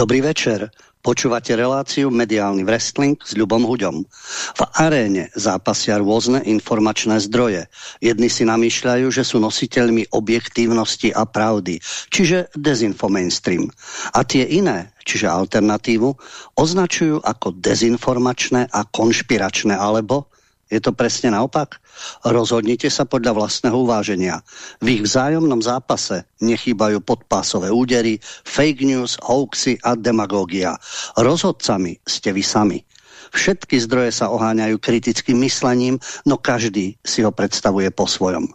Dobrý večer. Počúvate reláciu Mediálny wrestling s Ľubom Huďom. V aréne zápasia rôzne informačné zdroje. Jedni si namýšľajú, že sú nositeľmi objektívnosti a pravdy, čiže dezinfomainstream. A tie iné, čiže alternatívu, označujú ako dezinformačné a konšpiračné alebo je to presne naopak? Rozhodnite sa podľa vlastného uváženia. V ich vzájomnom zápase nechýbajú podpásové údery, fake news, hoaxy a demagógia. Rozhodcami ste vy sami. Všetky zdroje sa oháňajú kritickým myslením, no každý si ho predstavuje po svojom.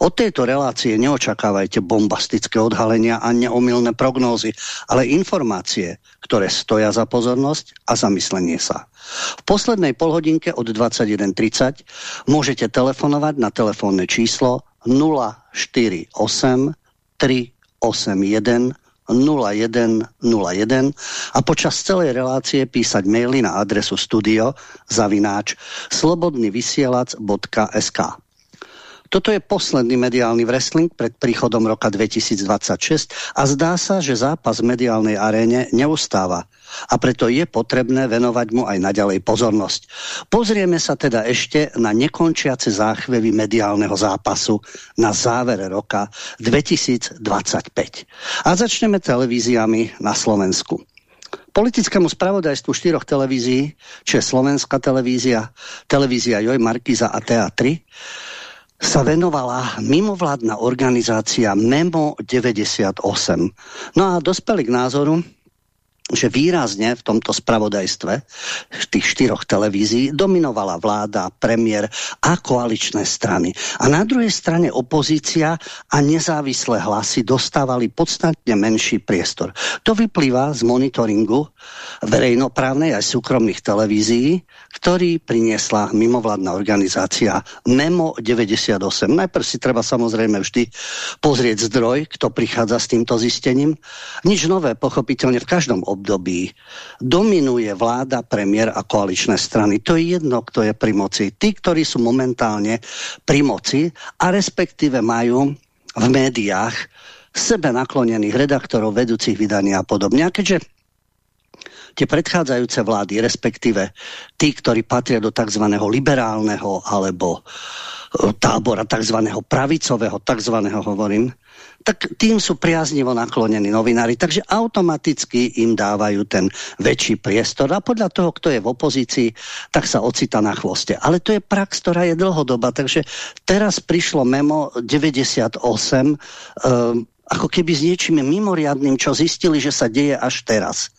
Od tejto relácie neočakávajte bombastické odhalenia a neomilné prognózy, ale informácie, ktoré stoja za pozornosť a zamyslenie sa. V poslednej polhodinke od 21.30 môžete telefonovať na telefónne číslo 048 381 0101 a počas celej relácie písať maily na adresu studio zavináč slobodnyvysielac.sk toto je posledný mediálny wrestling pred príchodom roka 2026 a zdá sa, že zápas v mediálnej aréne neustáva a preto je potrebné venovať mu aj naďalej pozornosť. Pozrieme sa teda ešte na nekončiace záchvevy mediálneho zápasu na závere roka 2025. A začneme televíziami na Slovensku politickému spravodajstvu štyroch televízií, čo je Slovenská televízia, televízia Joj Markiza a TA3, sa venovala mimovládna organizácia Memo 98. No a dospeli k názoru, že výrazne v tomto spravodajstve tých štyroch televízií dominovala vláda, premiér a koaličné strany. A na druhej strane opozícia a nezávislé hlasy dostávali podstatne menší priestor. To vyplýva z monitoringu verejnoprávnej aj súkromných televízií, ktorý priniesla mimovládna organizácia Memo 98. Najprv si treba samozrejme vždy pozrieť zdroj, kto prichádza s týmto zistením. Nič nové, pochopiteľne v každom období období dominuje vláda, premiér a koaličné strany. To je jedno, kto je pri moci. Tí, ktorí sú momentálne pri moci a respektíve majú v médiách sebe naklonených redaktorov, vedúcich vydania a podobne. A keďže tie predchádzajúce vlády, respektíve tí, ktorí patria do tzv. liberálneho alebo tábora tzv. pravicového, tzv. hovorím, tak tým sú priaznivo naklonení novinári, takže automaticky im dávajú ten väčší priestor a podľa toho, kto je v opozícii, tak sa ocita na chvoste. Ale to je prax, ktorá je dlhodobá, takže teraz prišlo memo 98, um, ehm, ako keby s niečím mimoriadným, čo zistili, že sa deje až teraz.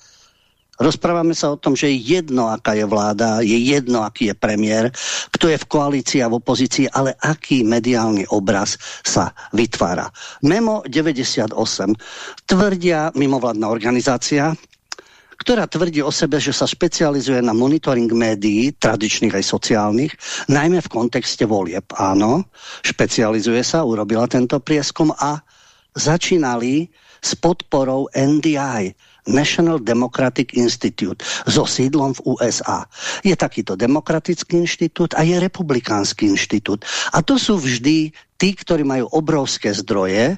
Rozprávame sa o tom, že je jedno, aká je vláda, je jedno, aký je premiér, kto je v koalícii a v opozícii, ale aký mediálny obraz sa vytvára. Memo 98 tvrdia mimovládna organizácia, ktorá tvrdí o sebe, že sa špecializuje na monitoring médií, tradičných aj sociálnych, najmä v kontexte volieb. Áno, špecializuje sa, urobila tento prieskum a začínali s podporou NDI, National Democratic Institute so sídlom v USA. Je takýto demokratický inštitút a je republikánsky inštitút. A to sú vždy tí, ktorí majú obrovské zdroje,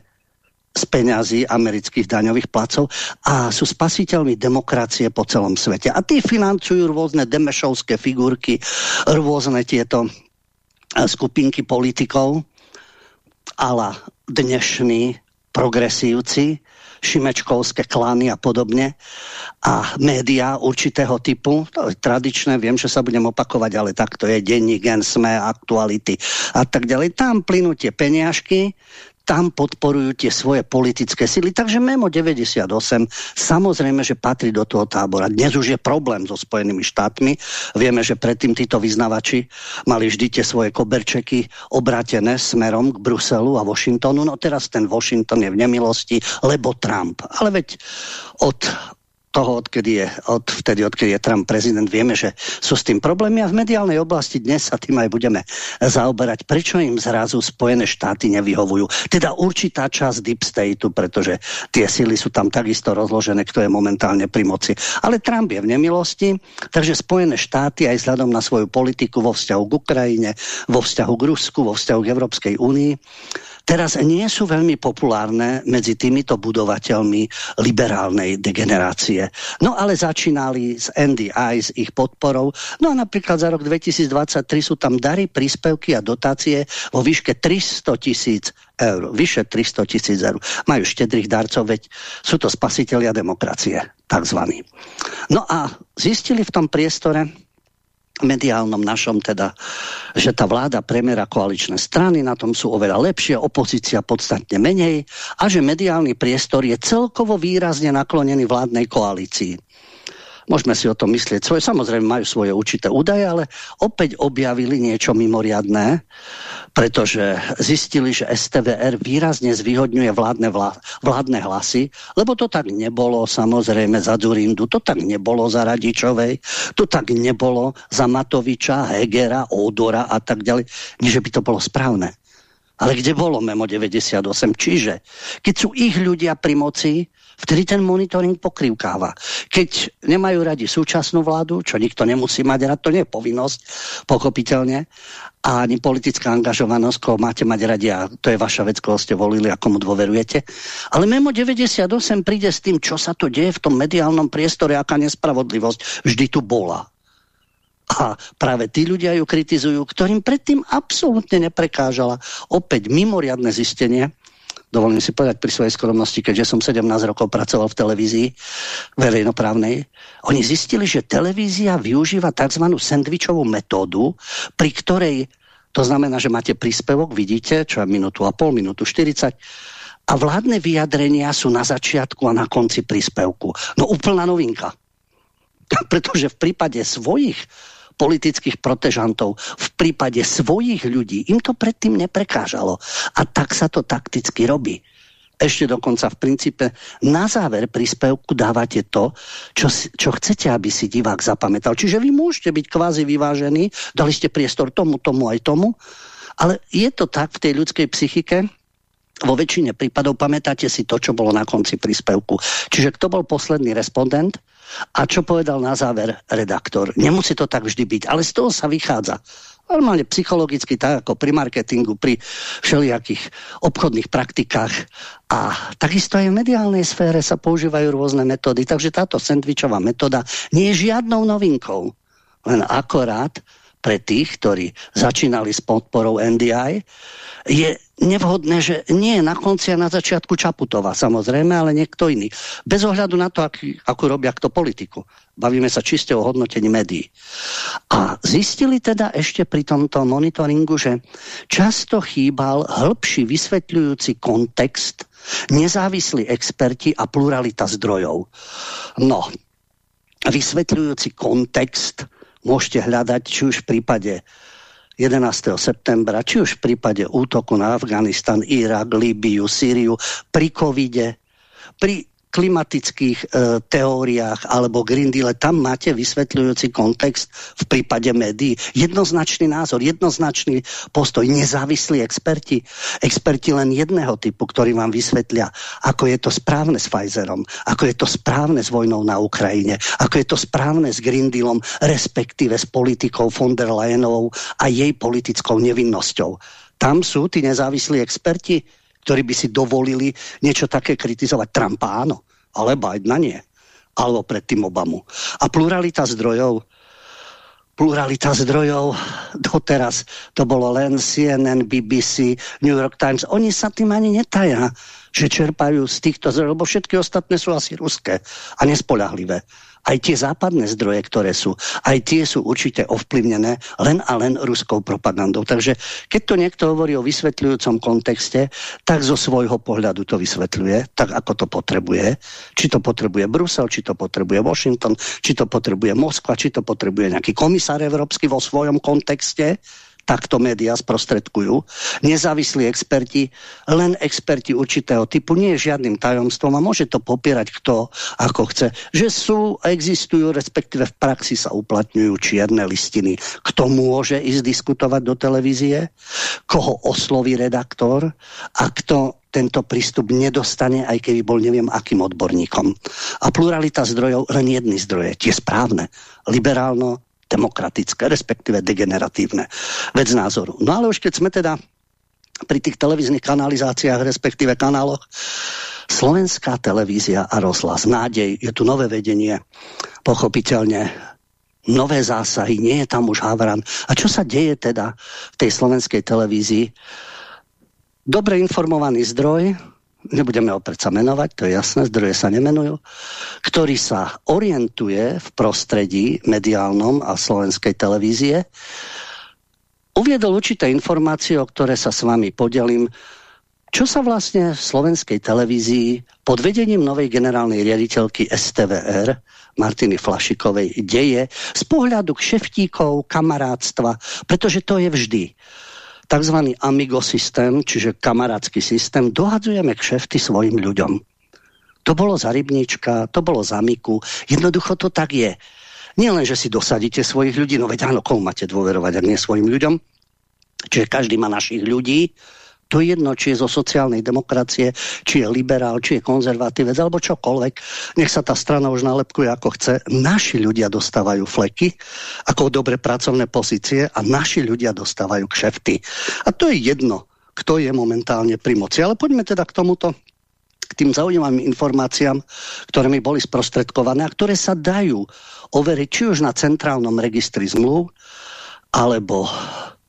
z peňazí amerických daňových placov a sú spasiteľmi demokracie po celom svete. A tí financujú rôzne demešovské figurky, rôzne tieto skupinky politikov, ale dnešní progresívci, šimečkovské klany a podobne a médiá určitého typu, tradičné, viem, že sa budem opakovať, ale tak to je denní gen, sme, aktuality a tak ďalej. Tam plynú tie peniažky, tam podporujú tie svoje politické sily. Takže Memo 98 samozrejme, že patrí do toho tábora. Dnes už je problém so Spojenými štátmi. Vieme, že predtým títo vyznavači mali vždy tie svoje koberčeky obrátené smerom k Bruselu a Washingtonu. No teraz ten Washington je v nemilosti, lebo Trump. Ale veď od toho, odkedy je, od vtedy, odkedy je Trump prezident, vieme, že sú s tým problémy a v mediálnej oblasti dnes sa tým aj budeme zaoberať. Prečo im zrazu Spojené štáty nevyhovujú? Teda určitá časť Deep Stateu, pretože tie sily sú tam takisto rozložené, kto je momentálne pri moci. Ale Trump je v nemilosti, takže Spojené štáty aj vzhľadom na svoju politiku vo vzťahu k Ukrajine, vo vzťahu k Rusku, vo vzťahu k Európskej únii, teraz nie sú veľmi populárne medzi týmito budovateľmi liberálnej degenerácie. No ale začínali s NDI, s ich podporou. No a napríklad za rok 2023 sú tam dary, príspevky a dotácie vo výške 300 tisíc eur. Vyše 300 tisíc eur. Majú štedrých darcov, veď sú to spasitelia demokracie, takzvaní. No a zistili v tom priestore, mediálnom našom teda, že tá vláda premiera koaličné strany, na tom sú oveľa lepšie, opozícia podstatne menej a že mediálny priestor je celkovo výrazne naklonený vládnej koalícii. Môžeme si o tom myslieť svoje. Samozrejme majú svoje určité údaje, ale opäť objavili niečo mimoriadné, pretože zistili, že STVR výrazne zvýhodňuje vládne, vládne hlasy, lebo to tak nebolo samozrejme za Durindu, to tak nebolo za Radičovej, to tak nebolo za Matoviča, Hegera, Ódora a tak ďalej. Nie, že by to bolo správne. Ale kde bolo Memo 98? Čiže, keď sú ich ľudia pri moci, Vtedy ten monitoring pokrývkáva. Keď nemajú radi súčasnú vládu, čo nikto nemusí mať rád, to nie je povinnosť, pochopiteľne, a ani politická angažovanosť, koho máte mať radi a to je vaša vec, koho ste volili a komu dôverujete. Ale Memo 98 príde s tým, čo sa to deje v tom mediálnom priestore, aká nespravodlivosť vždy tu bola. A práve tí ľudia ju kritizujú, ktorým predtým absolútne neprekážala opäť mimoriadne zistenie, dovolím si povedať pri svojej skromnosti, keďže som 17 rokov pracoval v televízii verejnoprávnej, oni zistili, že televízia využíva tzv. sendvičovú metódu, pri ktorej, to znamená, že máte príspevok, vidíte, čo je minútu a pol, minútu 40, a vládne vyjadrenia sú na začiatku a na konci príspevku. No úplná novinka. Pretože v prípade svojich politických protežantov v prípade svojich ľudí. Im to predtým neprekážalo. A tak sa to takticky robí. Ešte dokonca v princípe na záver príspevku dávate to, čo, čo chcete, aby si divák zapamätal. Čiže vy môžete byť kvázi vyvážení, dali ste priestor tomu, tomu aj tomu, ale je to tak v tej ľudskej psychike, vo väčšine prípadov pamätáte si to, čo bolo na konci príspevku. Čiže kto bol posledný respondent, a čo povedal na záver redaktor? Nemusí to tak vždy byť, ale z toho sa vychádza. Normálne psychologicky, tak ako pri marketingu, pri všelijakých obchodných praktikách. A takisto aj v mediálnej sfére sa používajú rôzne metódy. Takže táto sandvičová metóda nie je žiadnou novinkou. Len akorát pre tých, ktorí začínali s podporou NDI, je nevhodné, že nie je na konci a na začiatku Čaputová, samozrejme, ale niekto iný. Bez ohľadu na to, aký, ako robia kto politiku. Bavíme sa čiste o hodnotení médií. A zistili teda ešte pri tomto monitoringu, že často chýbal hĺbší vysvetľujúci kontext, nezávislí experti a pluralita zdrojov. No, vysvetľujúci kontext môžete hľadať či už v prípade 11. septembra, či už v prípade útoku na Afganistan, Irak, Líbiu, Sýriu, pri covide, pri klimatických e, teóriách alebo Green Deal, tam máte vysvetľujúci kontext v prípade médií. Jednoznačný názor, jednoznačný postoj, nezávislí experti, experti len jedného typu, ktorí vám vysvetlia, ako je to správne s Pfizerom, ako je to správne s vojnou na Ukrajine, ako je to správne s Green Dealom, respektíve s politikou von der Leyenovou a jej politickou nevinnosťou. Tam sú tí nezávislí experti, ktorí by si dovolili niečo také kritizovať. Trumpa áno, ale Bidena nie. Alebo predtým Obamu. A pluralita zdrojov, pluralita zdrojov, doteraz to bolo len CNN, BBC, New York Times. Oni sa tým ani netaja, že čerpajú z týchto zdrojov, lebo všetky ostatné sú asi ruské a nespolahlivé. Aj tie západné zdroje, ktoré sú, aj tie sú určite ovplyvnené len a len ruskou propagandou. Takže keď to niekto hovorí o vysvetľujúcom kontexte, tak zo svojho pohľadu to vysvetľuje, tak ako to potrebuje. Či to potrebuje Brusel, či to potrebuje Washington, či to potrebuje Moskva, či to potrebuje nejaký komisár európsky vo svojom kontexte takto médiá sprostredkujú. Nezávislí experti, len experti určitého typu, nie je žiadnym tajomstvom a môže to popierať kto ako chce. Že sú, existujú, respektíve v praxi sa uplatňujú čierne listiny. Kto môže ísť diskutovať do televízie, koho osloví redaktor a kto tento prístup nedostane, aj keby bol neviem akým odborníkom. A pluralita zdrojov, len jedny zdroje, tie správne, liberálno demokratické, respektíve degeneratívne vec názoru. No ale už keď sme teda pri tých televíznych kanalizáciách, respektíve kanáloch. Slovenská televízia a rozhlas. Nádej, je tu nové vedenie, pochopiteľne nové zásahy, nie je tam už Havran. A čo sa deje teda v tej slovenskej televízii? Dobre informovaný zdroj, nebudeme ho predsa menovať, to je jasné, zdroje sa nemenujú, ktorý sa orientuje v prostredí mediálnom a slovenskej televízie, uviedol určité informácie, o ktoré sa s vami podelím, čo sa vlastne v slovenskej televízii pod vedením novej generálnej riaditeľky STVR Martiny Flašikovej deje z pohľadu kšeftíkov, kamarátstva, pretože to je vždy tzv. amigo systém, čiže kamarátsky systém, dohadzujeme kšefty svojim ľuďom. To bolo za rybníčka, to bolo za Miku, jednoducho to tak je. Nie len, že si dosadíte svojich ľudí, no veď áno, komu máte dôverovať, ak nie svojim ľuďom. Čiže každý má našich ľudí, to je jedno, či je zo sociálnej demokracie, či je liberál, či je konzervatívec, alebo čokoľvek. Nech sa tá strana už nalepkuje ako chce. Naši ľudia dostávajú fleky ako dobre pracovné pozície a naši ľudia dostávajú kšefty. A to je jedno, kto je momentálne pri moci. Ale poďme teda k tomuto k tým zaujímavým informáciám, ktoré mi boli sprostredkované a ktoré sa dajú overiť či už na centrálnom registri zmluv, alebo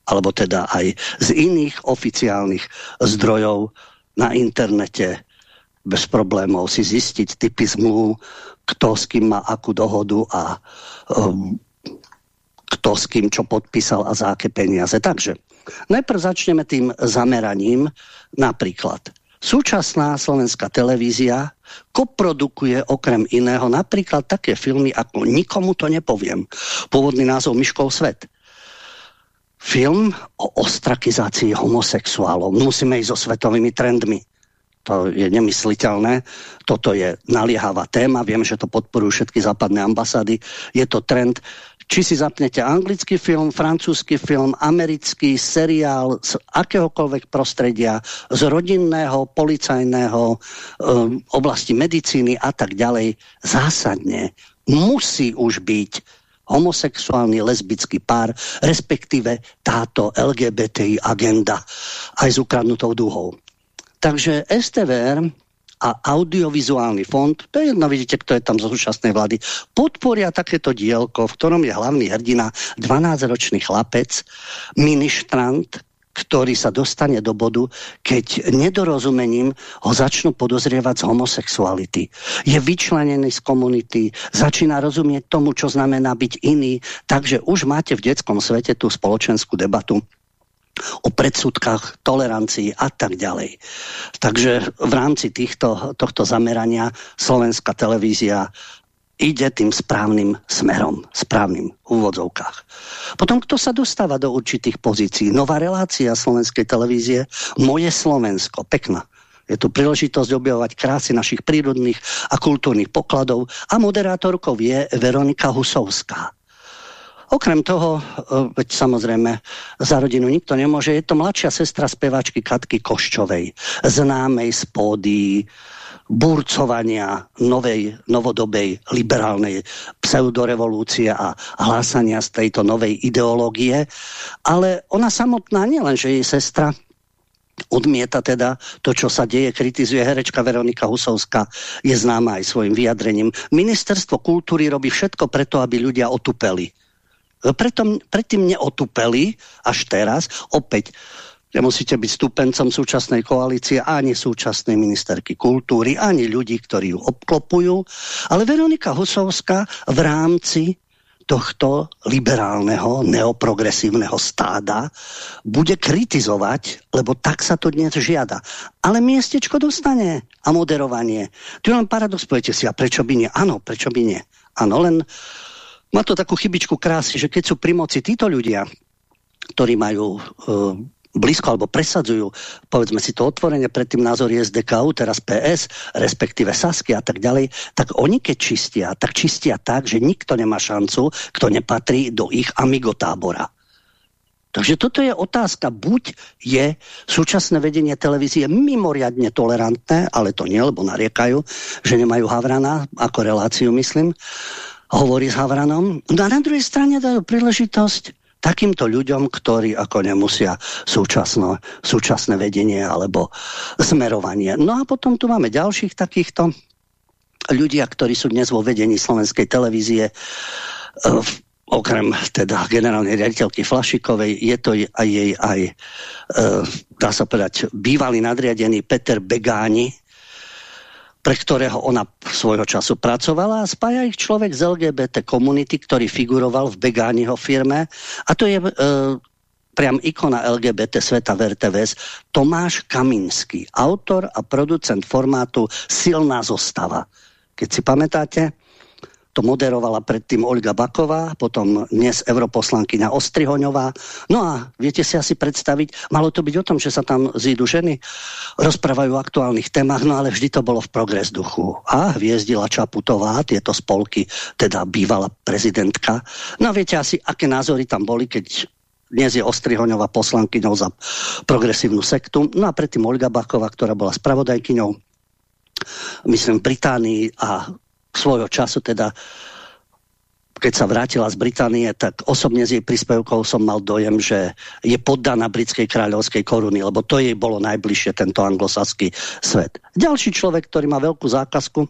alebo teda aj z iných oficiálnych zdrojov na internete bez problémov si zistiť typy zmluv, kto s kým má akú dohodu a um, kto s kým čo podpísal a za aké peniaze. Takže najprv začneme tým zameraním. Napríklad súčasná slovenská televízia koprodukuje okrem iného napríklad také filmy ako Nikomu to nepoviem. Pôvodný názov Myškov svet film o ostrakizácii homosexuálov. Musíme ísť so svetovými trendmi. To je nemysliteľné. Toto je naliehavá téma. Viem, že to podporujú všetky západné ambasády. Je to trend. Či si zapnete anglický film, francúzsky film, americký seriál z akéhokoľvek prostredia, z rodinného, policajného, um, oblasti medicíny a tak ďalej, zásadne musí už byť homosexuálny lesbický pár, respektíve táto LGBTI agenda aj s ukradnutou duhou. Takže STVR a audiovizuálny fond, to je jedno, vidíte, kto je tam zo súčasnej vlády, podporia takéto dielko, v ktorom je hlavný hrdina 12-ročný chlapec, ministrant, ktorý sa dostane do bodu, keď nedorozumením ho začnú podozrievať z homosexuality. Je vyčlenený z komunity, začína rozumieť tomu, čo znamená byť iný, takže už máte v detskom svete tú spoločenskú debatu o predsudkách, tolerancii a tak ďalej. Takže v rámci týchto, tohto zamerania slovenská televízia ide tým správnym smerom, správnym úvodzovkách. Potom, kto sa dostáva do určitých pozícií? Nová relácia slovenskej televízie Moje Slovensko, pekná. Je tu príležitosť objavovať krásy našich prírodných a kultúrnych pokladov a moderátorkou je Veronika Husovská. Okrem toho, e, veď samozrejme, za rodinu nikto nemôže, je to mladšia sestra spevačky Katky Koščovej, známej z pódií, burcovania novej, novodobej liberálnej pseudorevolúcie a hlásania z tejto novej ideológie. Ale ona samotná, nielen, že jej sestra odmieta teda to, čo sa deje, kritizuje herečka Veronika Husovská, je známa aj svojim vyjadrením. Ministerstvo kultúry robí všetko preto, aby ľudia otupeli. Preto, predtým neotupeli až teraz. Opäť Nemusíte byť stupencom súčasnej koalície ani súčasnej ministerky kultúry, ani ľudí, ktorí ju obklopujú. Ale Veronika Husovská v rámci tohto liberálneho, neoprogresívneho stáda bude kritizovať, lebo tak sa to dnes žiada. Ale miestečko dostane a moderovanie. Tu len paradox, poviete si, a prečo by nie? Áno, prečo by nie? Áno, len má to takú chybičku krásy, že keď sú pri moci títo ľudia, ktorí majú uh, blízko alebo presadzujú, povedzme si to otvorene, predtým názory SDKU, teraz PS, respektíve Sasky a tak ďalej, tak oni keď čistia, tak čistia tak, že nikto nemá šancu, kto nepatrí do ich amigo. Takže toto je otázka. Buď je súčasné vedenie televízie mimoriadne tolerantné, ale to nie, lebo nariekajú, že nemajú Havrana, ako reláciu myslím, hovorí s Havranom. No a na druhej strane dajú príležitosť takýmto ľuďom, ktorí ako nemusia súčasno, súčasné vedenie alebo smerovanie. No a potom tu máme ďalších takýchto ľudia, ktorí sú dnes vo vedení slovenskej televízie, uh, okrem teda generálnej riaditeľky Flašikovej, je to aj jej aj, uh, dá sa povedať, bývalý nadriadený Peter Begáni, pre ktorého ona svojho času pracovala a spája ich človek z LGBT komunity, ktorý figuroval v Begániho firme a to je e, priam ikona LGBT sveta v RTVS Tomáš Kaminský, autor a producent formátu Silná zostava. Keď si pamätáte, to moderovala predtým Olga Baková, potom dnes europoslankyňa Ostrihoňová. No a viete si asi predstaviť, malo to byť o tom, že sa tam zídu ženy, rozprávajú o aktuálnych témach, no ale vždy to bolo v progres duchu. A hviezdila Čaputová, tieto spolky, teda bývala prezidentka. No a viete asi, aké názory tam boli, keď dnes je Ostrihoňová poslankyňou za progresívnu sektu. No a predtým Olga Baková, ktorá bola spravodajkyňou myslím v Británii a svojho času teda keď sa vrátila z Británie, tak osobne z jej príspevkov som mal dojem, že je poddaná britskej kráľovskej koruny, lebo to jej bolo najbližšie, tento anglosaský svet. Ďalší človek, ktorý má veľkú zákazku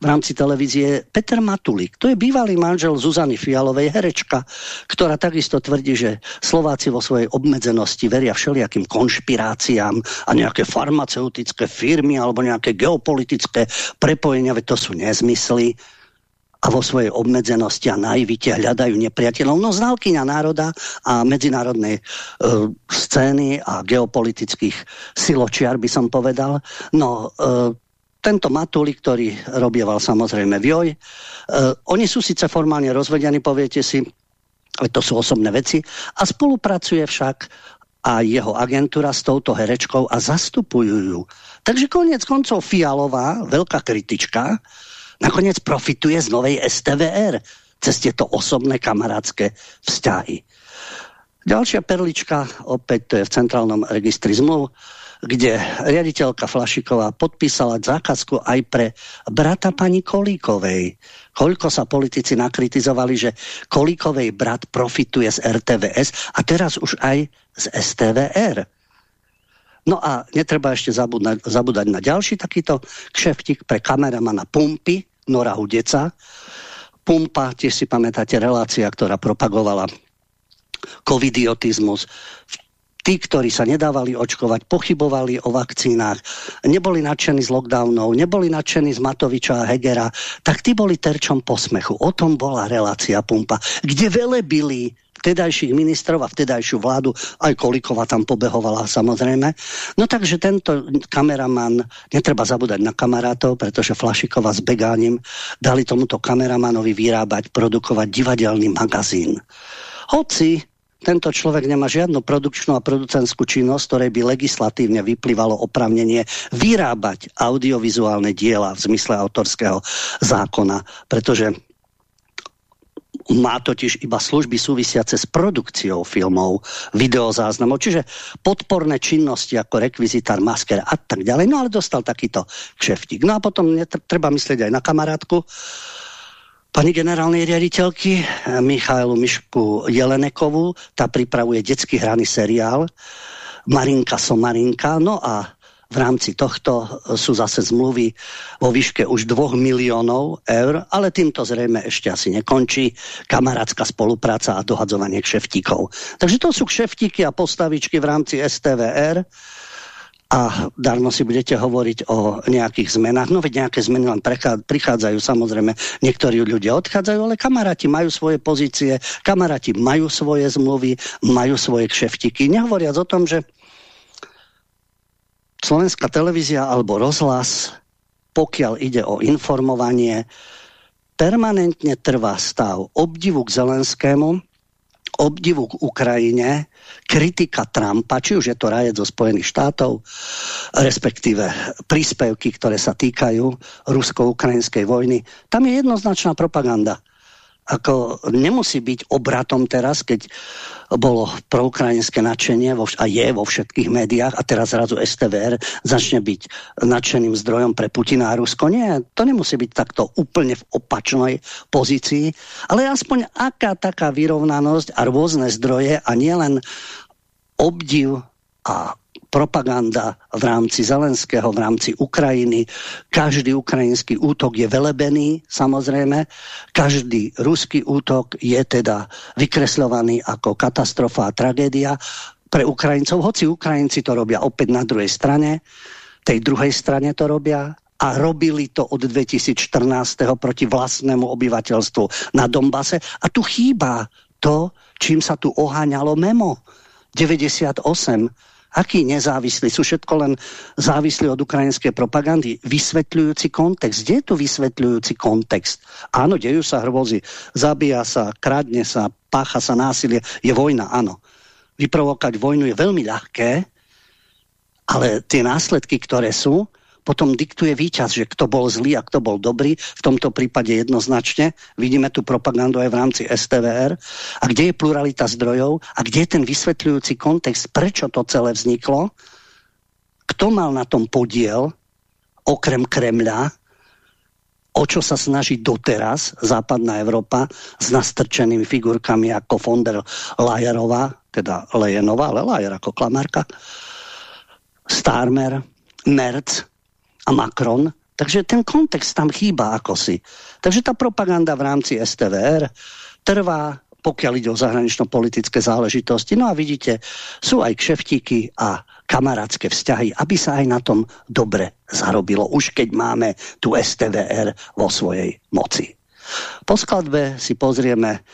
v rámci televízie, Peter Matulík. To je bývalý manžel Zuzany Fialovej, herečka, ktorá takisto tvrdí, že Slováci vo svojej obmedzenosti veria všelijakým konšpiráciám a nejaké farmaceutické firmy alebo nejaké geopolitické prepojenia, veď to sú nezmysly a vo svojej obmedzenosti a naivite hľadajú nepriateľov. No znalkyňa národa a medzinárodnej e, scény a geopolitických siločiar by som povedal. No, e, tento Matuli, ktorý robieval samozrejme Vioj, e, oni sú síce formálne rozvedení, poviete si, to sú osobné veci, a spolupracuje však a jeho agentúra s touto herečkou a zastupujú ju. Takže koniec koncov Fialová, veľká kritička, nakoniec profituje z novej STVR cez tieto osobné kamarátske vzťahy. Ďalšia perlička, opäť to je v centrálnom registri zmluv, kde riaditeľka Flašiková podpísala zákazku aj pre brata pani Kolíkovej. Koľko sa politici nakritizovali, že Kolíkovej brat profituje z RTVS a teraz už aj z STVR. No a netreba ešte zabúdať, zabúdať na ďalší takýto kšeftik pre kameramana Pumpy, Nora Hudeca. Pumpa, tiež si pamätáte, relácia, ktorá propagovala covidiotizmus. Tí, ktorí sa nedávali očkovať, pochybovali o vakcínach, neboli nadšení z lockdownov, neboli nadšení z Matoviča a Hegera, tak tí boli terčom posmechu. O tom bola relácia Pumpa, kde velebili vtedajších ministrov a vtedajšiu vládu, aj Kolikova tam pobehovala samozrejme. No takže tento kameraman, netreba zabúdať na kamarátov, pretože Flašikova s Begánim dali tomuto kameramanovi vyrábať, produkovať divadelný magazín. Hoci tento človek nemá žiadnu produkčnú a producentskú činnosť, ktorej by legislatívne vyplývalo opravnenie vyrábať audiovizuálne diela v zmysle autorského zákona, pretože má totiž iba služby súvisiace s produkciou filmov, videozáznamov, čiže podporné činnosti ako rekvizitár, masker a tak ďalej. No ale dostal takýto kšeftík. No a potom treba myslieť aj na kamarátku, pani generálnej riaditeľky Michailu Mišku Jelenekovú, tá pripravuje detský hraný seriál Marinka Somarinka, no a v rámci tohto sú zase zmluvy vo výške už 2 miliónov eur, ale týmto zrejme ešte asi nekončí kamarátska spolupráca a dohadzovanie kšeftíkov. Takže to sú kšeftíky a postavičky v rámci STVR a darmo si budete hovoriť o nejakých zmenách. No veď nejaké zmeny len prichádzajú, samozrejme, niektorí ľudia odchádzajú, ale kamaráti majú svoje pozície, kamaráti majú svoje zmluvy, majú svoje kšeftiky. Nehovoriac o tom, že Slovenská televízia alebo rozhlas, pokiaľ ide o informovanie, permanentne trvá stav obdivu k Zelenskému, obdivu k Ukrajine, kritika Trumpa, či už je to rajec zo Spojených štátov, respektíve príspevky, ktoré sa týkajú rusko-ukrajinskej vojny, tam je jednoznačná propaganda. Ako nemusí byť obratom teraz, keď bolo proukrajinské nadšenie a je vo všetkých médiách a teraz zrazu STVR začne byť nadšeným zdrojom pre Putina a Rusko. Nie, to nemusí byť takto úplne v opačnej pozícii, ale aspoň aká taká vyrovnanosť a rôzne zdroje a nielen obdiv a propaganda v rámci Zelenského, v rámci Ukrajiny. Každý ukrajinský útok je velebený, samozrejme. Každý ruský útok je teda vykresľovaný ako katastrofa a tragédia pre Ukrajincov, hoci Ukrajinci to robia opäť na druhej strane, tej druhej strane to robia a robili to od 2014. proti vlastnému obyvateľstvu na Dombase. A tu chýba to, čím sa tu oháňalo Memo. 98 Aký nezávislí? Sú všetko len závislí od ukrajinskej propagandy. Vysvetľujúci kontext. Kde je tu vysvetľujúci kontext? Áno, dejú sa hrôzy. Zabíja sa, kradne sa, pácha sa násilie. Je vojna, áno. Vyprovokať vojnu je veľmi ľahké, ale tie následky, ktoré sú, potom diktuje víťaz, že kto bol zlý a kto bol dobrý, v tomto prípade jednoznačne. Vidíme tu propagandu aj v rámci STVR. A kde je pluralita zdrojov a kde je ten vysvetľujúci kontext, prečo to celé vzniklo, kto mal na tom podiel, okrem Kremľa, o čo sa snaží doteraz západná Európa s nastrčenými figurkami ako von der Leyerová, teda Lejenová, ale Leyer ako klamárka, Starmer, Merz, a Macron. Takže ten kontext tam chýba ako si. Takže tá propaganda v rámci STVR trvá, pokiaľ ide o zahranično-politické záležitosti. No a vidíte, sú aj kšeftíky a kamarátske vzťahy, aby sa aj na tom dobre zarobilo, už keď máme tu STVR vo svojej moci. Po skladbe si pozrieme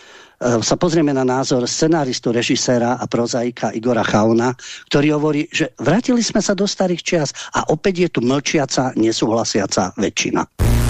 sa pozrieme na názor scenáristu, režiséra a prozaika Igora Chauna, ktorý hovorí, že vrátili sme sa do starých čias a opäť je tu mlčiaca, nesúhlasiaca väčšina.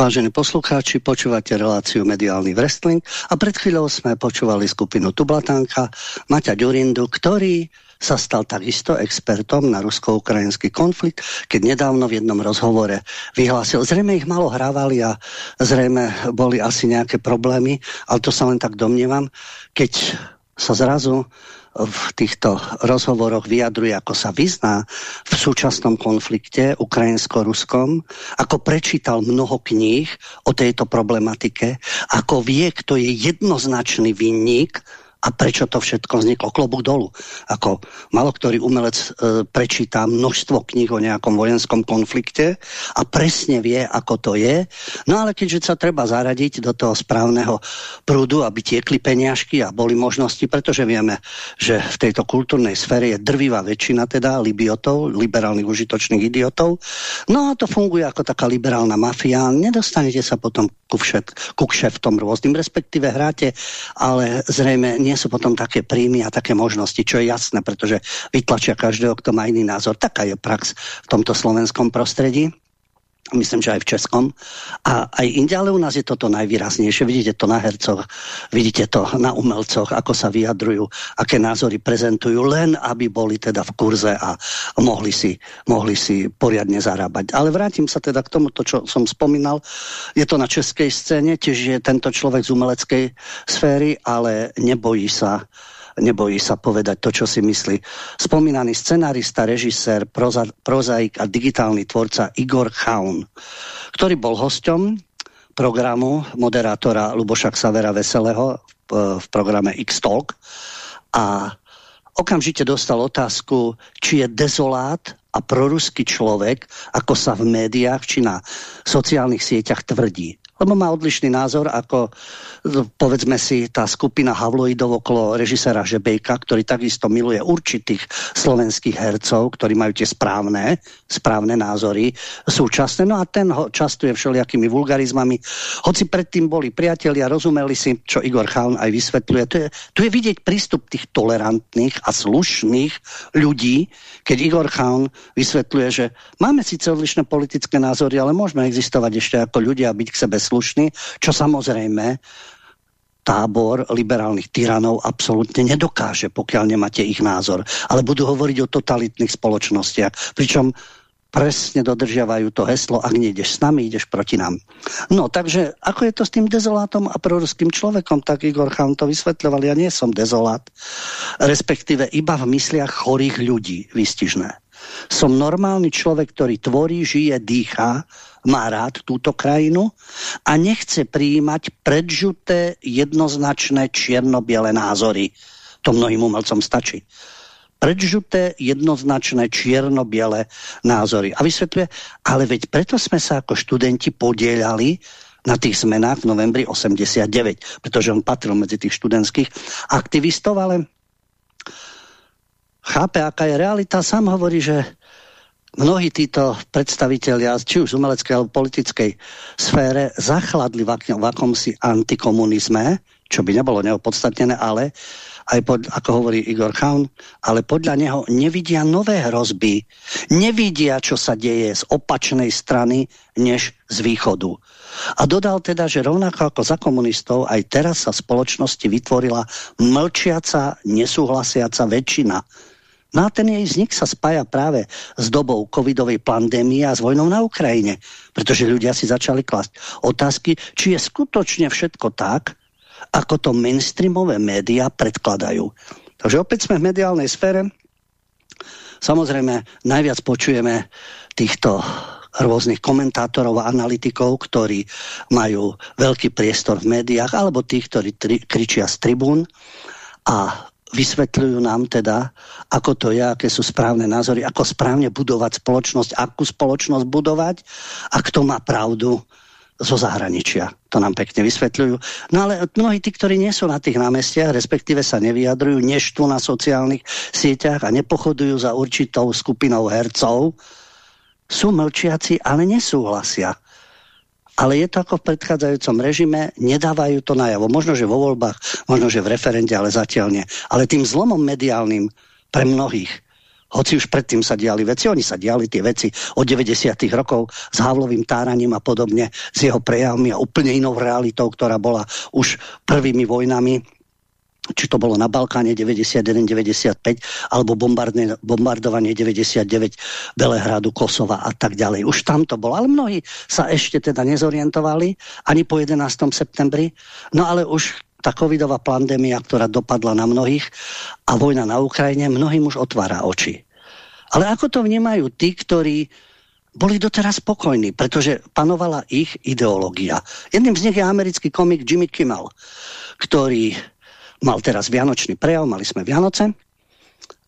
Vážení poslucháči, počúvate reláciu Mediálny wrestling a pred chvíľou sme počúvali skupinu Tublatanka, Maťa Ďurindu, ktorý sa stal takisto expertom na rusko-ukrajinský konflikt, keď nedávno v jednom rozhovore vyhlásil, zrejme ich malo hrávali a zrejme boli asi nejaké problémy, ale to sa len tak domnievam, keď sa zrazu v týchto rozhovoroch vyjadruje, ako sa vyzná v súčasnom konflikte ukrajinsko-ruskom, ako prečítal mnoho kníh o tejto problematike, ako vie, kto je jednoznačný vinník a prečo to všetko vzniklo. Klobúk dolu. Ako malo ktorý umelec e, prečíta množstvo kníh o nejakom vojenskom konflikte a presne vie, ako to je. No ale keďže sa treba zaradiť do toho správneho prúdu, aby tiekli peniažky a boli možnosti, pretože vieme, že v tejto kultúrnej sfére je drvivá väčšina teda libiotov, liberálnych užitočných idiotov. No a to funguje ako taká liberálna mafia. Nedostanete sa potom ku, všet, ku rôznym, respektíve hráte, ale zrejme nie sú potom také príjmy a také možnosti, čo je jasné, pretože vytlačia každého, kto má iný názor. Taká je prax v tomto slovenskom prostredí myslím, že aj v Českom. A aj inde, ale u nás je toto najvýraznejšie. Vidíte to na hercoch, vidíte to na umelcoch, ako sa vyjadrujú, aké názory prezentujú, len aby boli teda v kurze a mohli si, mohli si poriadne zarábať. Ale vrátim sa teda k tomu, čo som spomínal. Je to na českej scéne, tiež je tento človek z umeleckej sféry, ale nebojí sa nebojí sa povedať to, čo si myslí. Spomínaný scenárista, režisér, proza, prozaik a digitálny tvorca Igor Chaun, ktorý bol hosťom programu moderátora Luboša Xavera Veselého v, v programe X-Talk a okamžite dostal otázku, či je dezolát a proruský človek, ako sa v médiách či na sociálnych sieťach tvrdí lebo má odlišný názor ako povedzme si tá skupina Havloidov okolo režisera Žebejka, ktorý takisto miluje určitých slovenských hercov, ktorí majú tie správne, správne názory súčasné. No a ten ho častuje všelijakými vulgarizmami. Hoci predtým boli priatelia, rozumeli si, čo Igor Chaun aj vysvetľuje. Tu je, tu je vidieť prístup tých tolerantných a slušných ľudí, keď Igor Chaun vysvetľuje, že máme síce odlišné politické názory, ale môžeme existovať ešte ako ľudia a byť k sebe slušní, čo samozrejme tábor liberálnych tyranov absolútne nedokáže, pokiaľ nemáte ich názor. Ale budú hovoriť o totalitných spoločnostiach, pričom presne dodržiavajú to heslo, ak nejdeš s nami, ideš proti nám. No, takže ako je to s tým dezolátom a proruským človekom, tak Igor Chan to vysvetľoval, ja nie som dezolát, respektíve iba v mysliach chorých ľudí vystižné. Som normálny človek, ktorý tvorí, žije, dýchá, má rád túto krajinu a nechce prijímať predžuté, jednoznačné čierno-biele názory. To mnohým umelcom stačí. Predžuté, jednoznačné, čierno-biele názory. A vysvetľuje, ale veď preto sme sa ako študenti podielali na tých zmenách v novembri 89, pretože on patril medzi tých študentských aktivistov, ale chápe, aká je realita. Sám hovorí, že mnohí títo predstavitelia, či už umeleckej alebo politickej sfére, zachladli v, v akomsi antikomunizme, čo by nebolo neopodstatnené, ale aj pod, ako hovorí Igor Chaun, ale podľa neho nevidia nové hrozby, nevidia, čo sa deje z opačnej strany, než z východu. A dodal teda, že rovnako ako za komunistov, aj teraz sa spoločnosti vytvorila mlčiaca, nesúhlasiaca väčšina No a ten jej vznik sa spája práve s dobou covidovej pandémie a s vojnou na Ukrajine, pretože ľudia si začali klasť otázky, či je skutočne všetko tak, ako to mainstreamové médiá predkladajú. Takže opäť sme v mediálnej sfére. Samozrejme, najviac počujeme týchto rôznych komentátorov a analytikov, ktorí majú veľký priestor v médiách, alebo tých, ktorí tri, kričia z tribún a vysvetľujú nám teda, ako to je, aké sú správne názory, ako správne budovať spoločnosť, akú spoločnosť budovať a kto má pravdu zo zahraničia. To nám pekne vysvetľujú. No ale mnohí tí, ktorí nie sú na tých námestiach, respektíve sa nevyjadrujú, neštú na sociálnych sieťach a nepochodujú za určitou skupinou hercov, sú mlčiaci, ale nesúhlasia ale je to ako v predchádzajúcom režime, nedávajú to najavo. Možno, že vo voľbách, možno, že v referende, ale zatiaľ nie. Ale tým zlomom mediálnym pre mnohých Hoci už predtým sa diali veci, oni sa diali tie veci od 90. rokov s Havlovým táraním a podobne, s jeho prejavmi a úplne inou realitou, ktorá bola už prvými vojnami či to bolo na Balkáne 91-95 alebo bombardovanie 99 Belehradu, Kosova a tak ďalej. Už tam to bolo, ale mnohí sa ešte teda nezorientovali ani po 11. septembri, no ale už tá covidová pandémia, ktorá dopadla na mnohých a vojna na Ukrajine, mnohým už otvára oči. Ale ako to vnímajú tí, ktorí boli doteraz spokojní, pretože panovala ich ideológia. Jedným z nich je americký komik Jimmy Kimmel, ktorý mal teraz Vianočný prejav, mali sme Vianoce,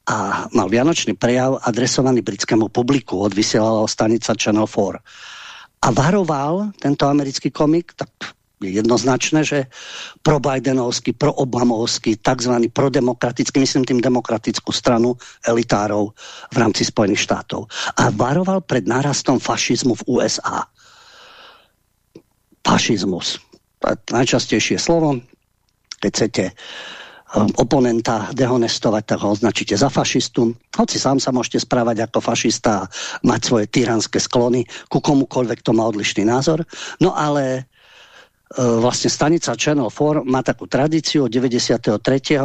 a mal Vianočný prejav adresovaný britskému publiku, odvysielala stanica Channel 4. A varoval tento americký komik, tak je jednoznačné, že pro-Bidenovský, pro-Obamovský, tzv. prodemokratický, myslím tým demokratickú stranu elitárov v rámci Spojených štátov. A varoval pred nárastom fašizmu v USA. Fašizmus. Najčastejšie slovo, keď chcete um, oponenta dehonestovať, tak ho označíte za fašistu. Hoci sám sa môžete správať ako fašista a mať svoje tyranské sklony, ku komukoľvek to má odlišný názor. No ale vlastne stanica Channel 4 má takú tradíciu od 93.,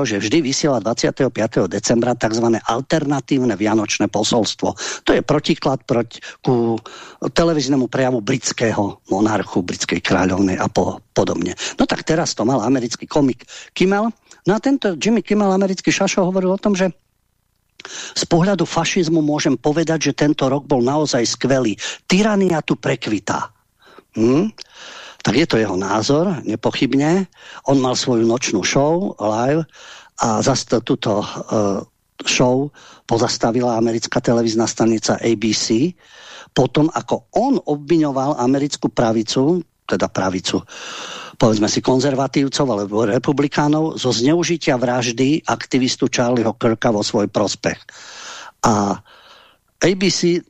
že vždy vysiela 25. decembra tzv. alternatívne vianočné posolstvo. To je protiklad proti ku televíznemu prejavu britského monarchu, britskej kráľovnej a po, podobne. No tak teraz to mal americký komik Kimmel. No a tento Jimmy Kimmel, americký šašo, hovoril o tom, že z pohľadu fašizmu môžem povedať, že tento rok bol naozaj skvelý. Tyrania tu prekvitá. Hm? Tak je to jeho názor, nepochybne. On mal svoju nočnú show live a zase túto uh, show pozastavila americká televízna stanica ABC potom, ako on obviňoval americkú pravicu, teda pravicu, povedzme si konzervatívcov alebo republikánov, zo zneužitia vraždy aktivistu Charlieho Kirka vo svoj prospech. A ABC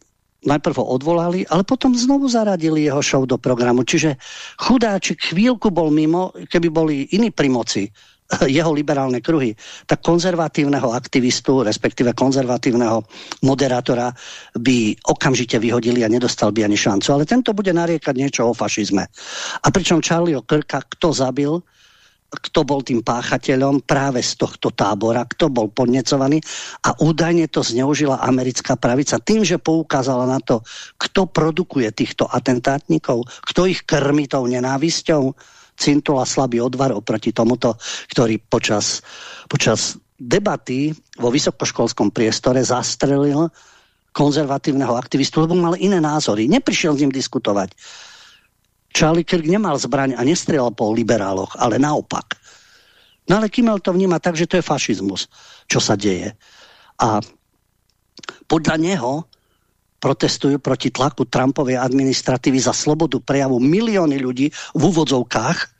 najprv ho odvolali, ale potom znovu zaradili jeho show do programu. Čiže chudáčik chvíľku bol mimo, keby boli iní pri moci, jeho liberálne kruhy, tak konzervatívneho aktivistu, respektíve konzervatívneho moderátora by okamžite vyhodili a nedostal by ani šancu. Ale tento bude nariekať niečo o fašizme. A pričom Charlieho Kirka kto zabil? Kto bol tým páchateľom práve z tohto tábora, kto bol podnecovaný a údajne to zneužila americká pravica tým, že poukázala na to, kto produkuje týchto atentátnikov, kto ich krmi tou nenávisťou, cintula slabý odvar oproti tomuto, ktorý počas, počas debaty vo vysokoškolskom priestore zastrelil konzervatívneho aktivistu, lebo mal iné názory. Neprišiel s ním diskutovať Charlie Kirk nemal zbraň a nestrelal po liberáloch, ale naopak. No ale Kimmel to vníma tak, že to je fašizmus, čo sa deje. A podľa neho protestujú proti tlaku Trumpovej administratívy za slobodu prejavu milióny ľudí v úvodzovkách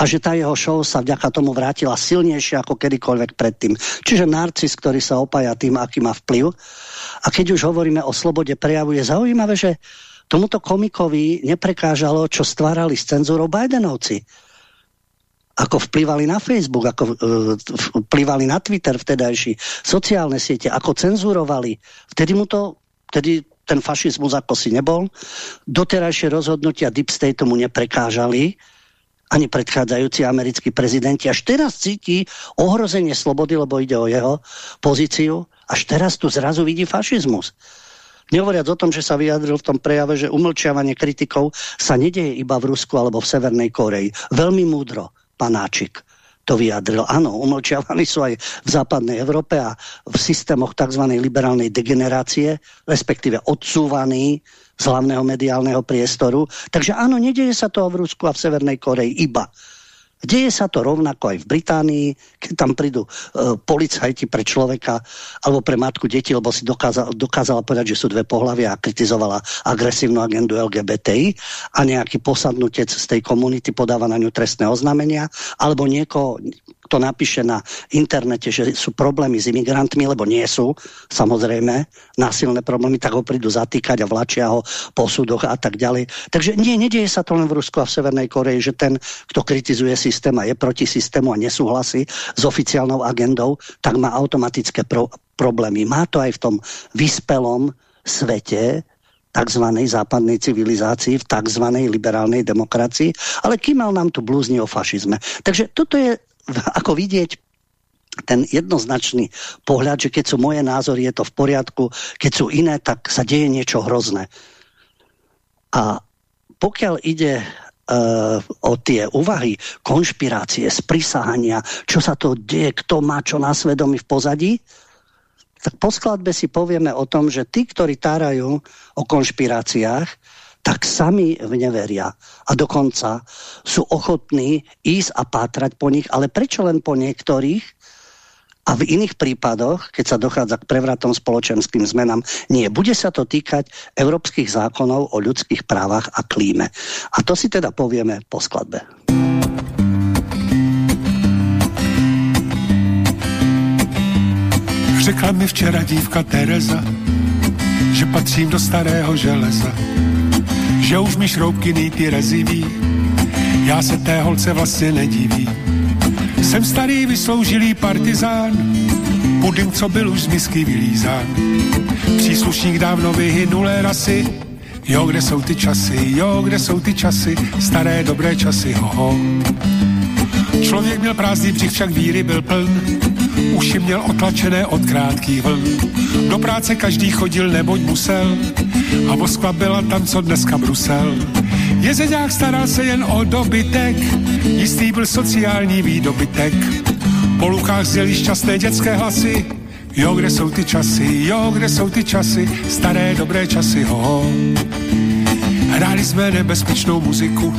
a že tá jeho show sa vďaka tomu vrátila silnejšie ako kedykoľvek predtým. Čiže narcis, ktorý sa opája tým, aký má vplyv. A keď už hovoríme o slobode prejavu, je zaujímavé, že Tomuto komikovi neprekážalo, čo stvárali s cenzúrou Bidenovci. Ako vplyvali na Facebook, ako uh, vplyvali na Twitter vtedajší, sociálne siete, ako cenzurovali. Vtedy mu to, vtedy ten fašizmus ako si nebol. Doterajšie rozhodnutia Deep State mu neprekážali, ani predchádzajúci americkí prezidenti. Až teraz cíti ohrozenie slobody, lebo ide o jeho pozíciu. Až teraz tu zrazu vidí fašizmus. Nehovoriac o tom, že sa vyjadril v tom prejave, že umlčiavanie kritikov sa nedeje iba v Rusku alebo v Severnej Koreji. Veľmi múdro, panáčik to vyjadril. Áno, umlčiavaní sú aj v západnej Európe a v systémoch tzv. liberálnej degenerácie, respektíve odsúvaní z hlavného mediálneho priestoru. Takže áno, nedieje sa to v Rusku a v Severnej Koreji iba. Deje sa to rovnako aj v Británii, keď tam prídu e, policajti pre človeka alebo pre matku deti, lebo si dokázala, dokázala povedať, že sú dve pohľavia a kritizovala agresívnu agendu LGBTI a nejaký posadnutec z tej komunity podáva na ňu trestné oznámenia alebo niekoho kto napíše na internete, že sú problémy s imigrantmi, lebo nie sú, samozrejme, násilné problémy, tak ho prídu zatýkať a vlačia ho po súdoch a tak ďalej. Takže nie, nedieje sa to len v Rusku a v Severnej Koreji, že ten, kto kritizuje systém a je proti systému a nesúhlasí s oficiálnou agendou, tak má automatické pro problémy. Má to aj v tom vyspelom svete, tzv. západnej civilizácii, v tzv. liberálnej demokracii, ale kýmal nám tu blúzni o fašizme. Takže toto je ako vidieť ten jednoznačný pohľad, že keď sú moje názory, je to v poriadku, keď sú iné, tak sa deje niečo hrozné. A pokiaľ ide uh, o tie úvahy, konšpirácie, sprisahania, čo sa to deje, kto má čo na svedomí v pozadí, tak po skladbe si povieme o tom, že tí, ktorí tárajú o konšpiráciách, tak sami v neveria. A dokonca sú ochotní ísť a pátrať po nich, ale prečo len po niektorých a v iných prípadoch, keď sa dochádza k prevratom spoločenským zmenám, nie. Bude sa to týkať európskych zákonov o ľudských právach a klíme. A to si teda povieme po skladbe. Řekla mi včera dívka Tereza, že patřím do starého železa že už mi šroubky nýty reziví, já se té holce vlastně nediví. Jsem starý vysloužilý partizán, puding, co byl už z misky vylízán. Příslušník dávno vyhynulé rasy, jo, kde jsou ty časy, jo, kde jsou ty časy, staré dobré časy, hoho. Člověk měl prázdný břich, však víry byl pln, uši měl otlačené od krátkých vln. Do práce každý chodil, neboť musel, a Moskva byla tam, co dneska Brusel. Jezeďák staral se jen o dobytek, jistý byl sociální výdobytek. Po lukách zjeli šťastné dětské hlasy, jo, kde jsou ty časy, jo, kde jsou ty časy, staré dobré časy, ho. Hráli jsme nebezpečnou muziku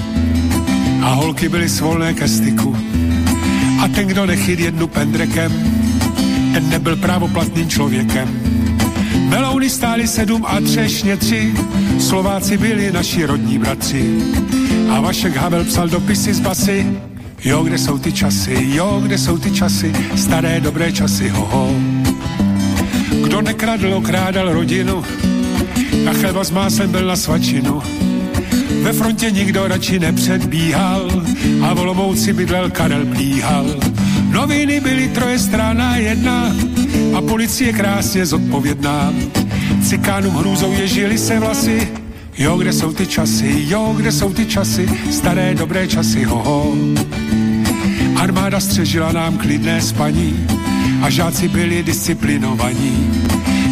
a holky byly svolné ke styku. A ten, kdo nechyt jednu pendrekem, ten nebyl právoplatným člověkem Melouny stály sedm a třešně tři, Slováci byli naši rodní bratři. A Vašek Havel psal dopisy z basy, jo, kde jsou ty časy, jo, kde jsou ty časy, staré dobré časy, hoho. Kdo nekradl, okrádal rodinu, a chleba s máslem byl na svačinu. Ve frontě nikdo radši nepředbíhal a volomouci bydlel Karel Plíhal. Noviny byly troje strana jedna, a policie krásně zodpovědná. Cikánům hrůzou ježili se vlasy, jo, kde jsou ty časy, jo, kde jsou ty časy, staré dobré časy, hoho. Armáda střežila nám klidné spaní a žáci byli disciplinovaní.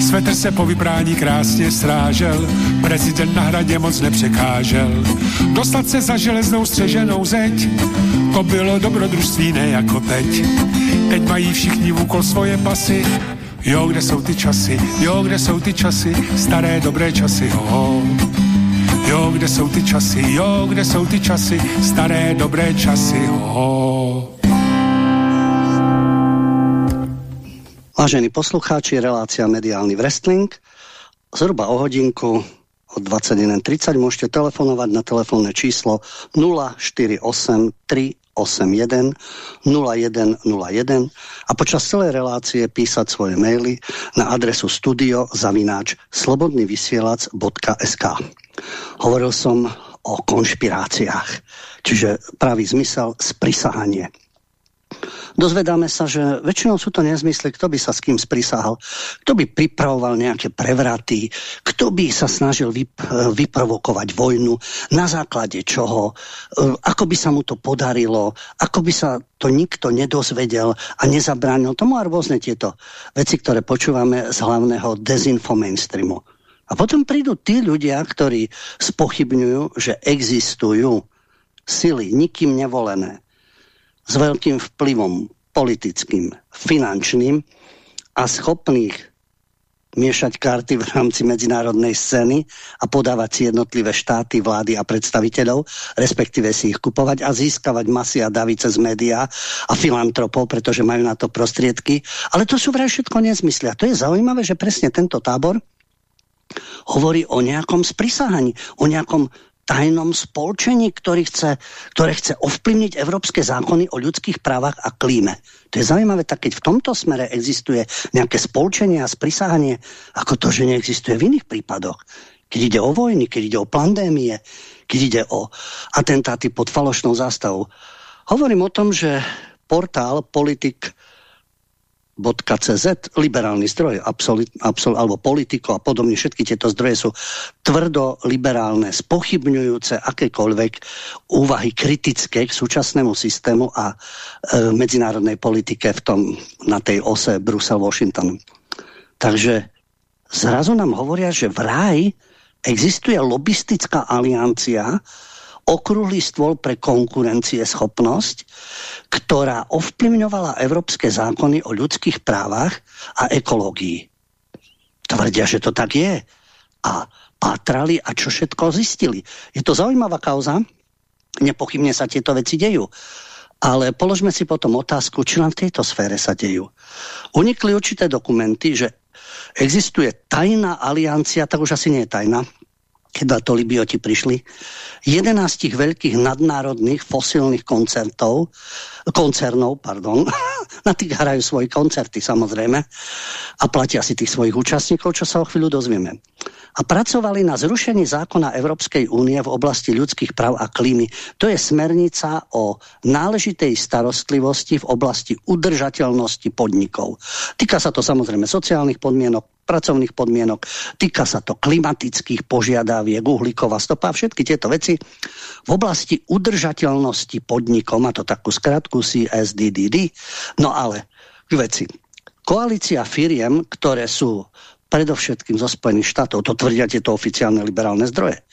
Svetr se po vybrání krásně srážel, prezident na hradě moc nepřekážel. Dostat se za železnou střeženou zeď, to bylo dobrodružství ne jako teď. Teď mají všichni v úkol svoje pasy, jo, kde jsou ty časy, jo, kde jsou ty časy, staré dobré časy, ho. Jo, kde jsou ty časy, jo, kde jsou ty časy, staré dobré časy, ho. Vážení poslucháči, relácia Mediálny wrestling. Zhruba o hodinku od 21.30 môžete telefonovať na telefónne číslo 048 381 0101 a počas celej relácie písať svoje maily na adresu studio zavináč slobodnyvysielac.sk Hovoril som o konšpiráciách, čiže pravý zmysel sprisahanie. Dozvedáme sa, že väčšinou sú to nezmysly, kto by sa s kým sprisahal, kto by pripravoval nejaké prevraty, kto by sa snažil vyp vyprovokovať vojnu, na základe čoho, e, ako by sa mu to podarilo, ako by sa to nikto nedozvedel a nezabránil tomu a rôzne tieto veci, ktoré počúvame z hlavného dezinfo mainstreamu. A potom prídu tí ľudia, ktorí spochybňujú, že existujú sily nikým nevolené, s veľkým vplyvom politickým, finančným a schopných miešať karty v rámci medzinárodnej scény a podávať si jednotlivé štáty, vlády a predstaviteľov, respektíve si ich kupovať a získavať masy a davy cez médiá a filantropov, pretože majú na to prostriedky. Ale to sú vraj všetko nezmysly. A to je zaujímavé, že presne tento tábor hovorí o nejakom sprisahaní, o nejakom tajnom spolčení, ktorý chce, ktoré chce ovplyvniť európske zákony o ľudských právach a klíme. To je zaujímavé, tak keď v tomto smere existuje nejaké spolčenie a sprisahanie, ako to, že neexistuje v iných prípadoch. Keď ide o vojny, keď ide o pandémie, keď ide o atentáty pod falošnou zástavou. Hovorím o tom, že portál politik .cz, liberálny zdroj, absol, absol, alebo politiko a podobne, všetky tieto zdroje sú tvrdo liberálne, spochybňujúce akékoľvek úvahy kritické k súčasnému systému a e, medzinárodnej politike v tom, na tej ose Brusel-Washington. Takže zrazu nám hovoria, že v raj existuje lobistická aliancia, okrúhly stôl pre konkurencieschopnosť, ktorá ovplyvňovala európske zákony o ľudských právach a ekológii. Tvrdia, že to tak je. A pátrali a čo všetko zistili. Je to zaujímavá kauza, nepochybne sa tieto veci dejú. Ale položme si potom otázku, či len v tejto sfére sa dejú. Unikli určité dokumenty, že existuje tajná aliancia, tak už asi nie je tajná, keď to Libioti prišli, 11 veľkých nadnárodných fosílnych koncertov, koncernov, pardon, na tých hrajú svoje koncerty samozrejme a platia si tých svojich účastníkov, čo sa o chvíľu dozvieme. A pracovali na zrušení zákona Európskej únie v oblasti ľudských práv a klímy. To je smernica o náležitej starostlivosti v oblasti udržateľnosti podnikov. Týka sa to samozrejme sociálnych podmienok, pracovných podmienok, týka sa to klimatických požiadaviek, uhlíková stopa, všetky tieto veci v oblasti udržateľnosti podnikov, má to takú skratku CSDDD, no ale veci. Koalícia firiem, ktoré sú predovšetkým zo Spojených štátov, to tvrdia tieto oficiálne liberálne zdroje,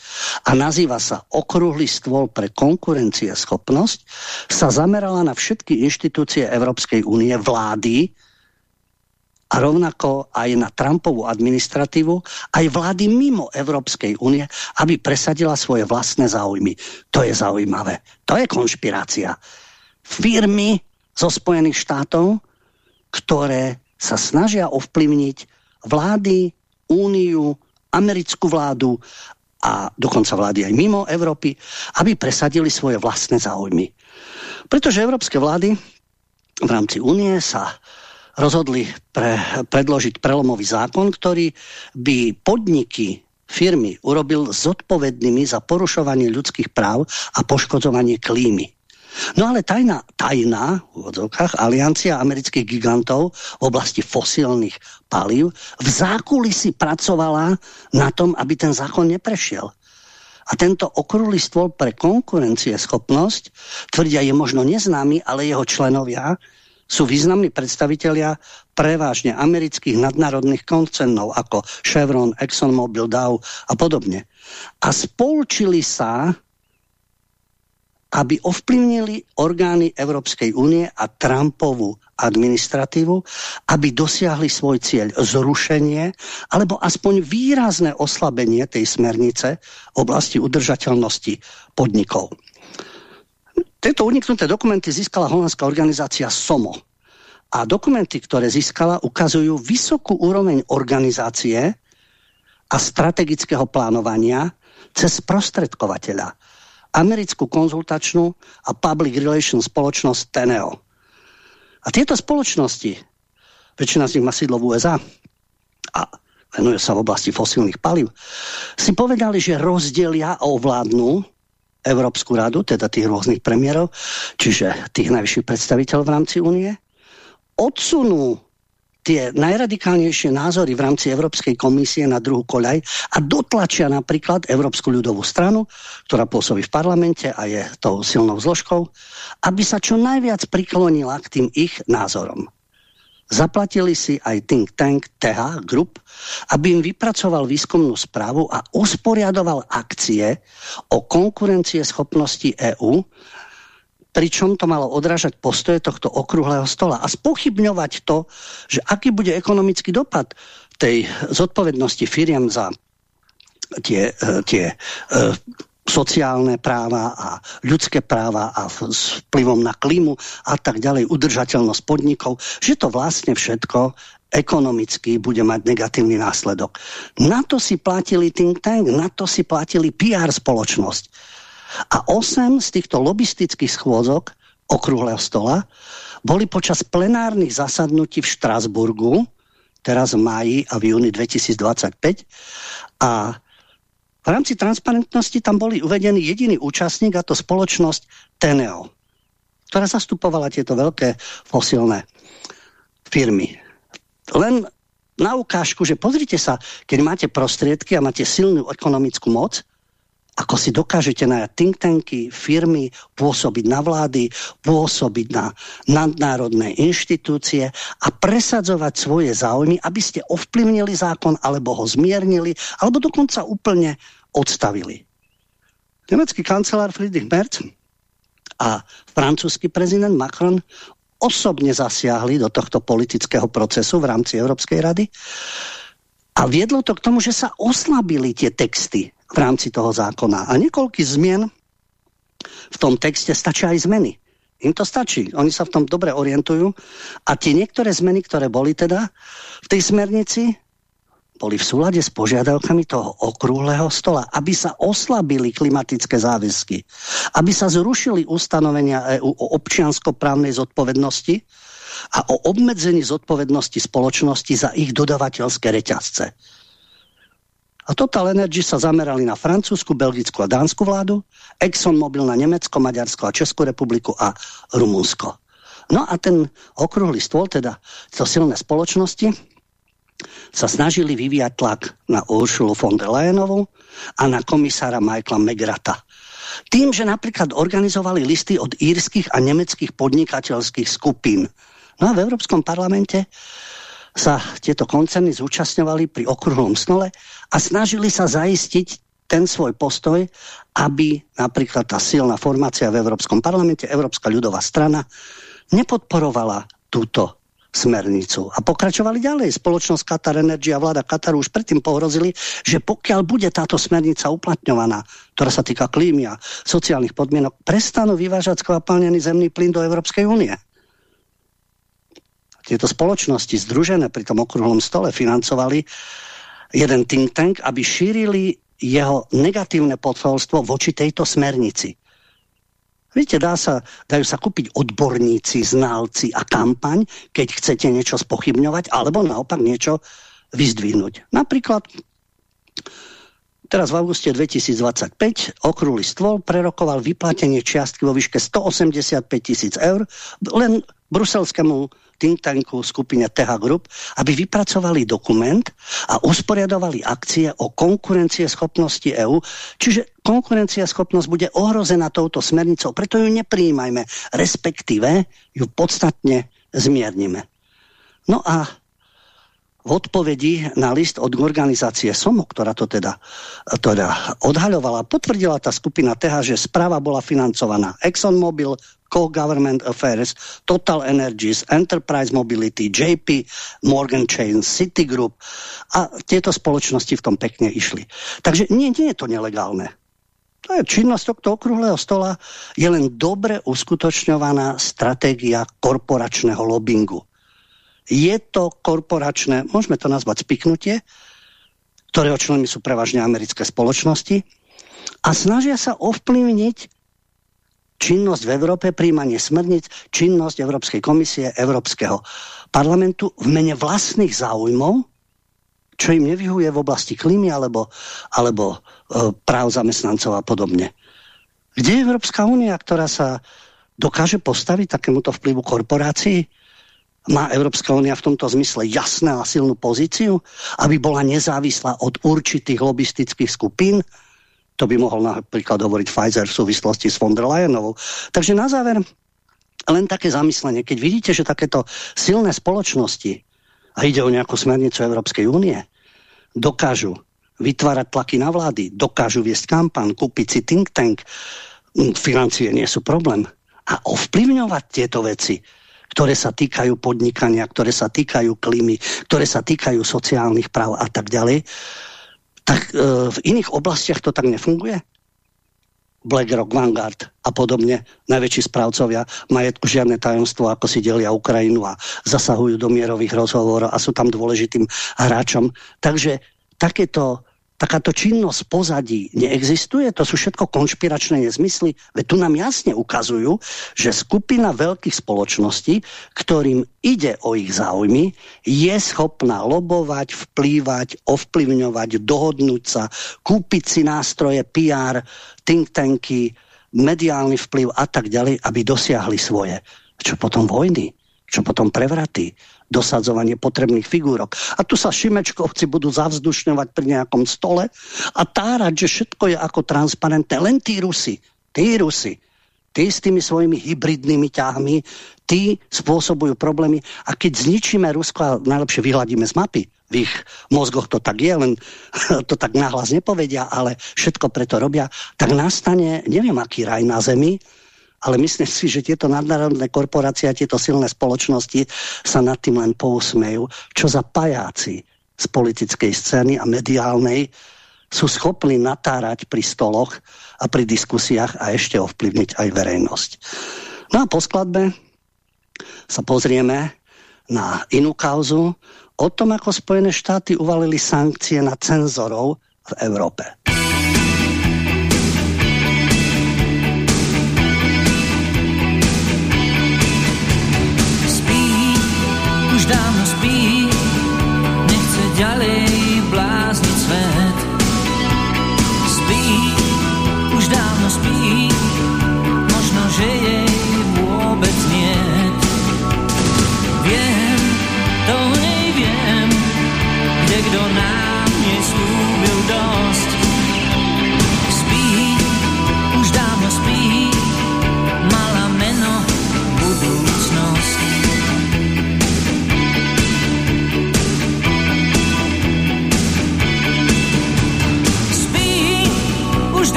a nazýva sa Okrúhly stôl pre konkurencieschopnosť, sa zamerala na všetky inštitúcie Európskej únie, vlády, a rovnako aj na Trumpovú administratívu, aj vlády mimo Európskej únie, aby presadila svoje vlastné záujmy. To je zaujímavé. To je konšpirácia. Firmy zo Spojených štátov, ktoré sa snažia ovplyvniť vlády, úniu, americkú vládu a dokonca vlády aj mimo Európy, aby presadili svoje vlastné záujmy. Pretože európske vlády v rámci únie sa rozhodli pre, predložiť prelomový zákon, ktorý by podniky firmy urobil zodpovednými za porušovanie ľudských práv a poškodzovanie klímy. No ale tajná, tajná v odzokách, aliancia amerických gigantov v oblasti fosílnych palív v zákulisi pracovala na tom, aby ten zákon neprešiel. A tento okrúhly stôl pre konkurencieschopnosť, tvrdia, je možno neznámy, ale jeho členovia sú významní predstavitelia prevážne amerických nadnárodných koncernov ako Chevron, ExxonMobil, Dow a podobne. A spolčili sa, aby ovplyvnili orgány Európskej únie a Trumpovú administratívu, aby dosiahli svoj cieľ zrušenie alebo aspoň výrazné oslabenie tej smernice v oblasti udržateľnosti podnikov. Tieto uniknuté dokumenty získala holandská organizácia SOMO. A dokumenty, ktoré získala, ukazujú vysokú úroveň organizácie a strategického plánovania cez prostredkovateľa. Americkú konzultačnú a public relations spoločnosť Teneo. A tieto spoločnosti, väčšina z nich má sídlo v USA a venuje sa v oblasti fosílnych palív, si povedali, že rozdelia a ovládnu Európsku radu, teda tých rôznych premiérov, čiže tých najvyšších predstaviteľov v rámci únie, odsunú tie najradikálnejšie názory v rámci Európskej komisie na druhú koľaj a dotlačia napríklad Európsku ľudovú stranu, ktorá pôsobí v parlamente a je tou silnou zložkou, aby sa čo najviac priklonila k tým ich názorom. Zaplatili si aj think tank TH Group, aby im vypracoval výskumnú správu a usporiadoval akcie o konkurencie schopnosti EÚ, pričom to malo odrážať postoje tohto okrúhleho stola a spochybňovať to, že aký bude ekonomický dopad tej zodpovednosti firiem za tie, e, tie uh, sociálne práva a ľudské práva a s vplyvom na klímu a tak ďalej, udržateľnosť podnikov, že to vlastne všetko ekonomicky bude mať negatívny následok. Na to si platili think tank, na to si platili PR spoločnosť. A 8 z týchto lobistických schôdzok okrúhleho stola boli počas plenárnych zasadnutí v Štrasburgu, teraz v máji a v júni 2025 a v rámci transparentnosti tam boli uvedení jediný účastník, a to spoločnosť Teneo, ktorá zastupovala tieto veľké fosilné firmy. Len na ukážku, že pozrite sa, keď máte prostriedky a máte silnú ekonomickú moc, ako si dokážete najať think tanky, firmy, pôsobiť na vlády, pôsobiť na nadnárodné inštitúcie a presadzovať svoje záujmy, aby ste ovplyvnili zákon, alebo ho zmiernili, alebo dokonca úplne odstavili. Nemecký kancelár Friedrich Merz a francúzsky prezident Macron osobne zasiahli do tohto politického procesu v rámci Európskej rady a viedlo to k tomu, že sa oslabili tie texty v rámci toho zákona. A niekoľký zmien v tom texte stačia aj zmeny. Im to stačí. Oni sa v tom dobre orientujú. A tie niektoré zmeny, ktoré boli teda v tej smernici, boli v súlade s požiadavkami toho okrúhleho stola, aby sa oslabili klimatické záväzky, aby sa zrušili ustanovenia EU o občianskoprávnej zodpovednosti a o obmedzení zodpovednosti spoločnosti za ich dodavateľské reťazce. A Total Energy sa zamerali na francúzsku, belgickú a dánsku vládu, ExxonMobil na Nemecko, Maďarsko a Českú republiku a Rumunsko. No a ten okrúhly stôl, teda to silné spoločnosti, sa snažili vyvíjať tlak na Uršulu von der Leyenovu a na komisára Michaela Megrata. Tým, že napríklad organizovali listy od írskych a nemeckých podnikateľských skupín. No a v Európskom parlamente sa tieto koncerny zúčastňovali pri okrúhlom snole a snažili sa zaistiť ten svoj postoj, aby napríklad tá silná formácia v Európskom parlamente, Európska ľudová strana, nepodporovala túto smernicu. A pokračovali ďalej. Spoločnosť Qatar Energy a vláda Kataru už predtým pohrozili, že pokiaľ bude táto smernica uplatňovaná, ktorá sa týka klímy a sociálnych podmienok, prestanú vyvážať skvapalnený zemný plyn do Európskej únie tieto spoločnosti združené pri tom okrúhlom stole financovali jeden think tank, aby šírili jeho negatívne podfolstvo voči tejto smernici. Viete, dá sa, dajú sa kúpiť odborníci, znalci a kampaň, keď chcete niečo spochybňovať, alebo naopak niečo vyzdvihnúť. Napríklad teraz v auguste 2025 okrúhly stôl prerokoval vyplatenie čiastky vo výške 185 tisíc eur len bruselskému think tanku skupine TH Group, aby vypracovali dokument a usporiadovali akcie o konkurencie schopnosti EÚ, čiže konkurencia schopnosť bude ohrozená touto smernicou, preto ju nepríjmajme, respektíve ju podstatne zmiernime. No a v odpovedi na list od organizácie SOMO, ktorá to teda, teda odhaľovala, potvrdila tá skupina TH, že správa bola financovaná ExxonMobil, Co-Government Affairs, Total Energies, Enterprise Mobility, JP, Morgan Chain, Citigroup a tieto spoločnosti v tom pekne išli. Takže nie, nie je to nelegálne. To je činnosť tohto okrúhleho stola, je len dobre uskutočňovaná stratégia korporačného lobbingu. Je to korporačné, môžeme to nazvať spiknutie, ktorého členmi sú prevažne americké spoločnosti a snažia sa ovplyvniť činnosť v Európe, príjmanie smerníc, činnosť Európskej komisie, Európskeho parlamentu v mene vlastných záujmov, čo im nevyhuje v oblasti klímy alebo, alebo e, práv zamestnancov a podobne. Kde je Európska únia, ktorá sa dokáže postaviť takémuto vplyvu korporácií? Má Európska únia v tomto zmysle jasná a silnú pozíciu, aby bola nezávislá od určitých lobistických skupín? To by mohol napríklad hovoriť Pfizer v súvislosti s von der Leyenovou. Takže na záver len také zamyslenie. Keď vidíte, že takéto silné spoločnosti, a ide o nejakú smernicu Európskej únie, dokážu vytvárať tlaky na vlády, dokážu viesť kampan, kúpiť si think tank, financie nie sú problém. A ovplyvňovať tieto veci, ktoré sa týkajú podnikania, ktoré sa týkajú klímy, ktoré sa týkajú sociálnych práv a tak ďalej, tak e, v iných oblastiach to tak nefunguje? BlackRock, Vanguard a podobne, najväčší správcovia majetku žiadne tajomstvo, ako si delia Ukrajinu a zasahujú do mierových rozhovorov a sú tam dôležitým hráčom. Takže takéto takáto činnosť pozadí neexistuje, to sú všetko konšpiračné nezmysly, veď tu nám jasne ukazujú, že skupina veľkých spoločností, ktorým ide o ich záujmy, je schopná lobovať, vplývať, ovplyvňovať, dohodnúť sa, kúpiť si nástroje PR, think tanky, mediálny vplyv a tak ďalej, aby dosiahli svoje. Čo potom vojny? Čo potom prevraty? Dosadzovanie potrebných figúrok. A tu sa Šimečkovci budú zavzdušňovať pri nejakom stole a tárať, že všetko je ako transparentné. Len tí Rusi, tí Rusi, tí s tými svojimi hybridnými ťahmi, tí spôsobujú problémy. A keď zničíme Rusko a najlepšie vyhľadíme z mapy, v ich mozgoch to tak je, len to tak nahlas nepovedia, ale všetko preto robia, tak nastane, neviem aký raj na zemi, ale myslím si, že tieto nadnárodné korporácie a tieto silné spoločnosti sa nad tým len pousmejú, čo za pajáci z politickej scény a mediálnej sú schopní natárať pri stoloch a pri diskusiách a ešte ovplyvniť aj verejnosť. No a po skladbe sa pozrieme na inú kauzu o tom, ako Spojené štáty uvalili sankcie na cenzorov v Európe.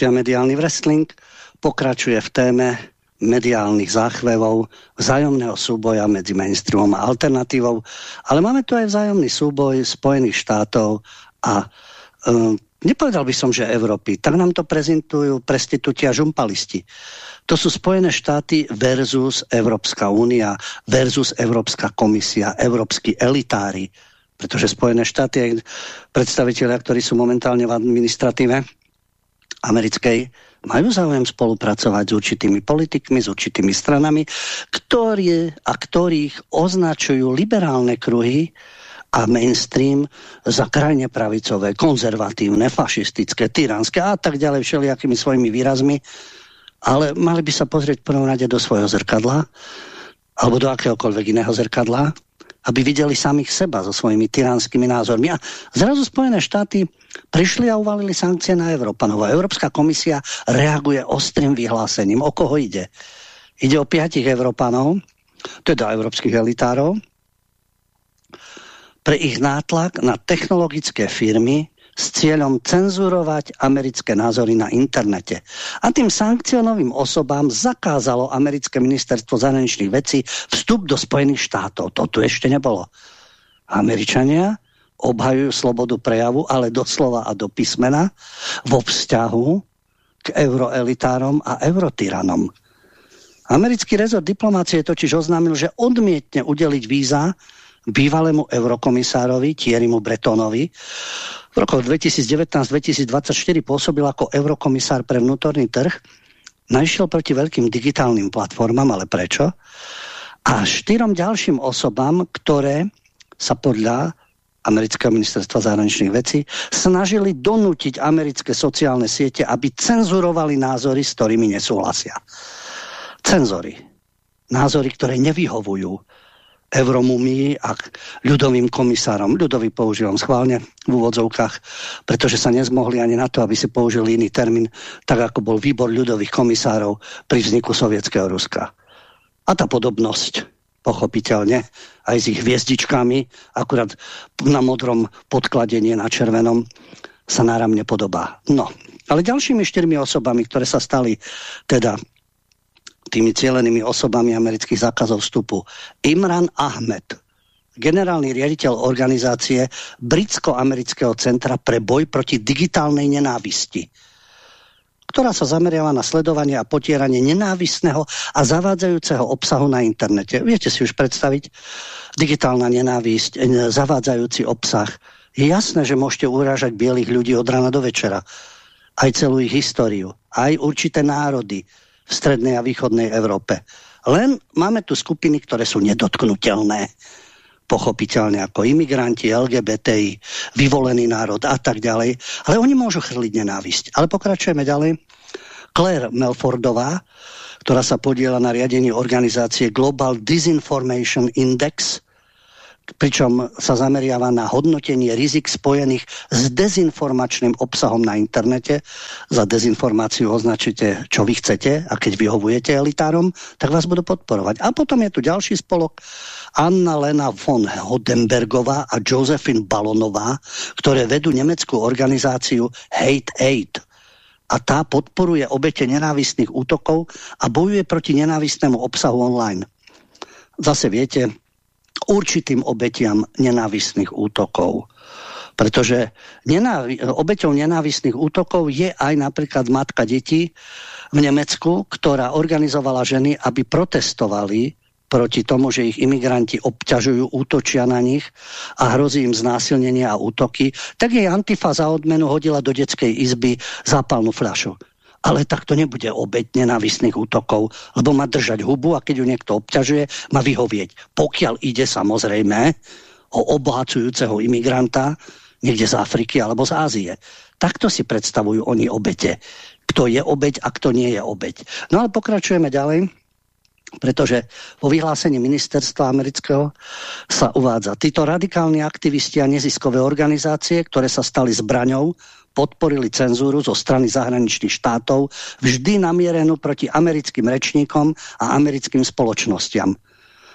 Relácia Mediálny wrestling pokračuje v téme mediálnych záchvevov, vzájomného súboja medzi mainstreamom a alternatívou, ale máme tu aj vzájomný súboj Spojených štátov a um, nepovedal by som, že Európy. Tak nám to prezentujú prestitúti a žumpalisti. To sú Spojené štáty versus Európska únia, versus Európska komisia, európsky elitári, pretože Spojené štáty predstaviteľia, ktorí sú momentálne v administratíve, americkej majú záujem spolupracovať s určitými politikmi, s určitými stranami, ktorí, a ktorých označujú liberálne kruhy a mainstream za krajne pravicové, konzervatívne, fašistické, tyranské a tak ďalej všelijakými svojimi výrazmi. Ale mali by sa pozrieť prvom rade do svojho zrkadla alebo do akéhokoľvek iného zrkadla aby videli samých seba so svojimi tyranskými názormi. A zrazu Spojené štáty prišli a uvalili sankcie na Európanov. A Európska komisia reaguje ostrým vyhlásením. O koho ide? Ide o piatich Európanov, teda európskych elitárov, pre ich nátlak na technologické firmy, s cieľom cenzurovať americké názory na internete. A tým sankcionovým osobám zakázalo americké ministerstvo zahraničných vecí vstup do Spojených štátov. To tu ešte nebolo. Američania obhajujú slobodu prejavu, ale doslova a do písmena vo vzťahu k euroelitárom a eurotyranom. Americký rezort diplomácie totiž oznámil, že odmietne udeliť víza bývalému eurokomisárovi Thierrymu Bretonovi, v rokoch 2019-2024 pôsobil ako eurokomisár pre vnútorný trh, našiel proti veľkým digitálnym platformám, ale prečo? A štyrom ďalším osobám, ktoré sa podľa amerického ministerstva zahraničných vecí snažili donútiť americké sociálne siete, aby cenzurovali názory, s ktorými nesúhlasia. Cenzory. Názory, ktoré nevyhovujú euromumii a ľudovým komisárom. Ľudový používam schválne v úvodzovkách, pretože sa nezmohli ani na to, aby si použili iný termín, tak ako bol výbor ľudových komisárov pri vzniku sovietského Ruska. A tá podobnosť, pochopiteľne, aj s ich hviezdičkami, akurát na modrom podklade, nie na červenom, sa náramne podobá. No, ale ďalšími štyrmi osobami, ktoré sa stali teda tými cieľenými osobami amerických zákazov vstupu. Imran Ahmed, generálny riaditeľ organizácie Britsko-amerického centra pre boj proti digitálnej nenávisti ktorá sa zameriava na sledovanie a potieranie nenávistného a zavádzajúceho obsahu na internete. Viete si už predstaviť? Digitálna nenávisť, zavádzajúci obsah. Je jasné, že môžete urážať bielých ľudí od rana do večera. Aj celú ich históriu. Aj určité národy v strednej a východnej Európe. Len máme tu skupiny, ktoré sú nedotknutelné pochopiteľne ako imigranti, LGBTI, vyvolený národ a tak ďalej. Ale oni môžu chrliť nenávisť. Ale pokračujeme ďalej. Claire Melfordová, ktorá sa podiela na riadení organizácie Global Disinformation Index, pričom sa zameriava na hodnotenie rizik spojených s dezinformačným obsahom na internete. Za dezinformáciu označíte, čo vy chcete a keď vyhovujete elitárom, tak vás budú podporovať. A potom je tu ďalší spolok, Anna Lena von Hodenbergová a Josephine Balonová, ktoré vedú nemeckú organizáciu Hate Aid a tá podporuje obete nenávistných útokov a bojuje proti nenávistnému obsahu online. Zase viete, určitým obetiam nenávistných útokov. Pretože nenávi obeťou nenávistných útokov je aj napríklad matka detí v Nemecku, ktorá organizovala ženy, aby protestovali proti tomu, že ich imigranti obťažujú, útočia na nich a hrozí im znásilnenie a útoky, tak jej Antifa za odmenu hodila do detskej izby zápalnú fľašu. Ale tak to nebude obeť nenávisných útokov, lebo má držať hubu a keď ju niekto obťažuje, má vyhovieť. Pokiaľ ide samozrejme o obohacujúceho imigranta niekde z Afriky alebo z Ázie. Takto si predstavujú oni obete. Kto je obeť a kto nie je obeť. No ale pokračujeme ďalej pretože vo vyhlásení ministerstva amerického sa uvádza, títo radikálni aktivisti a neziskové organizácie, ktoré sa stali zbraňou, podporili cenzúru zo strany zahraničných štátov, vždy namierenú proti americkým rečníkom a americkým spoločnostiam.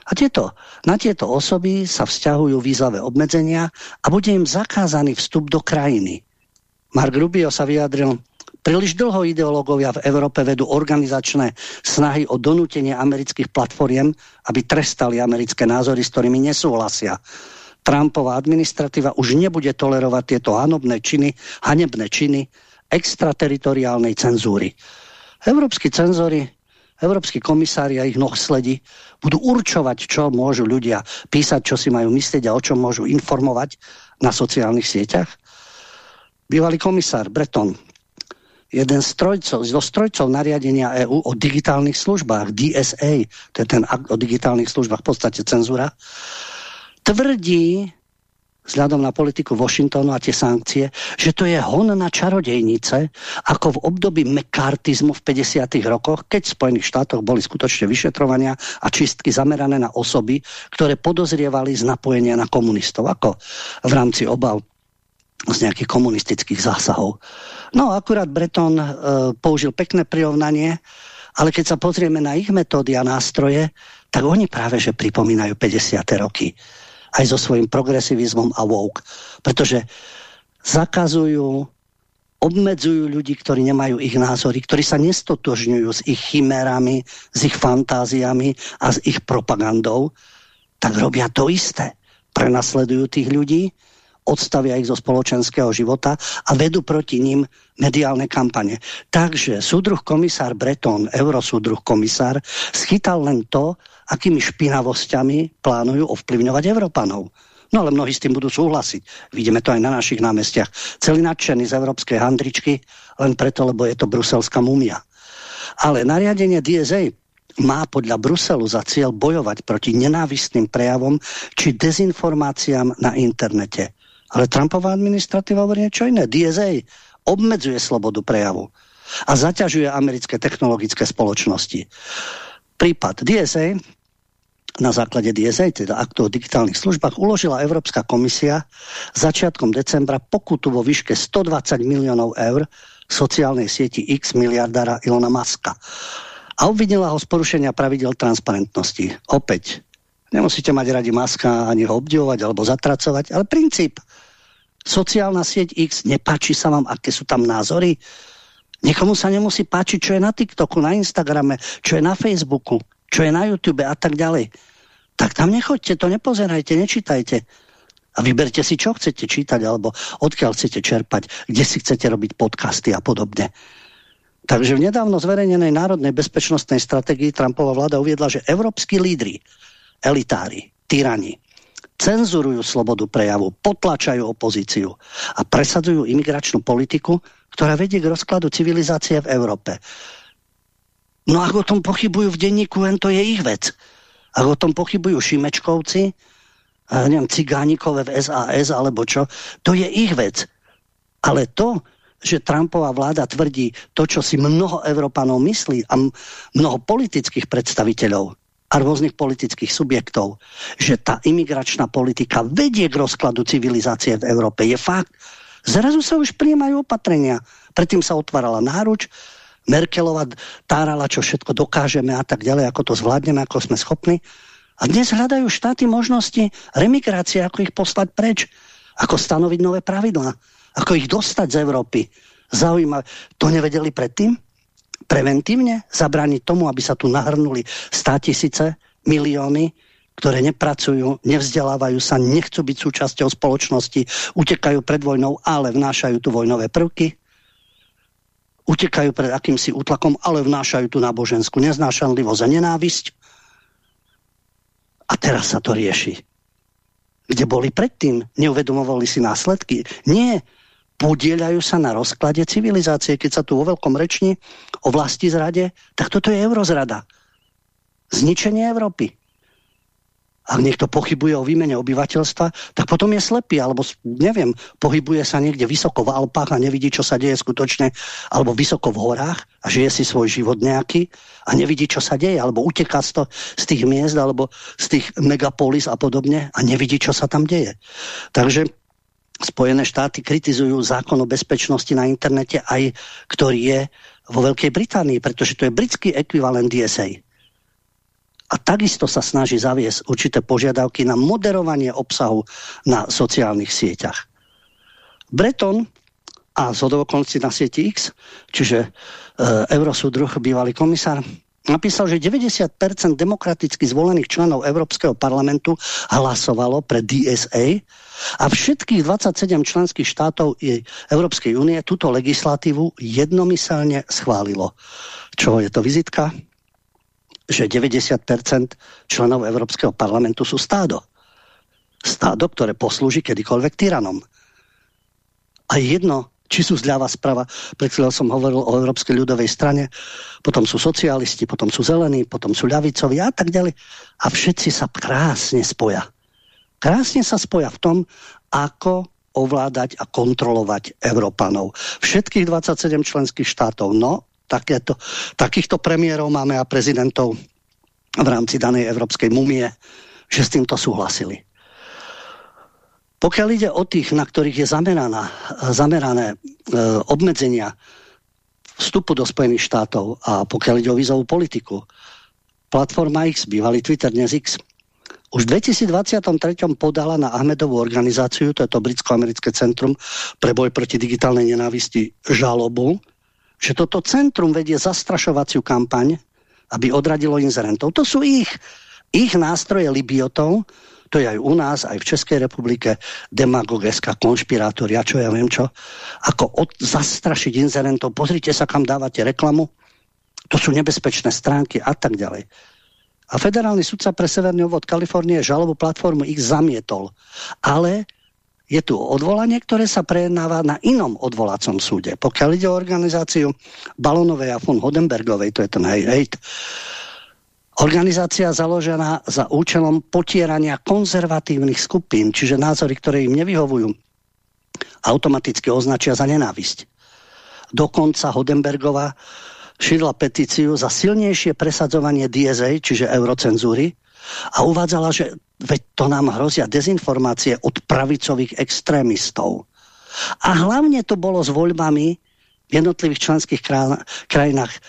A tieto, na tieto osoby sa vzťahujú vízavé obmedzenia a bude im zakázaný vstup do krajiny. Mark Rubio sa vyjadril, príliš dlho ideológovia v Európe vedú organizačné snahy o donútenie amerických platformiem, aby trestali americké názory, s ktorými nesúhlasia. Trumpová administratíva už nebude tolerovať tieto hanobné činy, hanebné činy extrateritoriálnej cenzúry. Európsky cenzory, európsky komisári a ich nohsledi budú určovať, čo môžu ľudia písať, čo si majú myslieť a o čom môžu informovať na sociálnych sieťach bývalý komisár Breton, jeden z trojcov, zo strojcov nariadenia EÚ o digitálnych službách, DSA, to je ten akt o digitálnych službách, v podstate cenzúra, tvrdí, vzhľadom na politiku Washingtonu a tie sankcie, že to je hon na čarodejnice, ako v období mekartizmu v 50. rokoch, keď v Spojených štátoch boli skutočne vyšetrovania a čistky zamerané na osoby, ktoré podozrievali z napojenia na komunistov, ako v rámci obav z nejakých komunistických zásahov. No akurát Breton e, použil pekné prirovnanie, ale keď sa pozrieme na ich metódy a nástroje, tak oni práve že pripomínajú 50. roky. Aj so svojím progresivizmom a woke. Pretože zakazujú, obmedzujú ľudí, ktorí nemajú ich názory, ktorí sa nestotožňujú s ich chimerami, s ich fantáziami a s ich propagandou, tak robia to isté. Prenasledujú tých ľudí, odstavia ich zo spoločenského života a vedú proti ním mediálne kampane. Takže súdruh komisár Breton, eurosúdruh komisár, schytal len to, akými špinavosťami plánujú ovplyvňovať Európanov. No ale mnohí s tým budú súhlasiť. Vidíme to aj na našich námestiach. Celý nadšený z európskej handričky, len preto, lebo je to bruselská mumia. Ale nariadenie DSA má podľa Bruselu za cieľ bojovať proti nenávistným prejavom či dezinformáciám na internete. Ale Trumpová administratíva hovorí niečo iné. DSA obmedzuje slobodu prejavu a zaťažuje americké technologické spoločnosti. Prípad DSA na základe DSA, teda aktu o digitálnych službách, uložila Európska komisia začiatkom decembra pokutu vo výške 120 miliónov eur sociálnej sieti X miliardára Ilona Maska a obvinila ho z porušenia pravidel transparentnosti. Opäť, nemusíte mať radi Maska ani ho obdivovať alebo zatracovať, ale princíp sociálna sieť X, nepáči sa vám, aké sú tam názory? Niekomu sa nemusí páčiť, čo je na TikToku, na Instagrame, čo je na Facebooku, čo je na YouTube a tak ďalej. Tak tam nechoďte, to nepozerajte, nečítajte. A vyberte si, čo chcete čítať, alebo odkiaľ chcete čerpať, kde si chcete robiť podcasty a podobne. Takže v nedávno zverejnenej národnej bezpečnostnej stratégii Trumpova vláda uviedla, že európsky lídry, elitári, tyrani, cenzurujú slobodu prejavu, potlačajú opozíciu a presadzujú imigračnú politiku, ktorá vedie k rozkladu civilizácie v Európe. No ak o tom pochybujú v denníku, len to je ich vec. Ak o tom pochybujú Šimečkovci, neviem, Cigánikové v SAS alebo čo, to je ich vec. Ale to, že Trumpová vláda tvrdí to, čo si mnoho Európanov myslí a mnoho politických predstaviteľov, a rôznych politických subjektov, že tá imigračná politika vedie k rozkladu civilizácie v Európe. Je fakt. Zrazu sa už prijímajú opatrenia. Predtým sa otvárala náruč, Merkelova tárala, čo všetko dokážeme a tak ďalej, ako to zvládneme, ako sme schopní. A dnes hľadajú štáty možnosti remigrácie, ako ich poslať preč, ako stanoviť nové pravidlá, ako ich dostať z Európy. Zaujímavé. To nevedeli predtým? Preventívne zabrániť tomu, aby sa tu nahrnuli tisíce, milióny, ktoré nepracujú, nevzdelávajú sa, nechcú byť súčasťou spoločnosti, utekajú pred vojnou, ale vnášajú tu vojnové prvky, utekajú pred akýmsi útlakom, ale vnášajú tu náboženskú neznášanlivosť a nenávisť. A teraz sa to rieši. Kde boli predtým? Neuvedomovali si následky? Nie. Podielajú sa na rozklade civilizácie. Keď sa tu vo veľkom reční o vlasti zrade, tak toto je eurozrada. Zničenie Európy ak niekto pochybuje o výmene obyvateľstva, tak potom je slepý, alebo neviem, pohybuje sa niekde vysoko v Alpách a nevidí, čo sa deje skutočne, alebo vysoko v horách a žije si svoj život nejaký a nevidí, čo sa deje, alebo uteká z, to, z tých miest, alebo z tých megapolis a podobne a nevidí, čo sa tam deje. Takže Spojené štáty kritizujú zákon o bezpečnosti na internete aj, ktorý je vo Veľkej Británii, pretože to je britský ekvivalent DSA a takisto sa snaží zaviesť určité požiadavky na moderovanie obsahu na sociálnych sieťach. Breton a z okolností na sieti X, čiže e, Eurosúdruh, bývalý komisár, napísal, že 90% demokraticky zvolených členov Európskeho parlamentu hlasovalo pre DSA a všetkých 27 členských štátov Európskej únie túto legislatívu jednomyselne schválilo. Čo je to vizitka? že 90% členov Európskeho parlamentu sú stádo. Stádo, ktoré poslúži kedykoľvek tyranom. A jedno, či sú zľava sprava, pred chvíľou som hovoril o Európskej ľudovej strane, potom sú socialisti, potom sú zelení, potom sú ľavicovi a tak ďalej. A všetci sa krásne spoja. Krásne sa spoja v tom, ako ovládať a kontrolovať Európanov. Všetkých 27 členských štátov. No, takéto, takýchto premiérov máme a prezidentov v rámci danej európskej mumie, že s týmto súhlasili. Pokiaľ ide o tých, na ktorých je zameraná, zamerané e, obmedzenia vstupu do Spojených štátov a pokiaľ ide o vízovú politiku, platforma X, bývalý Twitter, dnes X, už v 2023 podala na Ahmedovú organizáciu, to je to Britsko-americké centrum pre boj proti digitálnej nenávisti, žalobu, že toto centrum vedie zastrašovaciu kampaň, aby odradilo inzerentov. To sú ich, ich nástroje libiotov, to je aj u nás, aj v Českej republike, demagogeská konšpirátoria, čo ja viem čo, ako od, zastrašiť inzerentov, pozrite sa, kam dávate reklamu, to sú nebezpečné stránky a tak ďalej. A federálny sudca pre Severný obvod Kalifornie žalobu platformu ich zamietol. Ale je tu odvolanie, ktoré sa prejednáva na inom odvolacom súde. Pokiaľ ide o organizáciu Balonovej a von Hodenbergovej, to je ten hejt, Organizácia založená za účelom potierania konzervatívnych skupín, čiže názory, ktoré im nevyhovujú, automaticky označia za nenávisť. Dokonca Hodenbergová šidla petíciu za silnejšie presadzovanie DSA, čiže eurocenzúry, a uvádzala, že veď to nám hrozia dezinformácie od pravicových extrémistov. A hlavne to bolo s voľbami v jednotlivých členských krajinách e,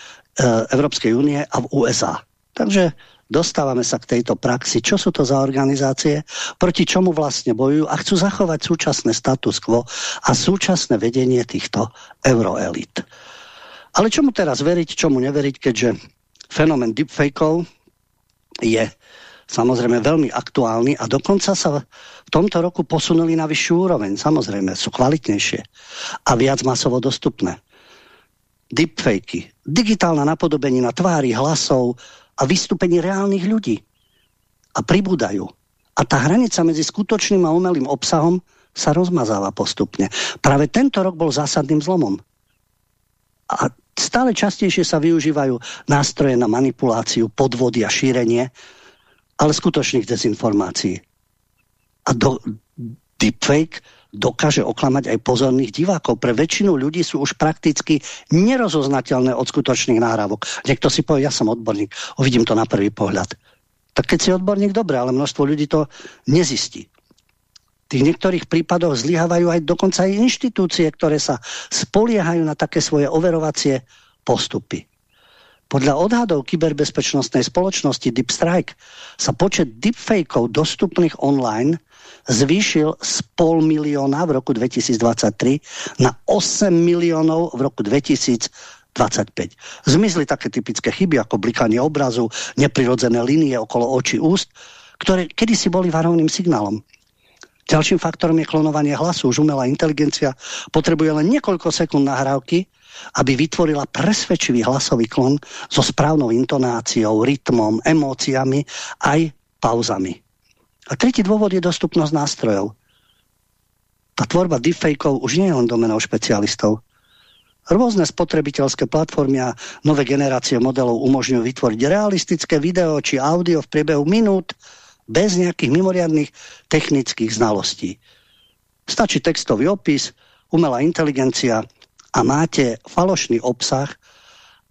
Európskej únie a v USA. Takže dostávame sa k tejto praxi. Čo sú to za organizácie, proti čomu vlastne bojujú a chcú zachovať súčasné status quo a súčasné vedenie týchto euroelit. Ale čomu teraz veriť, čomu neveriť, keďže fenomén deepfakeov je samozrejme veľmi aktuálny a dokonca sa v tomto roku posunuli na vyššiu úroveň. Samozrejme, sú kvalitnejšie a viac masovo dostupné. Deepfakey, digitálna napodobenina tvári, hlasov a vystúpení reálnych ľudí. A pribúdajú. A tá hranica medzi skutočným a umelým obsahom sa rozmazáva postupne. Práve tento rok bol zásadným zlomom. A stále častejšie sa využívajú nástroje na manipuláciu, podvody a šírenie ale skutočných dezinformácií. A do, deepfake dokáže oklamať aj pozorných divákov. Pre väčšinu ľudí sú už prakticky nerozoznateľné od skutočných náhrávok. Niekto si povie, ja som odborník, uvidím to na prvý pohľad. Tak keď si odborník, dobre, ale množstvo ľudí to nezistí. V tých niektorých prípadoch zlyhávajú aj dokonca aj inštitúcie, ktoré sa spoliehajú na také svoje overovacie postupy. Podľa odhadov kyberbezpečnostnej spoločnosti Deep Strike sa počet deepfakeov dostupných online zvýšil z pol milióna v roku 2023 na 8 miliónov v roku 2025. Zmizli také typické chyby ako blikanie obrazu, neprirodzené línie okolo očí úst, ktoré kedysi boli varovným signálom. Ďalším faktorom je klonovanie hlasu. Už umelá inteligencia potrebuje len niekoľko sekúnd nahrávky, aby vytvorila presvedčivý hlasový klon so správnou intonáciou, rytmom, emóciami aj pauzami. A tretí dôvod je dostupnosť nástrojov. Tá tvorba deepfakeov už nie je len domenou špecialistov. Rôzne spotrebiteľské platformy a nové generácie modelov umožňujú vytvoriť realistické video či audio v priebehu minút bez nejakých mimoriadných technických znalostí. Stačí textový opis, umelá inteligencia a máte falošný obsah,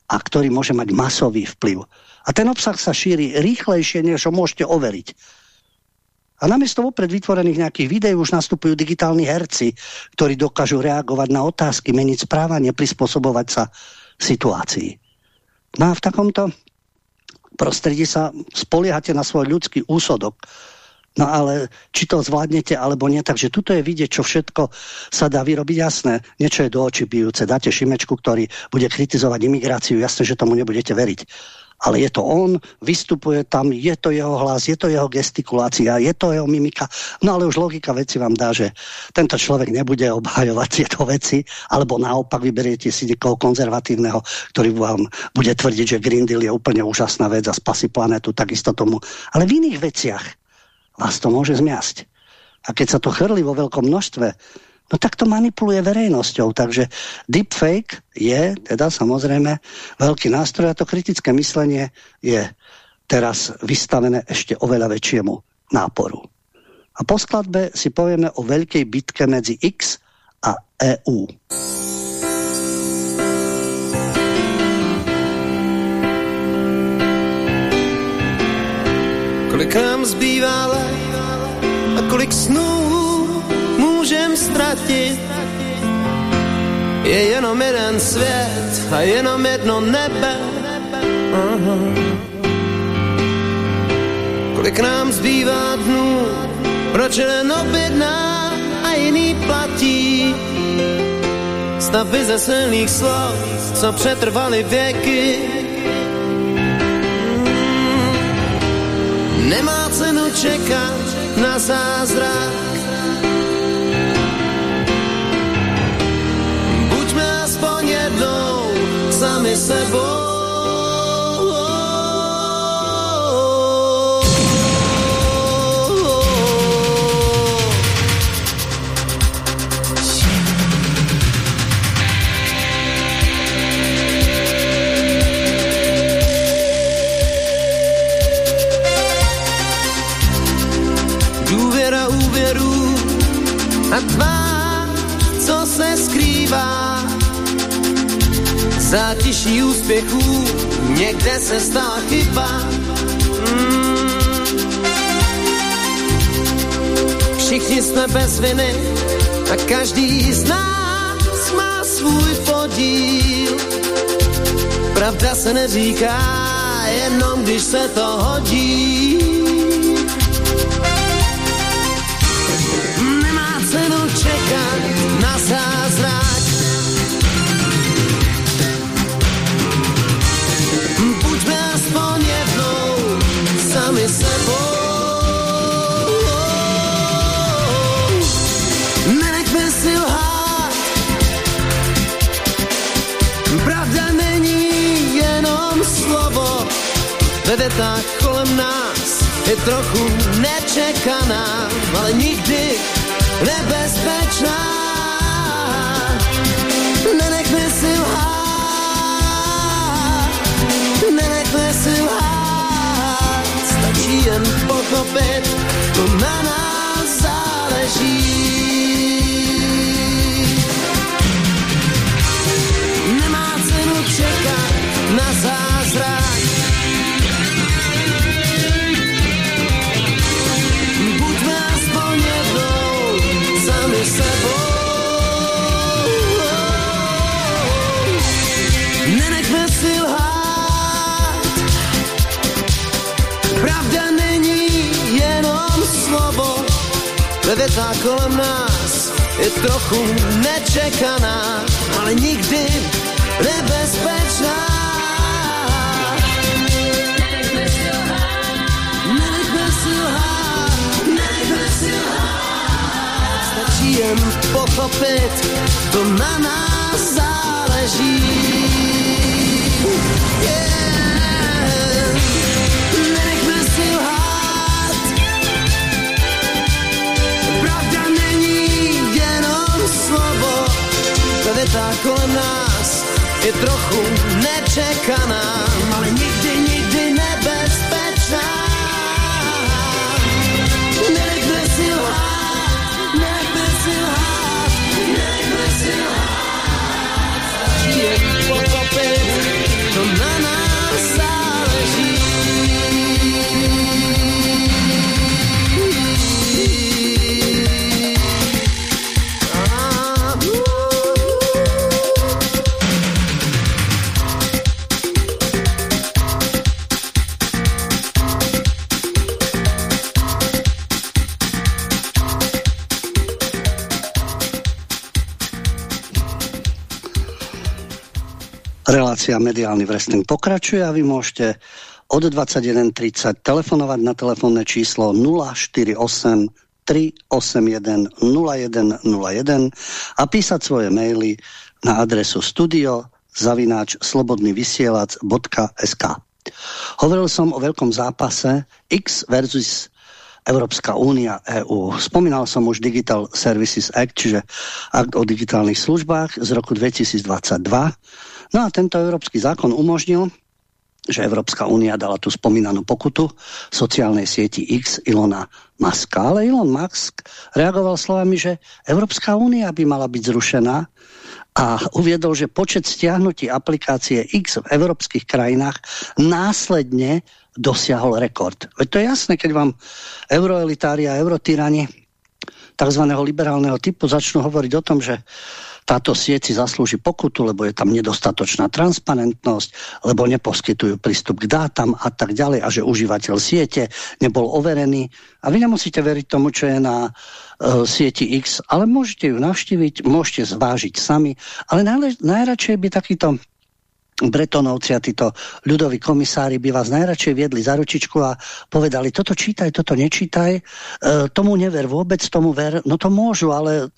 a ktorý môže mať masový vplyv. A ten obsah sa šíri rýchlejšie, než ho môžete overiť. A namiesto vopred vytvorených nejakých videí už nastupujú digitálni herci, ktorí dokážu reagovať na otázky, meniť správanie, prispôsobovať sa situácii. No a v takomto prostredí sa spoliehate na svoj ľudský úsodok. No ale či to zvládnete alebo nie, takže tuto je vidieť, čo všetko sa dá vyrobiť jasné. Niečo je do očí bijúce. Dáte Šimečku, ktorý bude kritizovať imigráciu, jasné, že tomu nebudete veriť ale je to on, vystupuje tam, je to jeho hlas, je to jeho gestikulácia, je to jeho mimika, no ale už logika veci vám dá, že tento človek nebude obhajovať tieto veci, alebo naopak vyberiete si niekoho konzervatívneho, ktorý vám bude tvrdiť, že Green Deal je úplne úžasná vec a spasí planetu, takisto tomu. Ale v iných veciach vás to môže zmiasť. A keď sa to chrli vo veľkom množstve, no tak to manipuluje verejnosťou. Takže deepfake je teda samozrejme veľký nástroj a to kritické myslenie je teraz vystavené ešte oveľa väčšiemu náporu. A po skladbe si povieme o veľkej bitke medzi X a EU. Kolik nám zbývá a kolik snů můžem ztratit. Je jenom jeden svět a jenom jedno nebe. Aha. Kolik nám zbývá dnů, proč jen objedná a jiný platí. Stavby ze silných slov, co přetrvali věky. Nemá cenu čekat na zázrak, know same sebo Advice zátiší úspěchů někde se stala chyba. Mm. Všichni jsme bez viny a každý z nás má svůj podíl. Pravda se neříká jenom, když se to hodí. Ve větách kolem nás je trochu nečekaná, ale nikdy nebezpečná. Nenechme si lhát, nenechme si lhát jen pochopit, to na nás záleží. Nemá cenu čekat na zázrak, Kleveta kolem nás je trochu nečekaná, ale nikdy nebezpečná. Stačí jen pochopit, to na nás záleží. Yeah. každá kolem nás je trochu nečekaná, ale nikdy Relácia Mediálny wrestling pokračuje a vy môžete od 21.30 telefonovať na telefónne číslo 048 381 0101 a písať svoje maily na adresu studio zavináč slobodnyvysielac.sk Hovoril som o veľkom zápase X versus Európska únia EU. Spomínal som už Digital Services Act, čiže akt o digitálnych službách z roku 2022. No a tento európsky zákon umožnil, že Európska únia dala tú spomínanú pokutu sociálnej sieti X Ilona Muska. Ale Elon Musk reagoval slovami, že Európska únia by mala byť zrušená a uviedol, že počet stiahnutí aplikácie X v európskych krajinách následne dosiahol rekord. Veď to je jasné, keď vám euroelitári a eurotyrani tzv. liberálneho typu začnú hovoriť o tom, že táto sieť si zaslúži pokutu, lebo je tam nedostatočná transparentnosť, lebo neposkytujú prístup k dátam a tak ďalej a že užívateľ siete nebol overený. A vy nemusíte veriť tomu, čo je na uh, sieti X, ale môžete ju navštíviť, môžete zvážiť sami, ale najradšej by takýto Bretonovci a títo ľudoví komisári by vás najradšej viedli za ručičku a povedali, toto čítaj, toto nečítaj, e, tomu never vôbec, tomu ver, no to môžu, ale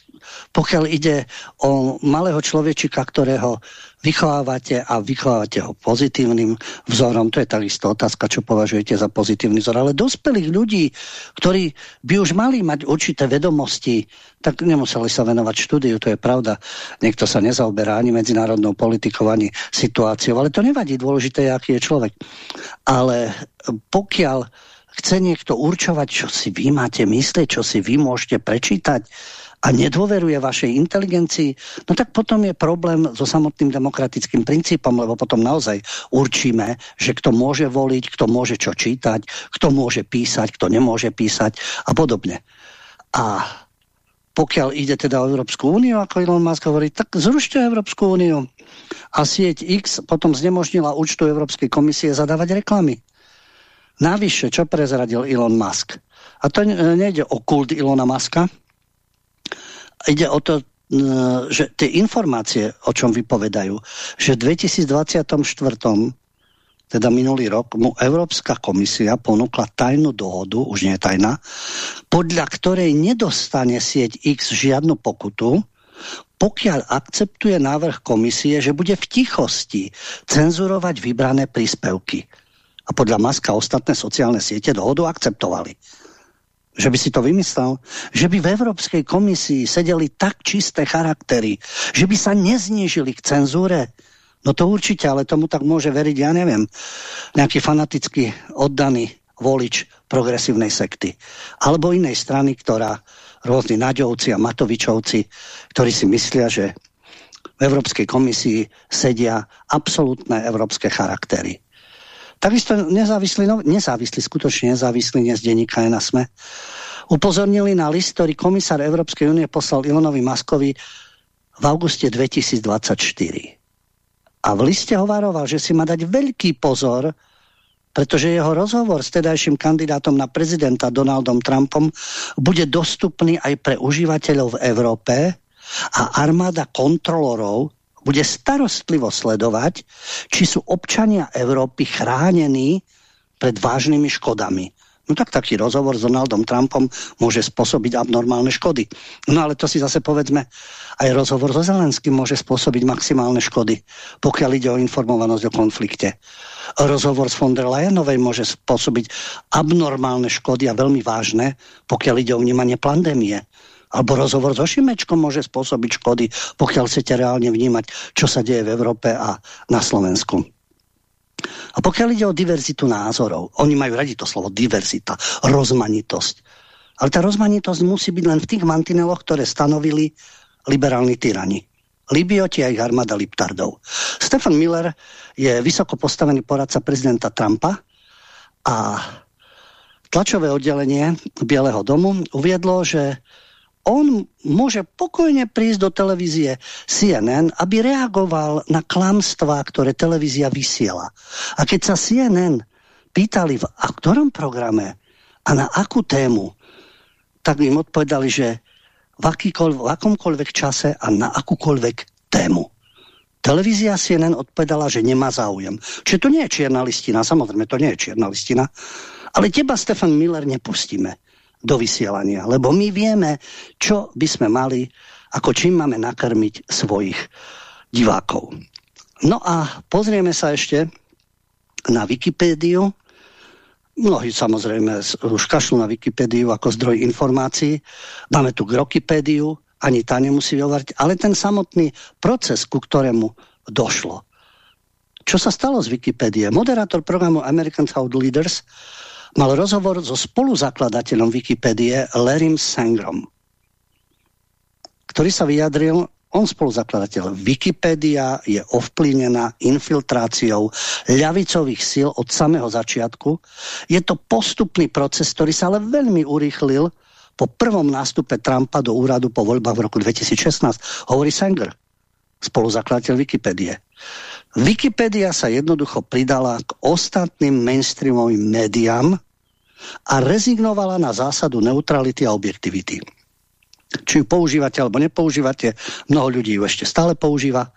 pokiaľ ide o malého človečika, ktorého vychovávate a vychovávate ho pozitívnym vzorom, to je takisto otázka, čo považujete za pozitívny vzor, ale dospelých ľudí, ktorí by už mali mať určité vedomosti, tak nemuseli sa venovať štúdiu, to je pravda. Niekto sa nezaoberá ani medzinárodnou politikou, ani situáciou, ale to nevadí, dôležité aký je človek. Ale pokiaľ chce niekto určovať, čo si vy máte myslieť, čo si vy môžete prečítať, a nedôveruje vašej inteligencii, no tak potom je problém so samotným demokratickým princípom, lebo potom naozaj určíme, že kto môže voliť, kto môže čo čítať, kto môže písať, kto nemôže písať a podobne. A pokiaľ ide teda o Európsku úniu, ako Elon Musk hovorí, tak zrušte Európsku úniu. A sieť X potom znemožnila účtu Európskej komisie zadávať reklamy. Navyše, čo prezradil Elon Musk? A to nejde o kult Ilona Muska, ide o to, že tie informácie, o čom vypovedajú, že v 2024 teda minulý rok, mu Európska komisia ponúkla tajnú dohodu, už nie tajná, podľa ktorej nedostane sieť X žiadnu pokutu, pokiaľ akceptuje návrh komisie, že bude v tichosti cenzurovať vybrané príspevky. A podľa Maska ostatné sociálne siete dohodu akceptovali že by si to vymyslel, že by v Európskej komisii sedeli tak čisté charaktery, že by sa neznížili k cenzúre. No to určite, ale tomu tak môže veriť, ja neviem, nejaký fanaticky oddaný volič progresívnej sekty. Alebo inej strany, ktorá rôzni Naďovci a Matovičovci, ktorí si myslia, že v Európskej komisii sedia absolútne európske charaktery. Takisto nezávislí, no, nezávislí, skutočne nezávislí dnes denníka na SME, upozornili na list, ktorý komisár Európskej únie poslal Ilonovi Maskovi v auguste 2024. A v liste ho varoval, že si má dať veľký pozor, pretože jeho rozhovor s tedajším kandidátom na prezidenta Donaldom Trumpom bude dostupný aj pre užívateľov v Európe a armáda kontrolorov bude starostlivo sledovať, či sú občania Európy chránení pred vážnymi škodami. No tak taký rozhovor s Donaldom Trumpom môže spôsobiť abnormálne škody. No ale to si zase povedzme, aj rozhovor so Zelenským môže spôsobiť maximálne škody, pokiaľ ide o informovanosť o konflikte. Rozhovor s von der Leyenovej môže spôsobiť abnormálne škody a veľmi vážne, pokiaľ ide o vnímanie pandémie Alebo rozhovor so Šimečkom môže spôsobiť škody, pokiaľ chcete reálne vnímať, čo sa deje v Európe a na Slovensku. A pokiaľ ide o diverzitu názorov, oni majú radi to slovo diverzita, rozmanitosť. Ale tá rozmanitosť musí byť len v tých mantineloch, ktoré stanovili liberálni tyrani. Libioti a ich armáda Liptardov. Stefan Miller je vysoko postavený poradca prezidenta Trumpa a tlačové oddelenie Bieleho domu uviedlo, že on môže pokojne prísť do televízie CNN, aby reagoval na klamstvá, ktoré televízia vysiela. A keď sa CNN pýtali, v a ktorom programe a na akú tému, tak im odpovedali, že v, v akomkoľvek čase a na akúkoľvek tému. Televízia CNN odpovedala, že nemá záujem. Čiže to nie je čierna listina, samozrejme to nie je čierna listina, ale teba, Stefan Miller, nepustíme do vysielania, lebo my vieme, čo by sme mali, ako čím máme nakrmiť svojich divákov. No a pozrieme sa ešte na Wikipédiu, Mnohí samozrejme už kašľú na Wikipédiu ako zdroj informácií. Máme tu Grokipédiu, ani tá nemusí hovoriť, ale ten samotný proces, ku ktorému došlo. Čo sa stalo z Wikipédie? Moderátor programu American Thought Leaders mal rozhovor so spoluzakladateľom Wikipédie Larrym Sangrom, ktorý sa vyjadril, on spoluzakladateľ. Wikipédia je ovplyvnená infiltráciou ľavicových síl od samého začiatku. Je to postupný proces, ktorý sa ale veľmi urýchlil po prvom nástupe Trumpa do úradu po voľbách v roku 2016, hovorí Sanger, spoluzakladateľ Wikipédie. Wikipédia sa jednoducho pridala k ostatným mainstreamovým médiám a rezignovala na zásadu neutrality a objektivity či ju používate alebo nepoužívate, mnoho ľudí ju ešte stále používa,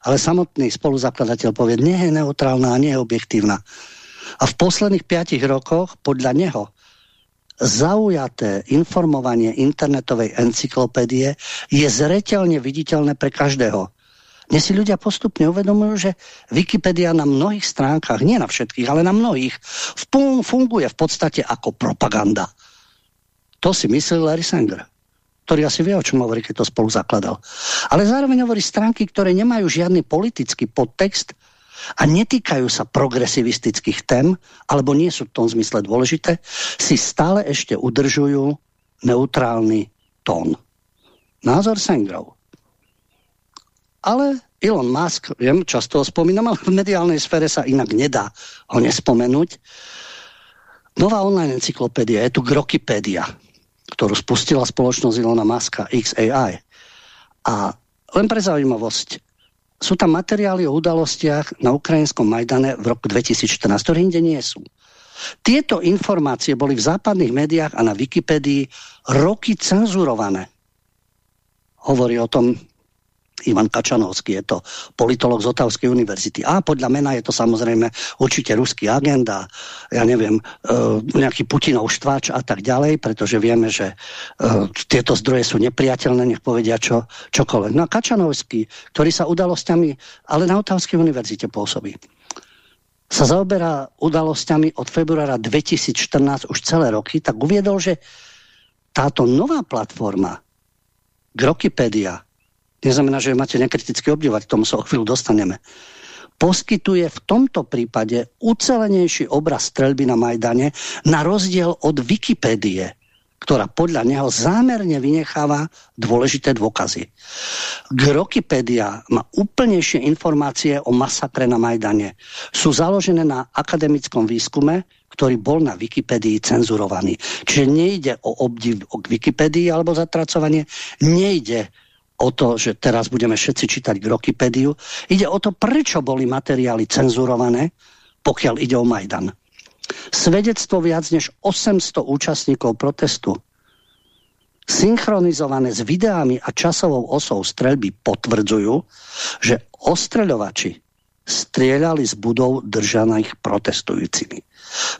ale samotný spoluzakladateľ povie, nie je neutrálna a nie je objektívna. A v posledných piatich rokoch podľa neho zaujaté informovanie internetovej encyklopédie je zreteľne viditeľné pre každého. Dnes si ľudia postupne uvedomujú, že Wikipedia na mnohých stránkach, nie na všetkých, ale na mnohých, funguje v podstate ako propaganda. To si myslel Larry Sanger ktorý asi vie, o čom hovorí, keď to spolu zakladal. Ale zároveň hovorí stránky, ktoré nemajú žiadny politický podtext a netýkajú sa progresivistických tém, alebo nie sú v tom zmysle dôležité, si stále ešte udržujú neutrálny tón. Názor Sengrov. Ale Elon Musk, viem, často ho spomínam, ale v mediálnej sfére sa inak nedá ho nespomenúť. Nová online encyklopédia je tu Grokipédia ktorú spustila spoločnosť Ilona Maska XAI. A len pre zaujímavosť, sú tam materiály o udalostiach na ukrajinskom Majdane v roku 2014, ktoré inde nie sú. Tieto informácie boli v západných médiách a na Wikipédii roky cenzurované. Hovorí o tom Ivan Kačanovský, je to politolog z Otavskej univerzity. A podľa mena je to samozrejme určite ruský agenda, ja neviem, e, nejaký Putinov štváč a tak ďalej, pretože vieme, že e, tieto zdroje sú nepriateľné, nech povedia čo, čokoľvek. No a Kačanovský, ktorý sa udalosťami, ale na Otavskej univerzite pôsobí, sa zaoberá udalosťami od februára 2014 už celé roky, tak uviedol, že táto nová platforma Grokipedia neznamená, že máte nekriticky obdivovať, k tomu sa o chvíľu dostaneme. Poskytuje v tomto prípade ucelenejší obraz streľby na Majdane na rozdiel od Wikipédie, ktorá podľa neho zámerne vynecháva dôležité dôkazy. Grokipedia má úplnejšie informácie o masakre na Majdane. Sú založené na akademickom výskume, ktorý bol na Wikipédii cenzurovaný. Čiže nejde o obdiv o Wikipédii alebo zatracovanie, nejde o to, že teraz budeme všetci čítať Grokipédiu. Ide o to, prečo boli materiály cenzurované, pokiaľ ide o Majdan. Svedectvo viac než 800 účastníkov protestu synchronizované s videami a časovou osou streľby potvrdzujú, že ostreľovači strieľali z budov držaných protestujúcimi.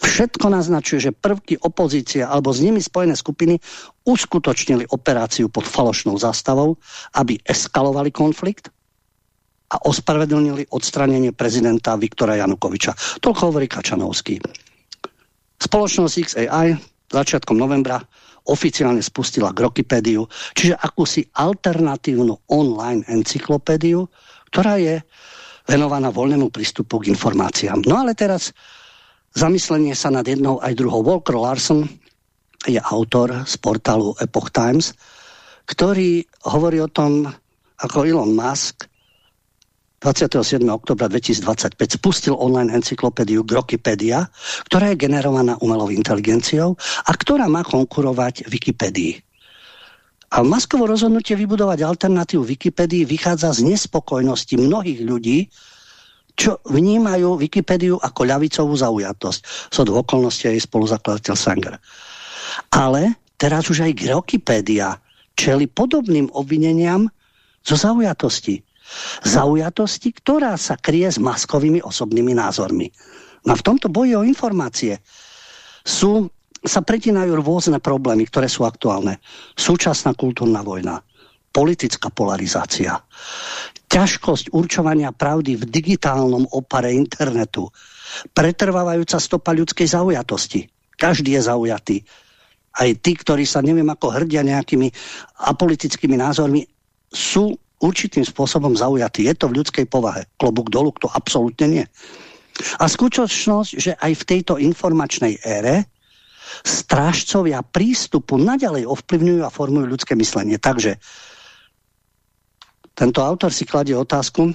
Všetko naznačuje, že prvky opozície alebo s nimi spojené skupiny uskutočnili operáciu pod falošnou zástavou, aby eskalovali konflikt a ospravedlnili odstranenie prezidenta Viktora Janukoviča. Toľko hovorí Kačanovský. Spoločnosť XAI začiatkom novembra oficiálne spustila Grokipédiu, čiže akúsi alternatívnu online encyklopédiu, ktorá je venovaná voľnému prístupu k informáciám. No ale teraz zamyslenie sa nad jednou aj druhou. Walker Larson je autor z portálu Epoch Times, ktorý hovorí o tom, ako Elon Musk 27. oktobra 2025 spustil online encyklopédiu Grokipedia, ktorá je generovaná umelou inteligenciou a ktorá má konkurovať Wikipedii. A Maskovo rozhodnutie vybudovať alternatívu Wikipedii vychádza z nespokojnosti mnohých ľudí, čo vnímajú Wikipédiu ako ľavicovú zaujatosť. Sú do okolnosti aj spoluzakladateľ Sanger. Ale teraz už aj Grokipedia čeli podobným obvineniam zo zaujatosti zaujatosti, ktorá sa kryje s maskovými osobnými názormi. No a v tomto boji o informácie sú, sa pretinajú rôzne problémy, ktoré sú aktuálne. Súčasná kultúrna vojna, politická polarizácia, ťažkosť určovania pravdy v digitálnom opare internetu, pretrvávajúca stopa ľudskej zaujatosti. Každý je zaujatý. Aj tí, ktorí sa neviem ako hrdia nejakými apolitickými názormi, sú určitým spôsobom zaujatý. Je to v ľudskej povahe. Klobúk dolu, to absolútne nie. A skutočnosť, že aj v tejto informačnej ére strážcovia prístupu naďalej ovplyvňujú a formujú ľudské myslenie. Takže tento autor si kladie otázku,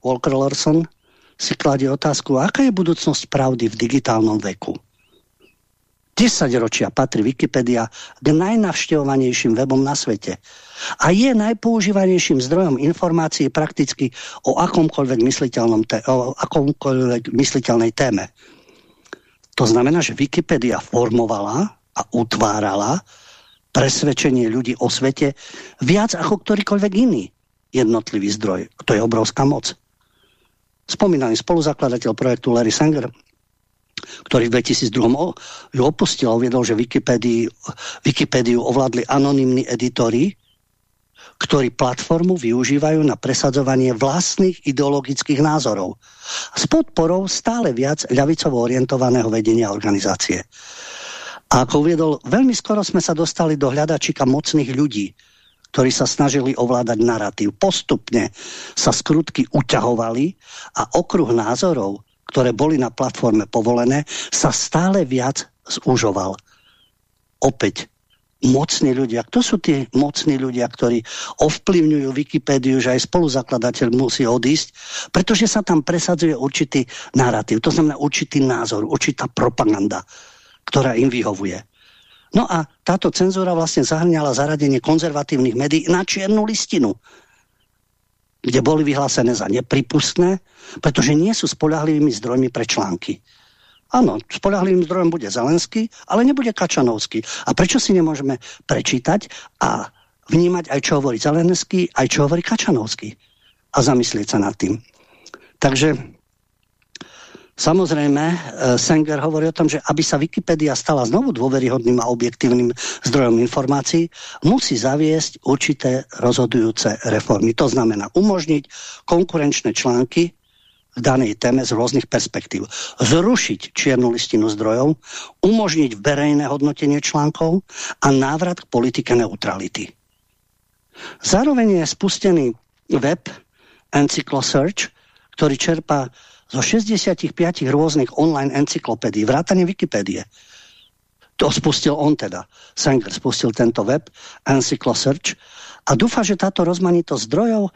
Walker Larson si kladie otázku, aká je budúcnosť pravdy v digitálnom veku. 10 ročia patrí Wikipedia k najnavštevovanejším webom na svete a je najpoužívanejším zdrojom informácií prakticky o akomkoľvek, mysliteľnom o akomkoľvek mysliteľnej téme. To znamená, že Wikipedia formovala a utvárala presvedčenie ľudí o svete viac ako ktorýkoľvek iný jednotlivý zdroj. To je obrovská moc. Spomínaný spoluzakladateľ projektu Larry Sanger ktorý v 2002 ju opustil a uviedol, že Wikipédiu ovládli anonimní editori, ktorí platformu využívajú na presadzovanie vlastných ideologických názorov s podporou stále viac ľavicovo orientovaného vedenia organizácie. A ako uviedol, veľmi skoro sme sa dostali do hľadačika mocných ľudí, ktorí sa snažili ovládať narratív. Postupne sa skrutky uťahovali a okruh názorov, ktoré boli na platforme povolené, sa stále viac zúžoval. Opäť mocní ľudia. Kto sú tí mocní ľudia, ktorí ovplyvňujú Wikipédiu, že aj spoluzakladateľ musí odísť, pretože sa tam presadzuje určitý narratív, to znamená určitý názor, určitá propaganda, ktorá im vyhovuje. No a táto cenzúra vlastne zahrňala zaradenie konzervatívnych médií na čiernu listinu kde boli vyhlásené za nepripustné, pretože nie sú spolahlivými zdrojmi pre články. Áno, spolahlivým zdrojom bude Zelenský, ale nebude Kačanovský. A prečo si nemôžeme prečítať a vnímať aj čo hovorí Zelenský, aj čo hovorí Kačanovský a zamyslieť sa nad tým. Takže Samozrejme, e, Sanger hovorí o tom, že aby sa Wikipedia stala znovu dôveryhodným a objektívnym zdrojom informácií, musí zaviesť určité rozhodujúce reformy. To znamená umožniť konkurenčné články v danej téme z rôznych perspektív. Zrušiť čiernu listinu zdrojov, umožniť verejné hodnotenie článkov a návrat k politike neutrality. Zároveň je spustený web Encyclosearch, ktorý čerpá zo 65 rôznych online encyklopédií, vrátane Wikipédie. To spustil on teda. Sanger spustil tento web, Encyclosearch, a dúfa, že táto rozmanitosť zdrojov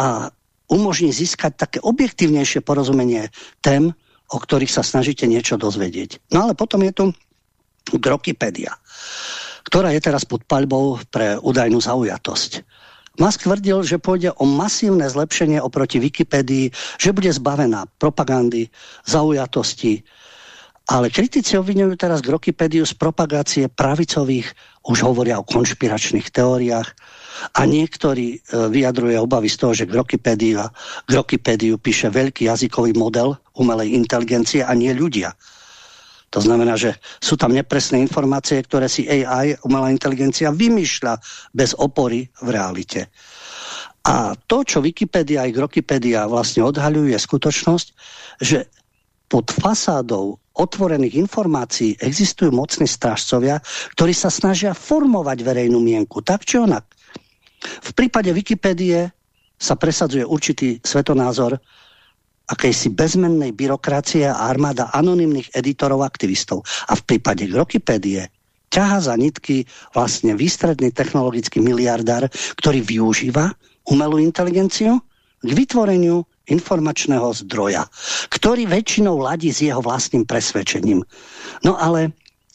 a umožní získať také objektívnejšie porozumenie tém, o ktorých sa snažíte niečo dozvedieť. No ale potom je tu Grokipedia, ktorá je teraz pod paľbou pre údajnú zaujatosť. Musk tvrdil, že pôjde o masívne zlepšenie oproti Wikipédii, že bude zbavená propagandy, zaujatosti, ale kritici obvinujú teraz Grokipédiu z propagácie pravicových, už hovoria o konšpiračných teóriách a niektorí e, vyjadruje obavy z toho, že Grokipédia, Grokipédiu píše veľký jazykový model umelej inteligencie a nie ľudia. To znamená, že sú tam nepresné informácie, ktoré si AI, umelá inteligencia, vymýšľa bez opory v realite. A to, čo Wikipedia aj Grokipedia vlastne odhaľujú, je skutočnosť, že pod fasádou otvorených informácií existujú mocní strážcovia, ktorí sa snažia formovať verejnú mienku, tak či onak. V prípade Wikipédie sa presadzuje určitý svetonázor akejsi bezmennej byrokracie a armáda anonymných editorov aktivistov. A v prípade Wikipédie ťaha za nitky vlastne výstredný technologický miliardár, ktorý využíva umelú inteligenciu k vytvoreniu informačného zdroja, ktorý väčšinou ladí s jeho vlastným presvedčením. No ale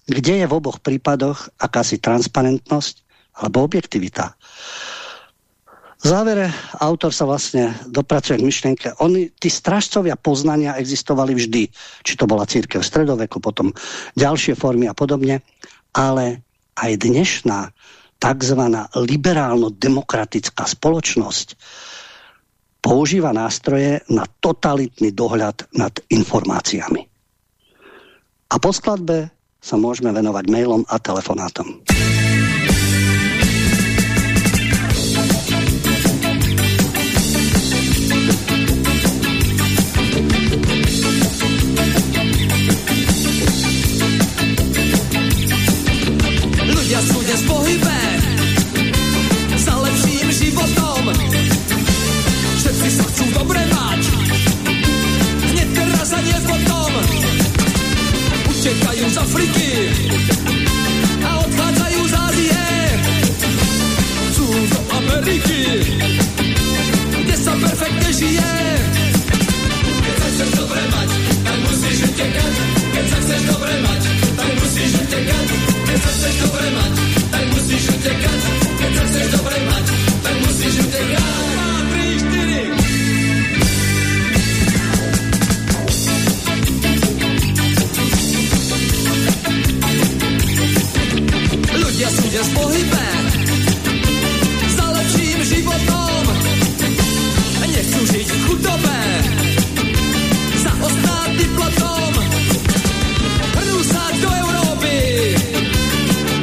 kde je v oboch prípadoch akási transparentnosť alebo objektivita? V závere autor sa vlastne dopracuje k myšlienke. Oni, tí stražcovia poznania existovali vždy. Či to bola církev v stredoveku, potom ďalšie formy a podobne. Ale aj dnešná tzv. liberálno-demokratická spoločnosť používa nástroje na totalitný dohľad nad informáciami. A po skladbe sa môžeme venovať mailom a telefonátom. Perfektne žije. Keď sa chceš dobre mať, tak musíš utekať. Keď sa chceš dobre mať, tak musíš utekať. Keď sa chceš dobre mať, tak musíš utekať. Keď sa chceš dobre mať, tak musíš utekať. ľudia sú dnes pohybé za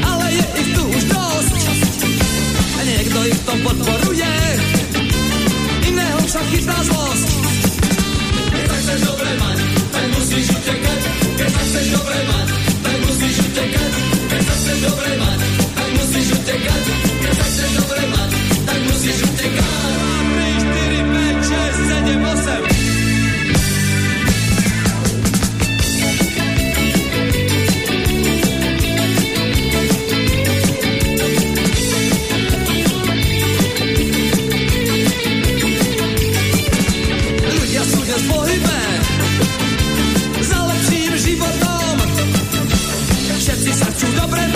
ale je ich tu už dosť. Niekto ich to podporuje, iného však chytá. Keď sa chceš dobre mať, tak musíš utekať. Keď sa chceš dobre mať, sa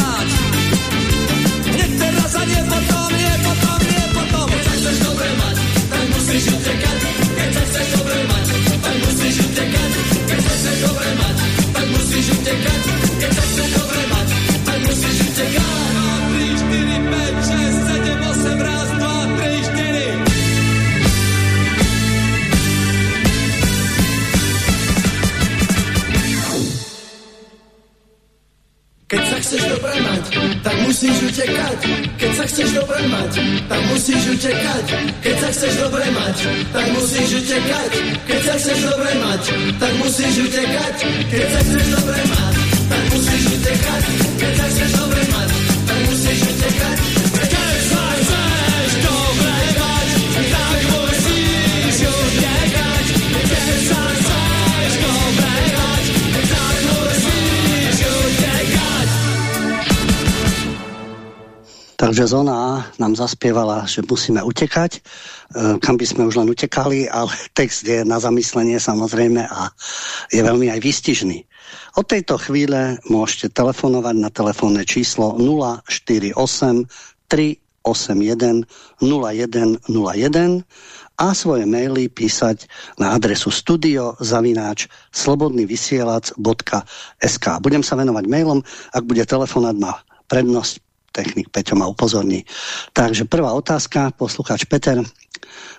chceš dobre mať, tak musíš utekať. Keď sa chceš dobre mať, tak musíš utekať. Keď sa chceš dobre mať, tak musíš utekať. Keď sa chceš dobre mať, tak musíš utekať. Keď sa chceš dobre mať, tak musíš utekať. Keď sa chceš dobre mať, tak musíš utekať. Takže zóna nám zaspievala, že musíme utekať, e, kam by sme už len utekali, ale text je na zamyslenie samozrejme a je veľmi aj výstižný. Od tejto chvíle môžete telefonovať na telefónne číslo 048 381 0101 a svoje maily písať na adresu studio zavináč slobodnyvysielac.sk Budem sa venovať mailom, ak bude telefonát má prednosť technik Peťo ma upozorní. Takže prvá otázka, poslucháč Peter.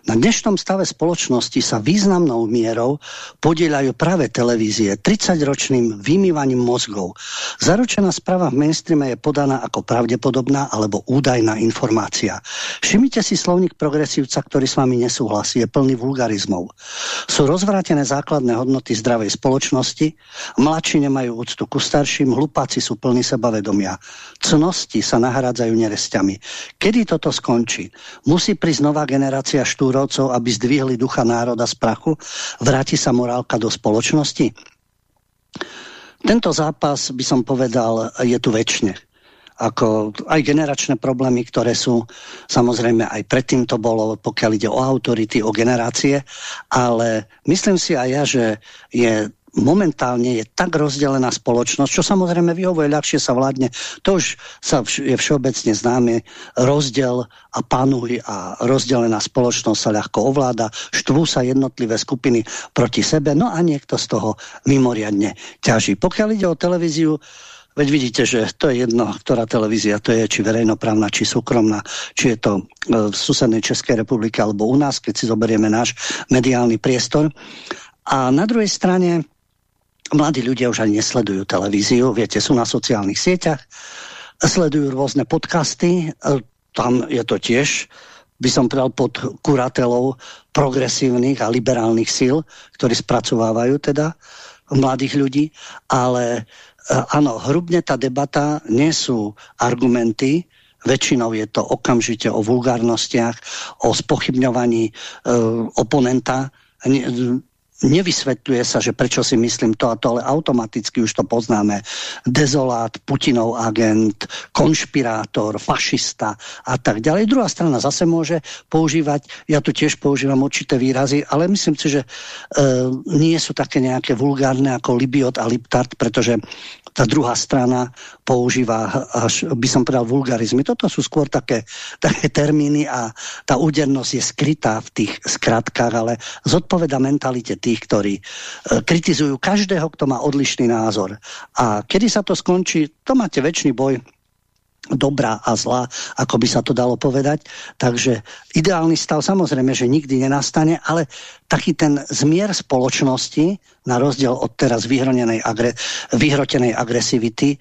Na dnešnom stave spoločnosti sa významnou mierou podielajú práve televízie 30-ročným vymývaním mozgov. Zaručená správa v mainstreame je podaná ako pravdepodobná alebo údajná informácia. Všimnite si slovník progresívca, ktorý s vami nesúhlasí, je plný vulgarizmov. Sú rozvrátené základné hodnoty zdravej spoločnosti, mladší nemajú úctu ku starším, hlupáci sú plní sebavedomia. Cnosti sa nahrádzajú nerestiami. Kedy toto skončí? Musí prísť nová generácia štúr Túrovcov, aby zdvihli ducha národa z prachu? Vráti sa morálka do spoločnosti? Tento zápas, by som povedal, je tu väčšine ako aj generačné problémy, ktoré sú, samozrejme aj predtým to bolo, pokiaľ ide o autority, o generácie, ale myslím si aj ja, že je momentálne je tak rozdelená spoločnosť, čo samozrejme vyhovuje, ľahšie sa vládne. To už sa je všeobecne známe. Rozdiel a panuj a rozdelená spoločnosť sa ľahko ovláda, štvú sa jednotlivé skupiny proti sebe, no a niekto z toho mimoriadne ťaží. Pokiaľ ide o televíziu, Veď vidíte, že to je jedno, ktorá televízia to je, či verejnoprávna, či súkromná, či je to e, v susednej Českej republike alebo u nás, keď si zoberieme náš mediálny priestor. A na druhej strane Mladí ľudia už ani nesledujú televíziu, viete, sú na sociálnych sieťach, sledujú rôzne podcasty, e, tam je to tiež, by som povedal, pod kuratelou progresívnych a liberálnych síl, ktorí spracovávajú teda mladých ľudí, ale e, áno, hrubne tá debata nie sú argumenty, väčšinou je to okamžite o vulgárnostiach, o spochybňovaní e, oponenta, nevysvetľuje sa, že prečo si myslím to a to, ale automaticky už to poznáme. Dezolát, Putinov agent, konšpirátor, fašista a tak ďalej. Druhá strana zase môže používať, ja tu tiež používam určité výrazy, ale myslím si, že e, nie sú také nejaké vulgárne ako Libiot a Liptart, pretože tá druhá strana používa až, by som povedal, vulgarizmy. Toto sú skôr také, také termíny a tá údernosť je skrytá v tých skratkách, ale zodpoveda mentalite tých, ktorí e, kritizujú každého, kto má odlišný názor. A kedy sa to skončí, to máte väčší boj dobrá a zlá, ako by sa to dalo povedať. Takže ideálny stav samozrejme, že nikdy nenastane, ale taký ten zmier spoločnosti, na rozdiel od teraz vyhrotenej agresivity, e,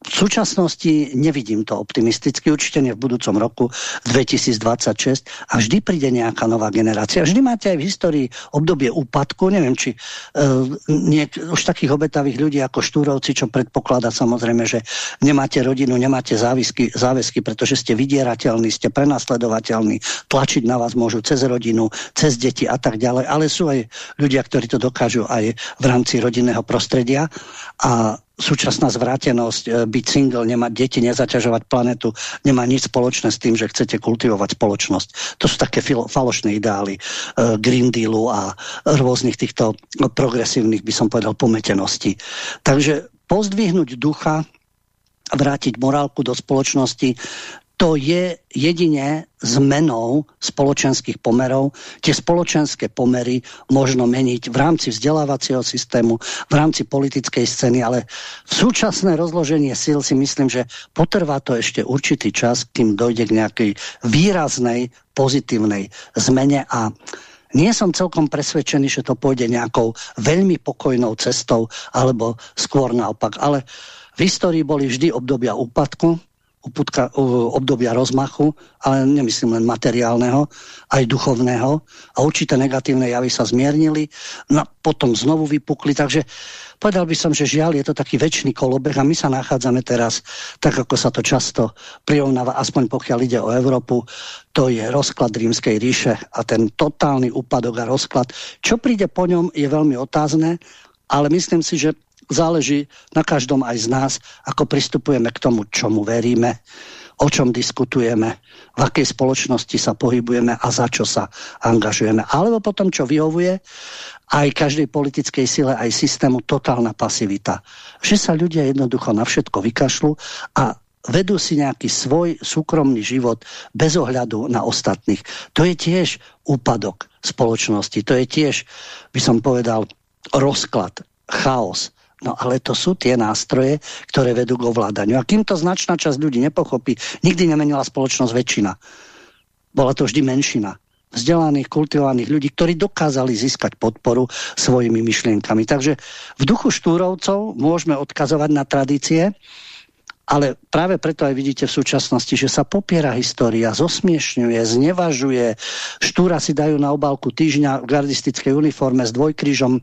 v súčasnosti nevidím to optimisticky, určite nie v budúcom roku 2026 a vždy príde nejaká nová generácia. Vždy máte aj v histórii obdobie úpadku, neviem, či uh, niek, už takých obetavých ľudí ako Štúrovci, čo predpokladá samozrejme, že nemáte rodinu, nemáte závisky, záväzky, pretože ste vydierateľní, ste prenasledovateľní, tlačiť na vás môžu cez rodinu, cez deti a tak ďalej, ale sú aj ľudia, ktorí to dokážu aj v rámci rodinného prostredia a súčasná zvrátenosť, e, byť single, nemať deti, nezaťažovať planetu, nemá nič spoločné s tým, že chcete kultivovať spoločnosť. To sú také falošné ideály e, Green Dealu a rôznych týchto progresívnych, by som povedal, pometeností. Takže pozdvihnúť ducha, vrátiť morálku do spoločnosti, to je jedine zmenou spoločenských pomerov. Tie spoločenské pomery možno meniť v rámci vzdelávacieho systému, v rámci politickej scény, ale v súčasné rozloženie síl si myslím, že potrvá to ešte určitý čas, kým dojde k nejakej výraznej pozitívnej zmene a nie som celkom presvedčený, že to pôjde nejakou veľmi pokojnou cestou, alebo skôr naopak. Ale v histórii boli vždy obdobia úpadku, uputka, obdobia rozmachu, ale nemyslím len materiálneho, aj duchovného a určité negatívne javy sa zmiernili, no potom znovu vypukli, takže povedal by som, že žiaľ je to taký väčší kolobeh a my sa nachádzame teraz, tak ako sa to často prirovnáva, aspoň pokiaľ ide o Európu, to je rozklad rímskej ríše a ten totálny úpadok a rozklad. Čo príde po ňom je veľmi otázne, ale myslím si, že záleží na každom aj z nás, ako pristupujeme k tomu, čomu veríme, o čom diskutujeme, v akej spoločnosti sa pohybujeme a za čo sa angažujeme. Alebo potom, čo vyhovuje aj každej politickej sile, aj systému totálna pasivita. Že sa ľudia jednoducho na všetko vykašľú a vedú si nejaký svoj súkromný život bez ohľadu na ostatných. To je tiež úpadok spoločnosti. To je tiež, by som povedal, rozklad, chaos. No ale to sú tie nástroje, ktoré vedú k ovládaniu. A kým to značná časť ľudí nepochopí, nikdy nemenila spoločnosť väčšina. Bola to vždy menšina vzdelaných, kultivovaných ľudí, ktorí dokázali získať podporu svojimi myšlienkami. Takže v duchu štúrovcov môžeme odkazovať na tradície, ale práve preto aj vidíte v súčasnosti, že sa popiera história, zosmiešňuje, znevažuje. Štúra si dajú na obálku týždňa v gardistickej uniforme s dvojkrížom.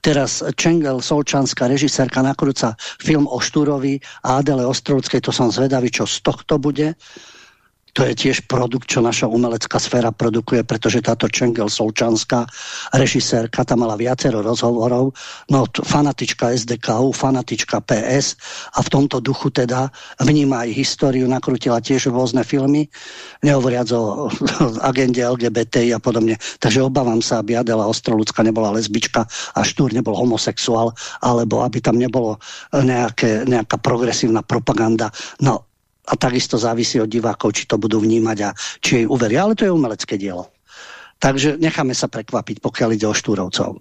Teraz Čengel, Solčanská režisérka, nakrúca film o Štúrovi a Adele Ostrovskej, to som zvedavý, čo z tohto bude to je tiež produkt, čo naša umelecká sféra produkuje, pretože táto Čengel Solčanská režisérka tam mala viacero rozhovorov, no fanatička SDKU, fanatička PS a v tomto duchu teda vníma aj históriu, nakrutila tiež rôzne filmy, nehovoriac o, o agende LGBTI a podobne. Takže obávam sa, aby Adela Ostrolúcka nebola lesbička a Štúr nebol homosexuál, alebo aby tam nebolo nejaké, nejaká progresívna propaganda. No, a takisto závisí od divákov, či to budú vnímať a či jej uveria. Ale to je umelecké dielo. Takže necháme sa prekvapiť, pokiaľ ide o Štúrovcov.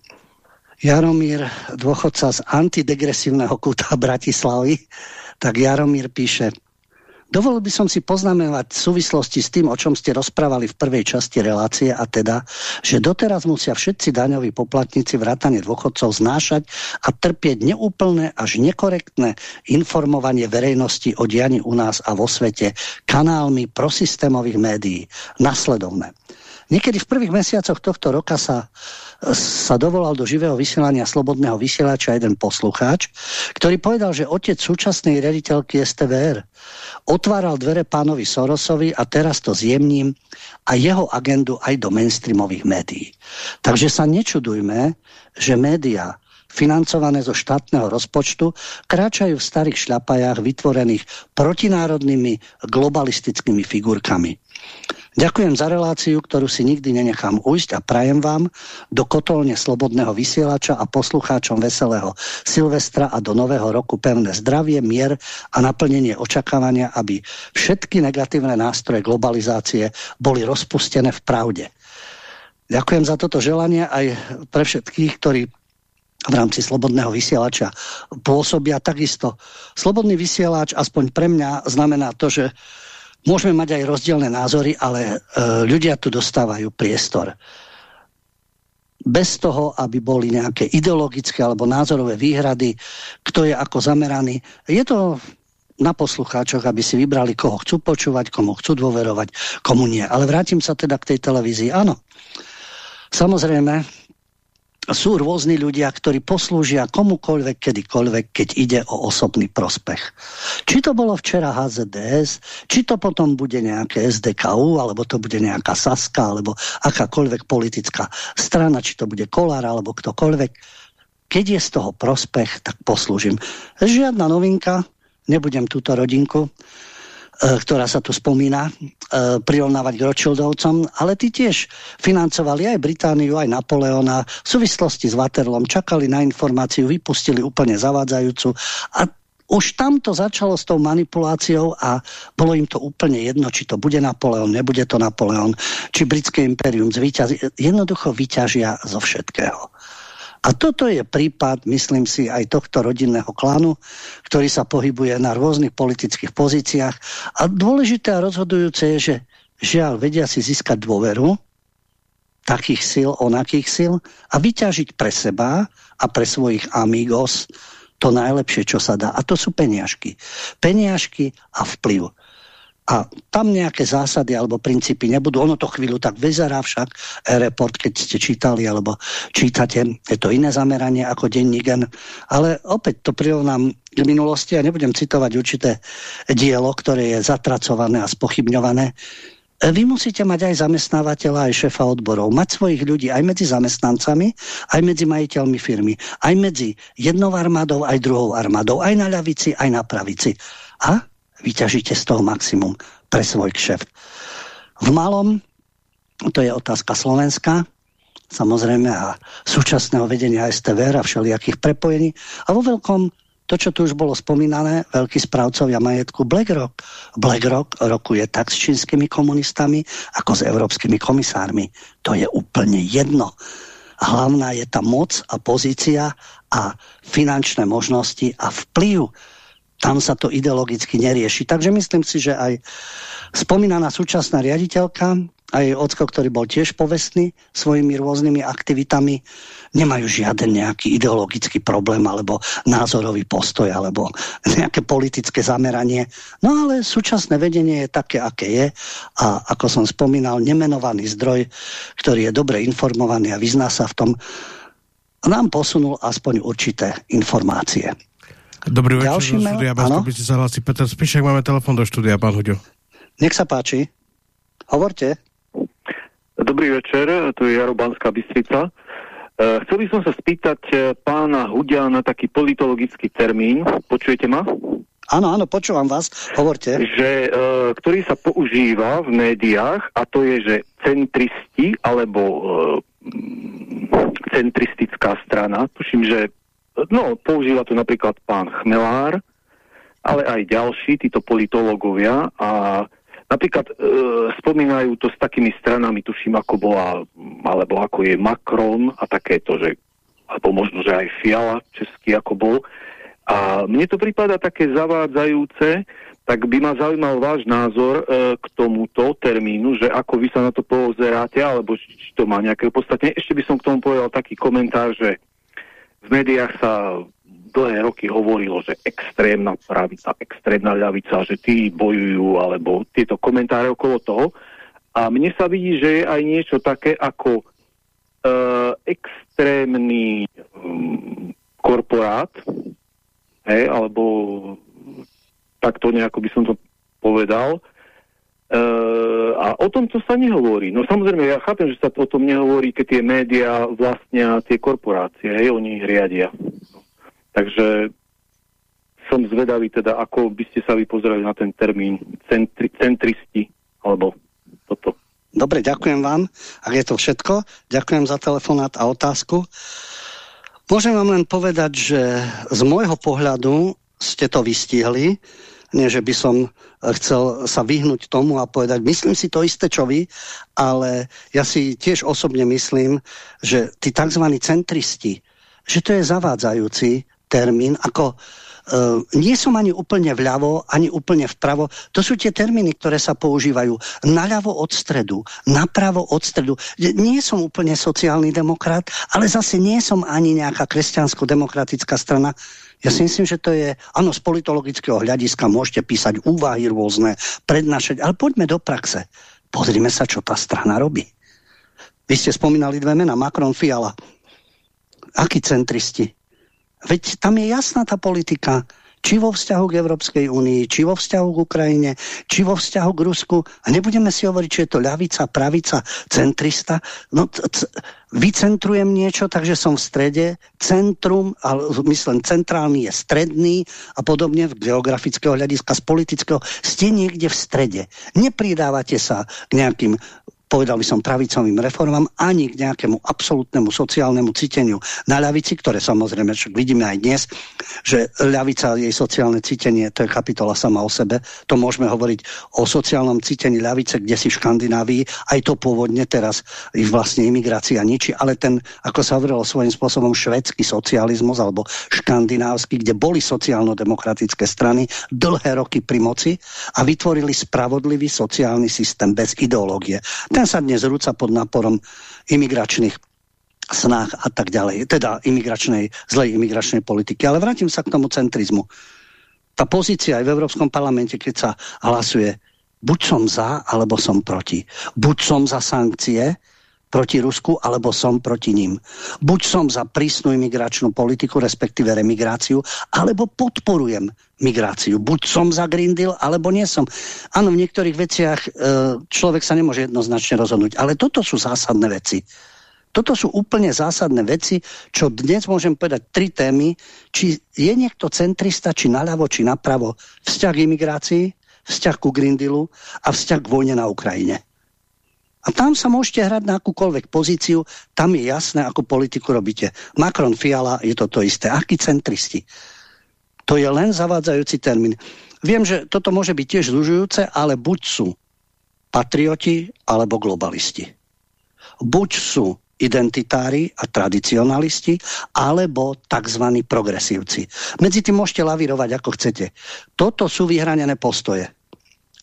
Jaromír, dôchodca z antidegresívneho kúta Bratislavy, tak Jaromír píše, Dovolil by som si poznamenovať v súvislosti s tým, o čom ste rozprávali v prvej časti relácie, a teda, že doteraz musia všetci daňoví poplatníci vrátane dôchodcov znášať a trpieť neúplné až nekorektné informovanie verejnosti o dianí u nás a vo svete kanálmi prosystémových médií. Nasledovné. Niekedy v prvých mesiacoch tohto roka sa sa dovolal do živého vysielania slobodného vysielača jeden poslucháč, ktorý povedal, že otec súčasnej rediteľky STVR otváral dvere pánovi Sorosovi a teraz to zjemním a jeho agendu aj do mainstreamových médií. Takže sa nečudujme, že médiá financované zo štátneho rozpočtu, kráčajú v starých šľapajách vytvorených protinárodnými globalistickými figurkami. Ďakujem za reláciu, ktorú si nikdy nenechám ujsť a prajem vám do kotolne slobodného vysielača a poslucháčom veselého Silvestra a do nového roku pevné zdravie, mier a naplnenie očakávania, aby všetky negatívne nástroje globalizácie boli rozpustené v pravde. Ďakujem za toto želanie aj pre všetkých, ktorí v rámci slobodného vysielača pôsobia takisto. Slobodný vysielač, aspoň pre mňa, znamená to, že Môžeme mať aj rozdielne názory, ale e, ľudia tu dostávajú priestor. Bez toho, aby boli nejaké ideologické alebo názorové výhrady, kto je ako zameraný. Je to na poslucháčoch, aby si vybrali, koho chcú počúvať, komu chcú dôverovať, komu nie. Ale vrátim sa teda k tej televízii. Áno, samozrejme, sú rôzni ľudia, ktorí poslúžia komukoľvek, kedykoľvek, keď ide o osobný prospech. Či to bolo včera HZDS, či to potom bude nejaké SDKU, alebo to bude nejaká Saska, alebo akákoľvek politická strana, či to bude Kolár, alebo ktokoľvek. Keď je z toho prospech, tak poslúžim. Žiadna novinka, nebudem túto rodinku ktorá sa tu spomína, e, prirovnávať k Rothschildovcom, ale tí tiež financovali aj Britániu, aj Napoleona, v súvislosti s Waterlom, čakali na informáciu, vypustili úplne zavádzajúcu a už tam to začalo s tou manipuláciou a bolo im to úplne jedno, či to bude Napoleon, nebude to Napoleon, či britské impérium zvíťazí. Jednoducho vyťažia zo všetkého. A toto je prípad, myslím si, aj tohto rodinného klanu, ktorý sa pohybuje na rôznych politických pozíciách. A dôležité a rozhodujúce je, že žiaľ vedia si získať dôveru takých sil, onakých sil a vyťažiť pre seba a pre svojich amigos to najlepšie, čo sa dá. A to sú peniažky. Peniažky a vplyv a tam nejaké zásady alebo princípy nebudú. Ono to chvíľu tak vyzerá však, e-report, keď ste čítali alebo čítate, je to iné zameranie ako dennígen, ale opäť to prirovnám k minulosti a nebudem citovať určité dielo, ktoré je zatracované a spochybňované. Vy musíte mať aj zamestnávateľa, aj šéfa odborov, mať svojich ľudí aj medzi zamestnancami, aj medzi majiteľmi firmy, aj medzi jednou armádou, aj druhou armádou, aj na ľavici, aj na pravici. A vyťažíte z toho maximum pre svoj kšeft. V malom, to je otázka Slovenska, samozrejme a súčasného vedenia STVR a všelijakých prepojení. A vo veľkom, to, čo tu už bolo spomínané, veľkí správcovia majetku BlackRock. BlackRock rokuje tak s čínskymi komunistami, ako s európskymi komisármi. To je úplne jedno. Hlavná je tá moc a pozícia a finančné možnosti a vplyv tam sa to ideologicky nerieši. Takže myslím si, že aj spomínaná súčasná riaditeľka a jej ocko, ktorý bol tiež povestný svojimi rôznymi aktivitami, nemajú žiaden nejaký ideologický problém alebo názorový postoj alebo nejaké politické zameranie. No ale súčasné vedenie je také, aké je a ako som spomínal, nemenovaný zdroj, ktorý je dobre informovaný a vyzná sa v tom, nám posunul aspoň určité informácie. Dobrý večer Ďalší do mail? štúdia, Áno? by sa hlási Peter Spišek, máme telefon do štúdia, pán Huďo. Nech sa páči. Hovorte. Dobrý večer, tu je Jaro Banská Bystrica. E, chcel by som sa spýtať e, pána Hudia na taký politologický termín. Počujete ma? Áno, áno, počúvam vás. Hovorte. Že, e, ktorý sa používa v médiách a to je, že centristi alebo e, centristická strana. Tuším, že no, používa to napríklad pán Chmelár, ale aj ďalší, títo politológovia a napríklad e, spomínajú to s takými stranami, tuším, ako bola, alebo ako je Macron a takéto, že alebo možno, že aj Fiala český ako bol. A mne to prípada také zavádzajúce, tak by ma zaujímal váš názor e, k tomuto termínu, že ako vy sa na to pozeráte, alebo či, či to má nejaké podstatne. Ešte by som k tomu povedal taký komentár, že v médiách sa dlhé roky hovorilo, že extrémna pravica, extrémna ľavica, že tí bojujú, alebo tieto komentáre okolo toho. A mne sa vidí, že je aj niečo také ako uh, extrémny um, korporát, hej, alebo takto nejako by som to povedal. Uh, a o tom to sa nehovorí. No samozrejme, ja chápem, že sa o tom nehovorí, keď tie médiá vlastnia tie korporácie, hej, oni ich riadia. Takže som zvedavý teda, ako by ste sa vy pozerali na ten termín centri, centristi, alebo toto. Dobre, ďakujem vám. Ak je to všetko, ďakujem za telefonát a otázku. Môžem vám len povedať, že z môjho pohľadu ste to vystihli, nie, že by som chcel sa vyhnúť tomu a povedať, myslím si to isté, čo vy, ale ja si tiež osobne myslím, že tí tzv. centristi, že to je zavádzajúci termín, ako Uh, nie som ani úplne vľavo, ani úplne vpravo. To sú tie termíny, ktoré sa používajú naľavo od stredu, napravo od stredu. Nie som úplne sociálny demokrat, ale zase nie som ani nejaká kresťansko-demokratická strana. Ja si myslím, že to je, áno, z politologického hľadiska môžete písať úvahy rôzne, prednášať, ale poďme do praxe. Pozrime sa, čo tá strana robí. Vy ste spomínali dve mená, Macron, Fiala. Akí centristi? Veď tam je jasná tá politika, či vo vzťahu k Európskej únii, či vo vzťahu k Ukrajine, či vo vzťahu k Rusku. A nebudeme si hovoriť, či je to ľavica, pravica, centrista. No, vycentrujem niečo, takže som v strede. Centrum, ale myslím, centrálny je stredný a podobne v geografického hľadiska, z politického. Ste niekde v strede. Nepridávate sa k nejakým povedal by som pravicovým reformám, ani k nejakému absolútnemu sociálnemu cíteniu na ľavici, ktoré samozrejme však vidíme aj dnes, že ľavica, jej sociálne cítenie, to je kapitola sama o sebe. To môžeme hovoriť o sociálnom cítení ľavice, kde si v Škandinávii, aj to pôvodne teraz ich vlastne imigrácia ničí, ale ten, ako sa hovorilo svojím spôsobom, švedský socializmus alebo škandinávsky, kde boli sociálno-demokratické strany dlhé roky pri moci a vytvorili spravodlivý sociálny systém bez ideológie ten sa dnes rúca pod náporom imigračných snách a tak ďalej. Teda imigračnej, zlej imigračnej politiky. Ale vrátim sa k tomu centrizmu. Tá pozícia aj v Európskom parlamente, keď sa hlasuje, buď som za, alebo som proti. Buď som za sankcie, proti Rusku, alebo som proti ním. Buď som za prísnu imigračnú politiku, respektíve remigráciu, alebo podporujem migráciu. Buď som za Green Deal, alebo nie som. Áno, v niektorých veciach e, človek sa nemôže jednoznačne rozhodnúť, ale toto sú zásadné veci. Toto sú úplne zásadné veci, čo dnes môžem povedať tri témy, či je niekto centrista, či naľavo, či napravo, vzťah k imigrácii, vzťah ku Green Dealu a vzťah k vojne na Ukrajine. A tam sa môžete hrať na akúkoľvek pozíciu, tam je jasné, ako politiku robíte. Macron, Fiala, je to to isté. Akí centristi? To je len zavádzajúci termín. Viem, že toto môže byť tiež zlužujúce, ale buď sú patrioti, alebo globalisti. Buď sú identitári a tradicionalisti, alebo tzv. progresívci. Medzi tým môžete lavírovať ako chcete. Toto sú vyhranené postoje,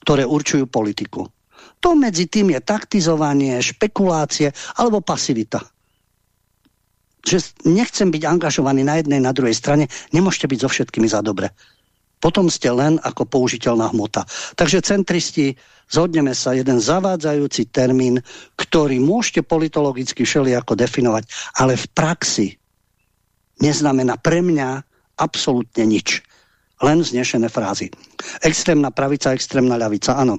ktoré určujú politiku. To medzi tým je taktizovanie, špekulácie alebo pasivita. Že nechcem byť angažovaný na jednej, na druhej strane, nemôžete byť so všetkými za dobre. Potom ste len ako použiteľná hmota. Takže centristi, zhodneme sa, jeden zavádzajúci termín, ktorý môžete politologicky všelijako definovať, ale v praxi neznamená pre mňa absolútne nič. Len znešené frázy. Extrémna pravica, extrémna ľavica, áno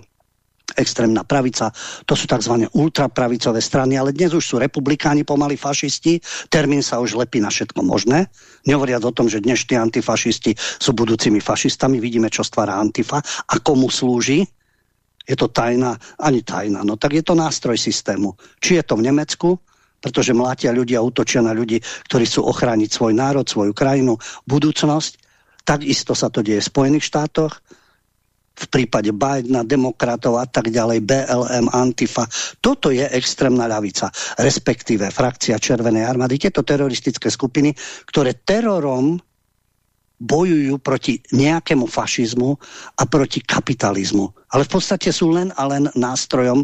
extrémna pravica, to sú tzv. ultrapravicové strany, ale dnes už sú republikáni pomaly fašisti, termín sa už lepí na všetko možné, nehovoriac o tom, že dnešní antifašisti sú budúcimi fašistami, vidíme, čo stvára antifa a komu slúži, je to tajná, ani tajná, no tak je to nástroj systému. Či je to v Nemecku, pretože mlátia ľudia, útočia na ľudí, ktorí chcú ochrániť svoj národ, svoju krajinu, budúcnosť, takisto sa to deje v Spojených štátoch, v prípade Bidena, demokratov a tak ďalej, BLM, Antifa. Toto je extrémna ľavica, respektíve frakcia Červenej armády. Tieto teroristické skupiny, ktoré terorom bojujú proti nejakému fašizmu a proti kapitalizmu. Ale v podstate sú len a len nástrojom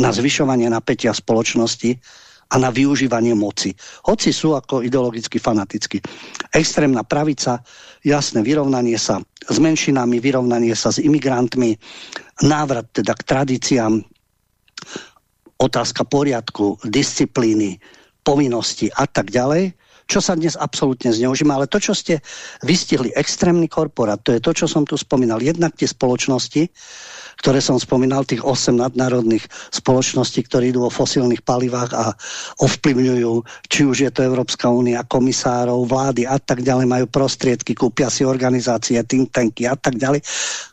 na zvyšovanie napätia spoločnosti a na využívanie moci. Hoci sú ako ideologicky fanaticky. Extrémna pravica, jasné vyrovnanie sa s menšinami, vyrovnanie sa s imigrantmi, návrat teda k tradíciám, otázka poriadku, disciplíny, povinnosti a tak ďalej, čo sa dnes absolútne zneužíva. Ale to, čo ste vystihli, extrémny korporát, to je to, čo som tu spomínal. Jednak tie spoločnosti, ktoré som spomínal, tých 8 nadnárodných spoločností, ktorí idú o fosílnych palivách a ovplyvňujú, či už je to Európska únia, komisárov, vlády a tak ďalej, majú prostriedky, kúpia si organizácie, think tanky a tak ďalej,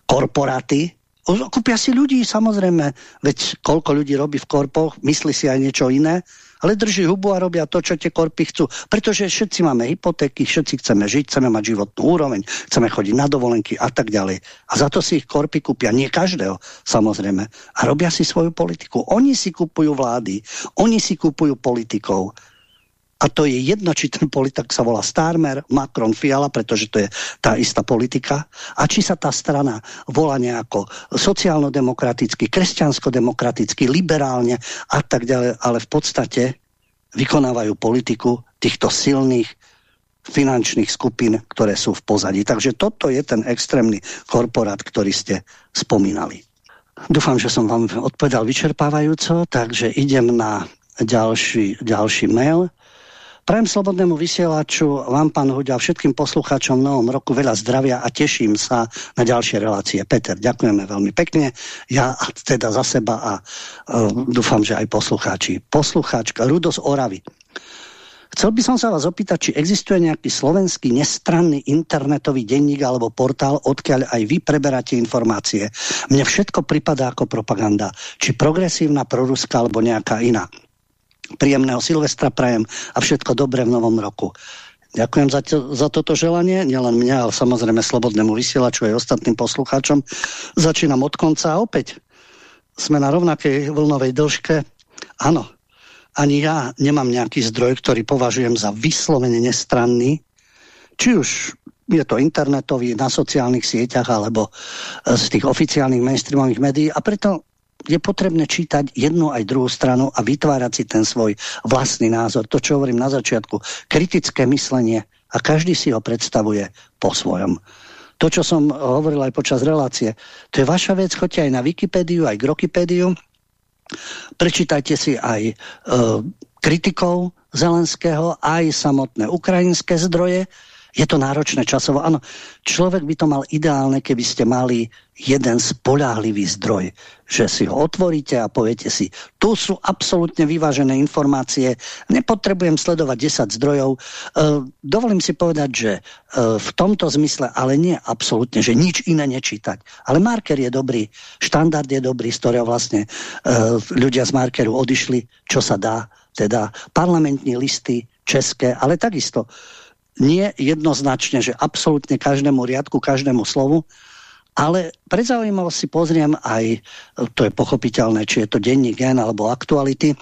korporáty, kúpia si ľudí, samozrejme, veď koľko ľudí robí v korpoch, myslí si aj niečo iné, ale drží hubu a robia to, čo tie korpy chcú. Pretože všetci máme hypotéky, všetci chceme žiť, chceme mať životnú úroveň, chceme chodiť na dovolenky a tak ďalej. A za to si ich korpy kúpia, nie každého, samozrejme. A robia si svoju politiku. Oni si kupujú vlády, oni si kupujú politikov. A to je jedno, či ten politik sa volá Starmer, Macron, Fiala, pretože to je tá istá politika. A či sa tá strana volá nejako sociálno-demokraticky, kresťansko-demokraticky, liberálne a tak ďalej, ale v podstate vykonávajú politiku týchto silných finančných skupín, ktoré sú v pozadí. Takže toto je ten extrémny korporát, ktorý ste spomínali. Dúfam, že som vám odpovedal vyčerpávajúco, takže idem na ďalší, ďalší mail. Prajem slobodnému vysielaču, vám pán Huďa, všetkým poslucháčom v novom roku veľa zdravia a teším sa na ďalšie relácie. Peter, ďakujeme veľmi pekne. Ja teda za seba a uh, dúfam, že aj poslucháči. Poslucháčka Rudos Oravy. Chcel by som sa vás opýtať, či existuje nejaký slovenský nestranný internetový denník alebo portál, odkiaľ aj vy preberáte informácie. Mne všetko pripadá ako propaganda. Či progresívna, proruská alebo nejaká iná príjemného Silvestra prajem a všetko dobré v novom roku. Ďakujem za, to, za toto želanie, nielen mňa, ale samozrejme slobodnému vysielaču aj ostatným poslucháčom. Začínam od konca a opäť sme na rovnakej vlnovej dĺžke. Áno, ani ja nemám nejaký zdroj, ktorý považujem za vyslovene nestranný, či už je to internetový, na sociálnych sieťach alebo z tých oficiálnych mainstreamových médií a preto je potrebné čítať jednu aj druhú stranu a vytvárať si ten svoj vlastný názor. To, čo hovorím na začiatku, kritické myslenie a každý si ho predstavuje po svojom. To, čo som hovoril aj počas relácie, to je vaša vec, choďte aj na Wikipédiu, aj k Rokipédiu, prečítajte si aj e, kritikov Zelenského, aj samotné ukrajinské zdroje, je to náročné časovo. Áno, človek by to mal ideálne, keby ste mali jeden spoľahlivý zdroj, že si ho otvoríte a poviete si, tu sú absolútne vyvážené informácie, nepotrebujem sledovať 10 zdrojov. E, dovolím si povedať, že e, v tomto zmysle, ale nie absolútne, že nič iné nečítať. Ale marker je dobrý, štandard je dobrý, z ktorého vlastne e, ľudia z markeru odišli, čo sa dá, teda parlamentní listy české, ale takisto nie jednoznačne, že absolútne každému riadku, každému slovu, ale pre zaujímavosť si pozriem aj, to je pochopiteľné, či je to denní gen alebo aktuality,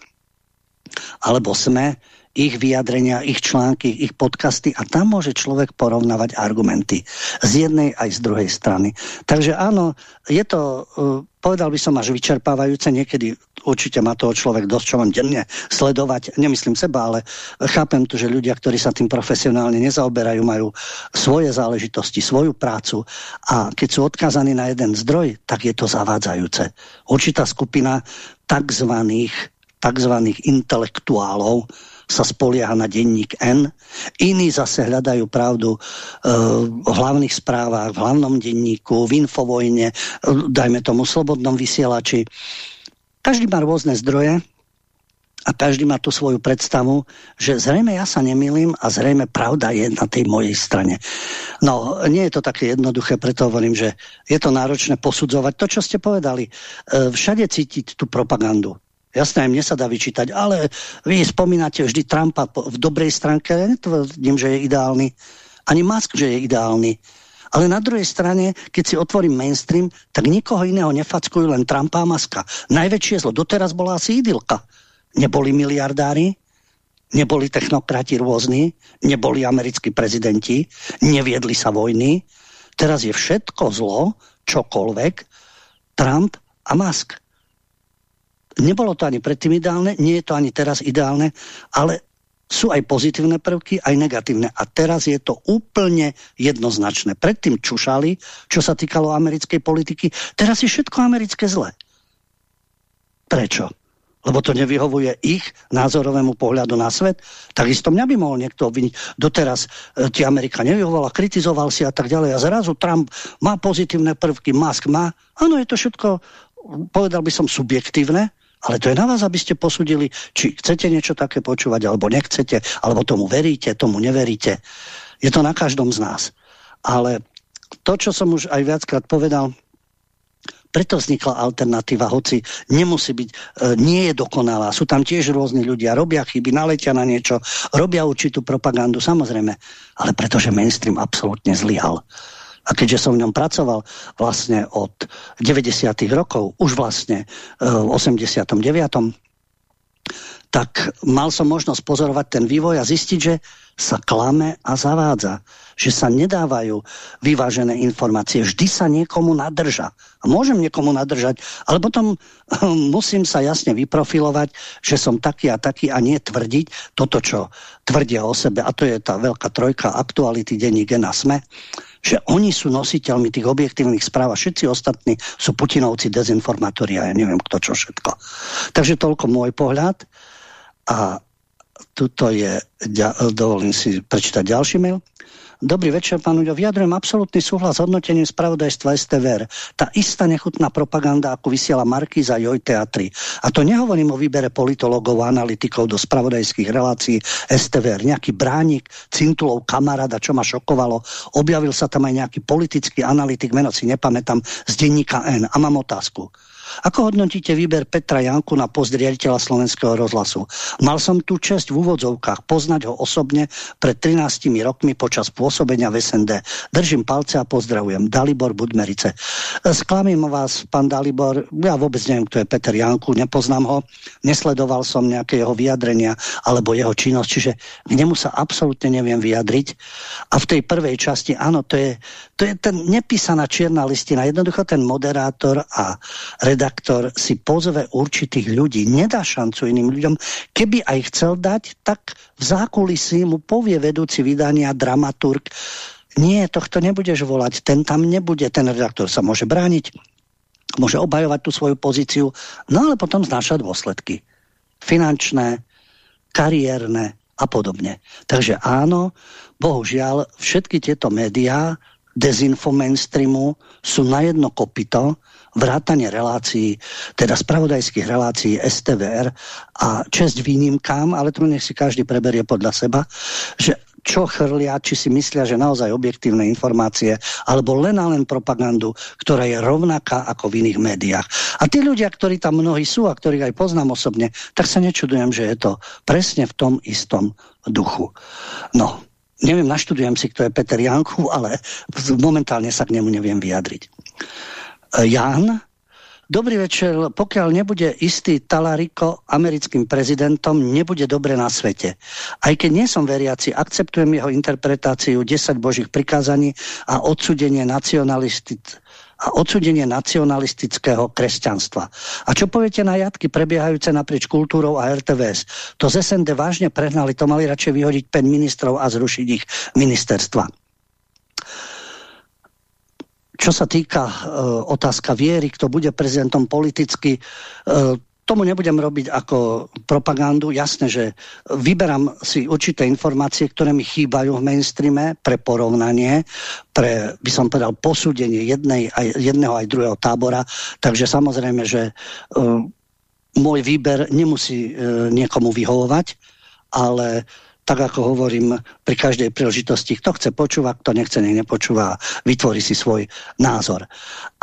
alebo SME, ich vyjadrenia, ich články, ich podcasty a tam môže človek porovnávať argumenty z jednej aj z druhej strany. Takže áno, je to, uh, povedal by som až vyčerpávajúce, niekedy určite má toho človek dosť, čo mám denne sledovať, nemyslím seba, ale chápem tu, že ľudia, ktorí sa tým profesionálne nezaoberajú, majú svoje záležitosti, svoju prácu a keď sú odkázaní na jeden zdroj, tak je to zavádzajúce. Určitá skupina takzvaných takzvaných intelektuálov, sa spolieha na denník N. Iní zase hľadajú pravdu e, v hlavných správach, v hlavnom denníku, v infovojne, e, dajme tomu slobodnom vysielači. Každý má rôzne zdroje a každý má tú svoju predstavu, že zrejme ja sa nemýlim a zrejme pravda je na tej mojej strane. No, nie je to také jednoduché, preto hovorím, že je to náročné posudzovať to, čo ste povedali. E, všade cítiť tú propagandu. Jasné, mne sa dá vyčítať, ale vy spomínate vždy Trumpa v dobrej stránke, ja netvrdím, že je ideálny. Ani Musk, že je ideálny. Ale na druhej strane, keď si otvorím mainstream, tak nikoho iného nefackujú len Trumpa a Muska. Najväčšie zlo doteraz bola asi idylka. Neboli miliardári, neboli technokrati rôzni, neboli americkí prezidenti, neviedli sa vojny. Teraz je všetko zlo, čokoľvek, Trump a Musk. Nebolo to ani predtým ideálne, nie je to ani teraz ideálne, ale sú aj pozitívne prvky, aj negatívne. A teraz je to úplne jednoznačné. Predtým čušali, čo sa týkalo americkej politiky, teraz je všetko americké zle. Prečo? Lebo to nevyhovuje ich názorovému pohľadu na svet. Takisto mňa by mohol niekto obviniť. Doteraz e, ti Amerika nevyhovovala, kritizoval si a tak ďalej. A zrazu Trump má pozitívne prvky, Musk má. Áno, je to všetko, povedal by som, subjektívne, ale to je na vás, aby ste posudili, či chcete niečo také počúvať, alebo nechcete, alebo tomu veríte, tomu neveríte. Je to na každom z nás. Ale to, čo som už aj viackrát povedal, preto vznikla alternatíva, hoci nemusí byť, e, nie je dokonalá. Sú tam tiež rôzni ľudia, robia chyby, naletia na niečo, robia určitú propagandu, samozrejme, ale pretože mainstream absolútne zlyhal. A keďže som v ňom pracoval vlastne od 90. rokov, už vlastne e, v 89 tak mal som možnosť pozorovať ten vývoj a zistiť, že sa klame a zavádza. Že sa nedávajú vyvážené informácie. Vždy sa niekomu nadrža. A môžem niekomu nadržať, ale potom musím sa jasne vyprofilovať, že som taký a taký a nie tvrdiť toto, čo tvrdia o sebe. A to je tá veľká trojka aktuality denní Gena Sme že oni sú nositeľmi tých objektívnych správ a všetci ostatní sú Putinovci, dezinformátori a ja neviem kto čo všetko. Takže toľko môj pohľad a tuto je, dovolím si prečítať ďalší mail. Dobrý večer, pán Uďo. Vyjadrujem absolútny súhlas s hodnotením spravodajstva STVR. Tá istá nechutná propaganda, ako vysiela Markíza Joj Teatri. A to nehovorím o výbere politologov a analytikov do spravodajských relácií STVR. Nejaký bránik, cintulov, kamaráda, čo ma šokovalo. Objavil sa tam aj nejaký politický analytik, meno si nepamätám, z denníka N. A mám otázku. Ako hodnotíte výber Petra Janku na post riaditeľa Slovenského rozhlasu? Mal som tu čest v úvodzovkách poznať ho osobne pred 13 rokmi počas pôsobenia v SND. Držím palce a pozdravujem. Dalibor Budmerice. Sklamím vás, pán Dalibor, ja vôbec neviem, kto je Peter Janku, nepoznám ho, nesledoval som nejaké jeho vyjadrenia alebo jeho činnosť, čiže k nemu sa absolútne neviem vyjadriť. A v tej prvej časti, áno, to je, to je ten nepísaná čierna listina. Jednoducho ten moderátor a redaktor si pozve určitých ľudí, nedá šancu iným ľuďom. Keby aj chcel dať, tak v zákulisí mu povie vedúci vydania dramaturg, nie, tohto nebudeš volať, ten tam nebude, ten redaktor sa môže brániť, môže obhajovať tú svoju pozíciu, no ale potom znáša dôsledky. Finančné, kariérne a podobne. Takže áno, bohužiaľ, všetky tieto médiá dezinfo mainstreamu sú na jedno kopito vrátanie relácií, teda spravodajských relácií STVR a čest výnimkám, ale to nech si každý preberie podľa seba, že čo chrlia, či si myslia, že naozaj objektívne informácie, alebo len a len propagandu, ktorá je rovnaká ako v iných médiách. A tí ľudia, ktorí tam mnohí sú a ktorých aj poznám osobne, tak sa nečudujem, že je to presne v tom istom duchu. No, neviem, naštudujem si, kto je Peter Janku, ale momentálne sa k nemu neviem vyjadriť. Jan, Dobrý večer, pokiaľ nebude istý Talariko americkým prezidentom, nebude dobre na svete. Aj keď nie som veriaci, akceptujem jeho interpretáciu 10 božích prikázaní a odsudenie nacionalistic a odsudenie nacionalistického kresťanstva. A čo poviete na jatky prebiehajúce naprieč kultúrou a RTVS? To z SND vážne prehnali, to mali radšej vyhodiť 5 ministrov a zrušiť ich ministerstva. Čo sa týka e, otázka viery, kto bude prezidentom politicky, e, tomu nebudem robiť ako propagandu. Jasné, že vyberám si určité informácie, ktoré mi chýbajú v mainstreame pre porovnanie, pre, by som povedal, posúdenie jednej, aj, jedného aj druhého tábora. Takže samozrejme, že uh, môj výber nemusí uh, niekomu vyhovovať, ale tak ako hovorím pri každej príležitosti, kto chce počúvať, kto nechce, nech nepočúva, vytvorí si svoj názor.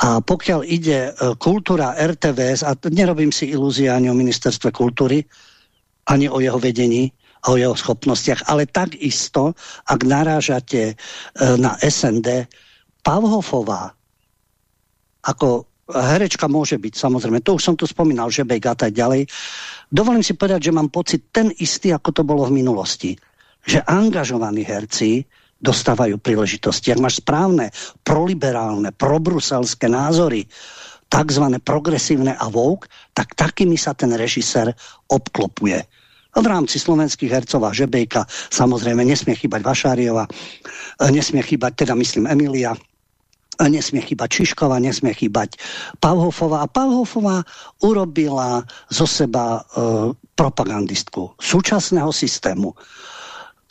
A pokiaľ ide e, kultúra RTVS, a nerobím si ilúzie ani o ministerstve kultúry, ani o jeho vedení, a o jeho schopnostiach, ale takisto, ak narážate e, na SND, Pavhofová ako herečka môže byť, samozrejme, to už som tu spomínal, že Bejk a tak ďalej. Dovolím si povedať, že mám pocit ten istý, ako to bolo v minulosti. Že angažovaní herci dostávajú príležitosti. Ak máš správne, proliberálne, probruselské názory, takzvané progresívne a vouk, tak takými sa ten režisér obklopuje. V rámci slovenských hercov a Žebejka samozrejme nesmie chýbať Vašáriova, nesmie chýbať, teda myslím Emilia, nesmie chýbať Čiškova, nesmie chýbať Pavhofová. A Pavhofová urobila zo seba e, propagandistku súčasného systému.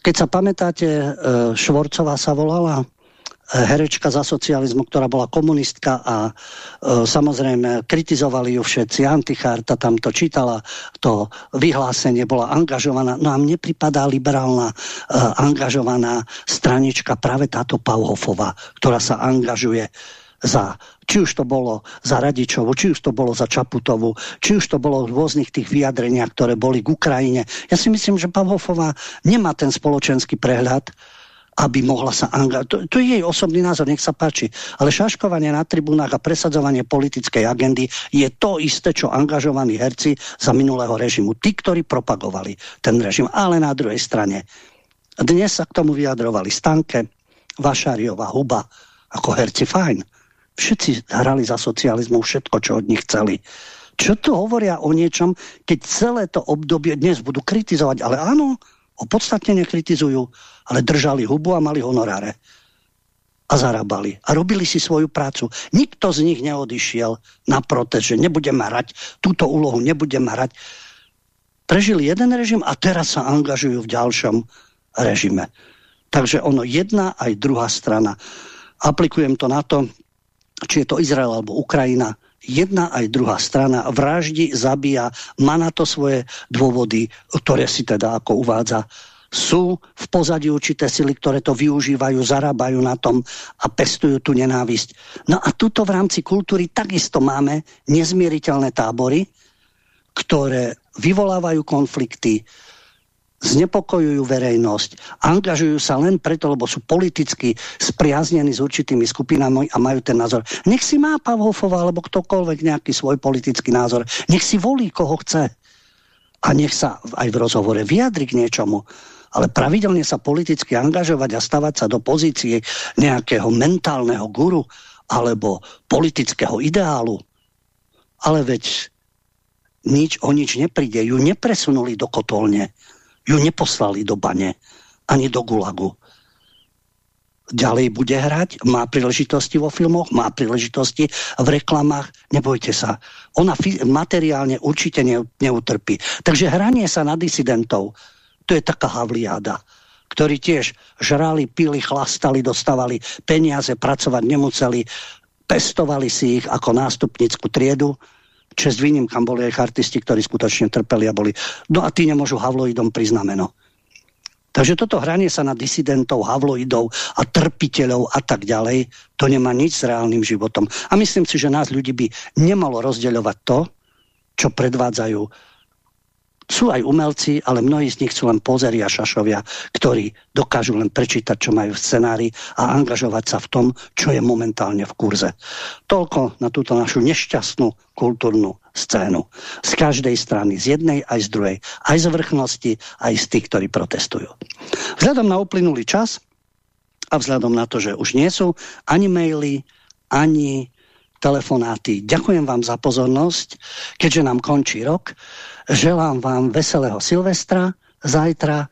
Keď sa pamätáte, e, Švorcová sa volala herečka za socializmu, ktorá bola komunistka a e, samozrejme kritizovali ju všetci. Anticharta tam to čítala, to vyhlásenie bola angažovaná. No a mne pripadá liberálna e, angažovaná stranička práve táto Pauhofová, ktorá sa angažuje za, či už to bolo za Radičovu, či už to bolo za Čaputovu, či už to bolo v rôznych tých vyjadreniach, ktoré boli k Ukrajine. Ja si myslím, že Pavhofová nemá ten spoločenský prehľad, aby mohla sa angažovať. To, to je jej osobný názor, nech sa páči. Ale šaškovanie na tribunách a presadzovanie politickej agendy je to isté, čo angažovaní herci za minulého režimu. Tí, ktorí propagovali ten režim. Ale na druhej strane. Dnes sa k tomu vyjadrovali Stanke, Vašariová, Huba, ako herci fajn. Všetci hrali za socializmu všetko, čo od nich chceli. Čo to hovoria o niečom, keď celé to obdobie dnes budú kritizovať, ale áno, opodstatne nekritizujú, ale držali hubu a mali honoráre. A zarábali. A robili si svoju prácu. Nikto z nich neodišiel na protest, že nebudem hrať túto úlohu, nebudem hrať. Prežili jeden režim a teraz sa angažujú v ďalšom režime. Takže ono jedna aj druhá strana. Aplikujem to na to, či je to Izrael alebo Ukrajina, jedna aj druhá strana vraždi, zabíja, má na to svoje dôvody, ktoré si teda ako uvádza sú v pozadí určité sily, ktoré to využívajú, zarábajú na tom a pestujú tú nenávisť. No a tuto v rámci kultúry takisto máme nezmieriteľné tábory, ktoré vyvolávajú konflikty, znepokojujú verejnosť, angažujú sa len preto, lebo sú politicky spriaznení s určitými skupinami a majú ten názor. Nech si má Pavhofova alebo ktokoľvek nejaký svoj politický názor. Nech si volí, koho chce. A nech sa aj v rozhovore vyjadri k niečomu. Ale pravidelne sa politicky angažovať a stavať sa do pozície nejakého mentálneho guru alebo politického ideálu. Ale veď nič o nič nepríde. Ju nepresunuli do kotolne ju neposlali do bane ani do gulagu. Ďalej bude hrať, má príležitosti vo filmoch, má príležitosti v reklamách, nebojte sa. Ona materiálne určite ne neutrpí. Takže hranie sa na disidentov, to je taká havliáda ktorí tiež žrali, pili, chlastali, dostávali peniaze, pracovať nemuseli, pestovali si ich ako nástupnickú triedu, čest výnimkám boli aj artisti, ktorí skutočne trpeli a boli. No a tí nemôžu havloidom priznameno. Takže toto hranie sa na disidentov, havloidov a trpiteľov a tak ďalej, to nemá nič s reálnym životom. A myslím si, že nás ľudí by nemalo rozdeľovať to, čo predvádzajú Sú aj umelci, ale mnohí z nich sú len pozeri a šašovia, ktorí dokážu len prečítať, čo majú v scenári a angažovať sa v tom, čo je momentálne v kurze. Toľko na túto našu nešťastnú kultúrnu scénu. Z každej strany, z jednej aj z druhej. Aj z vrchnosti, aj z tých, ktorí protestujú. Vzhľadom na uplynulý čas a vzhľadom na to, že už nie sú ani maily, ani telefonáty. Ďakujem vám za pozornosť, keďže nám končí rok. Želám vám veselého Silvestra, zajtra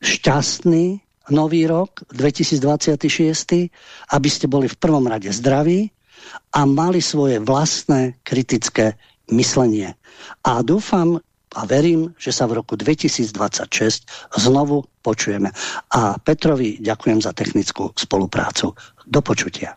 šťastný nový rok 2026, aby ste boli v prvom rade zdraví a mali svoje vlastné kritické myslenie. A dúfam a verím, že sa v roku 2026 znovu počujeme. A Petrovi ďakujem za technickú spoluprácu. Do počutia.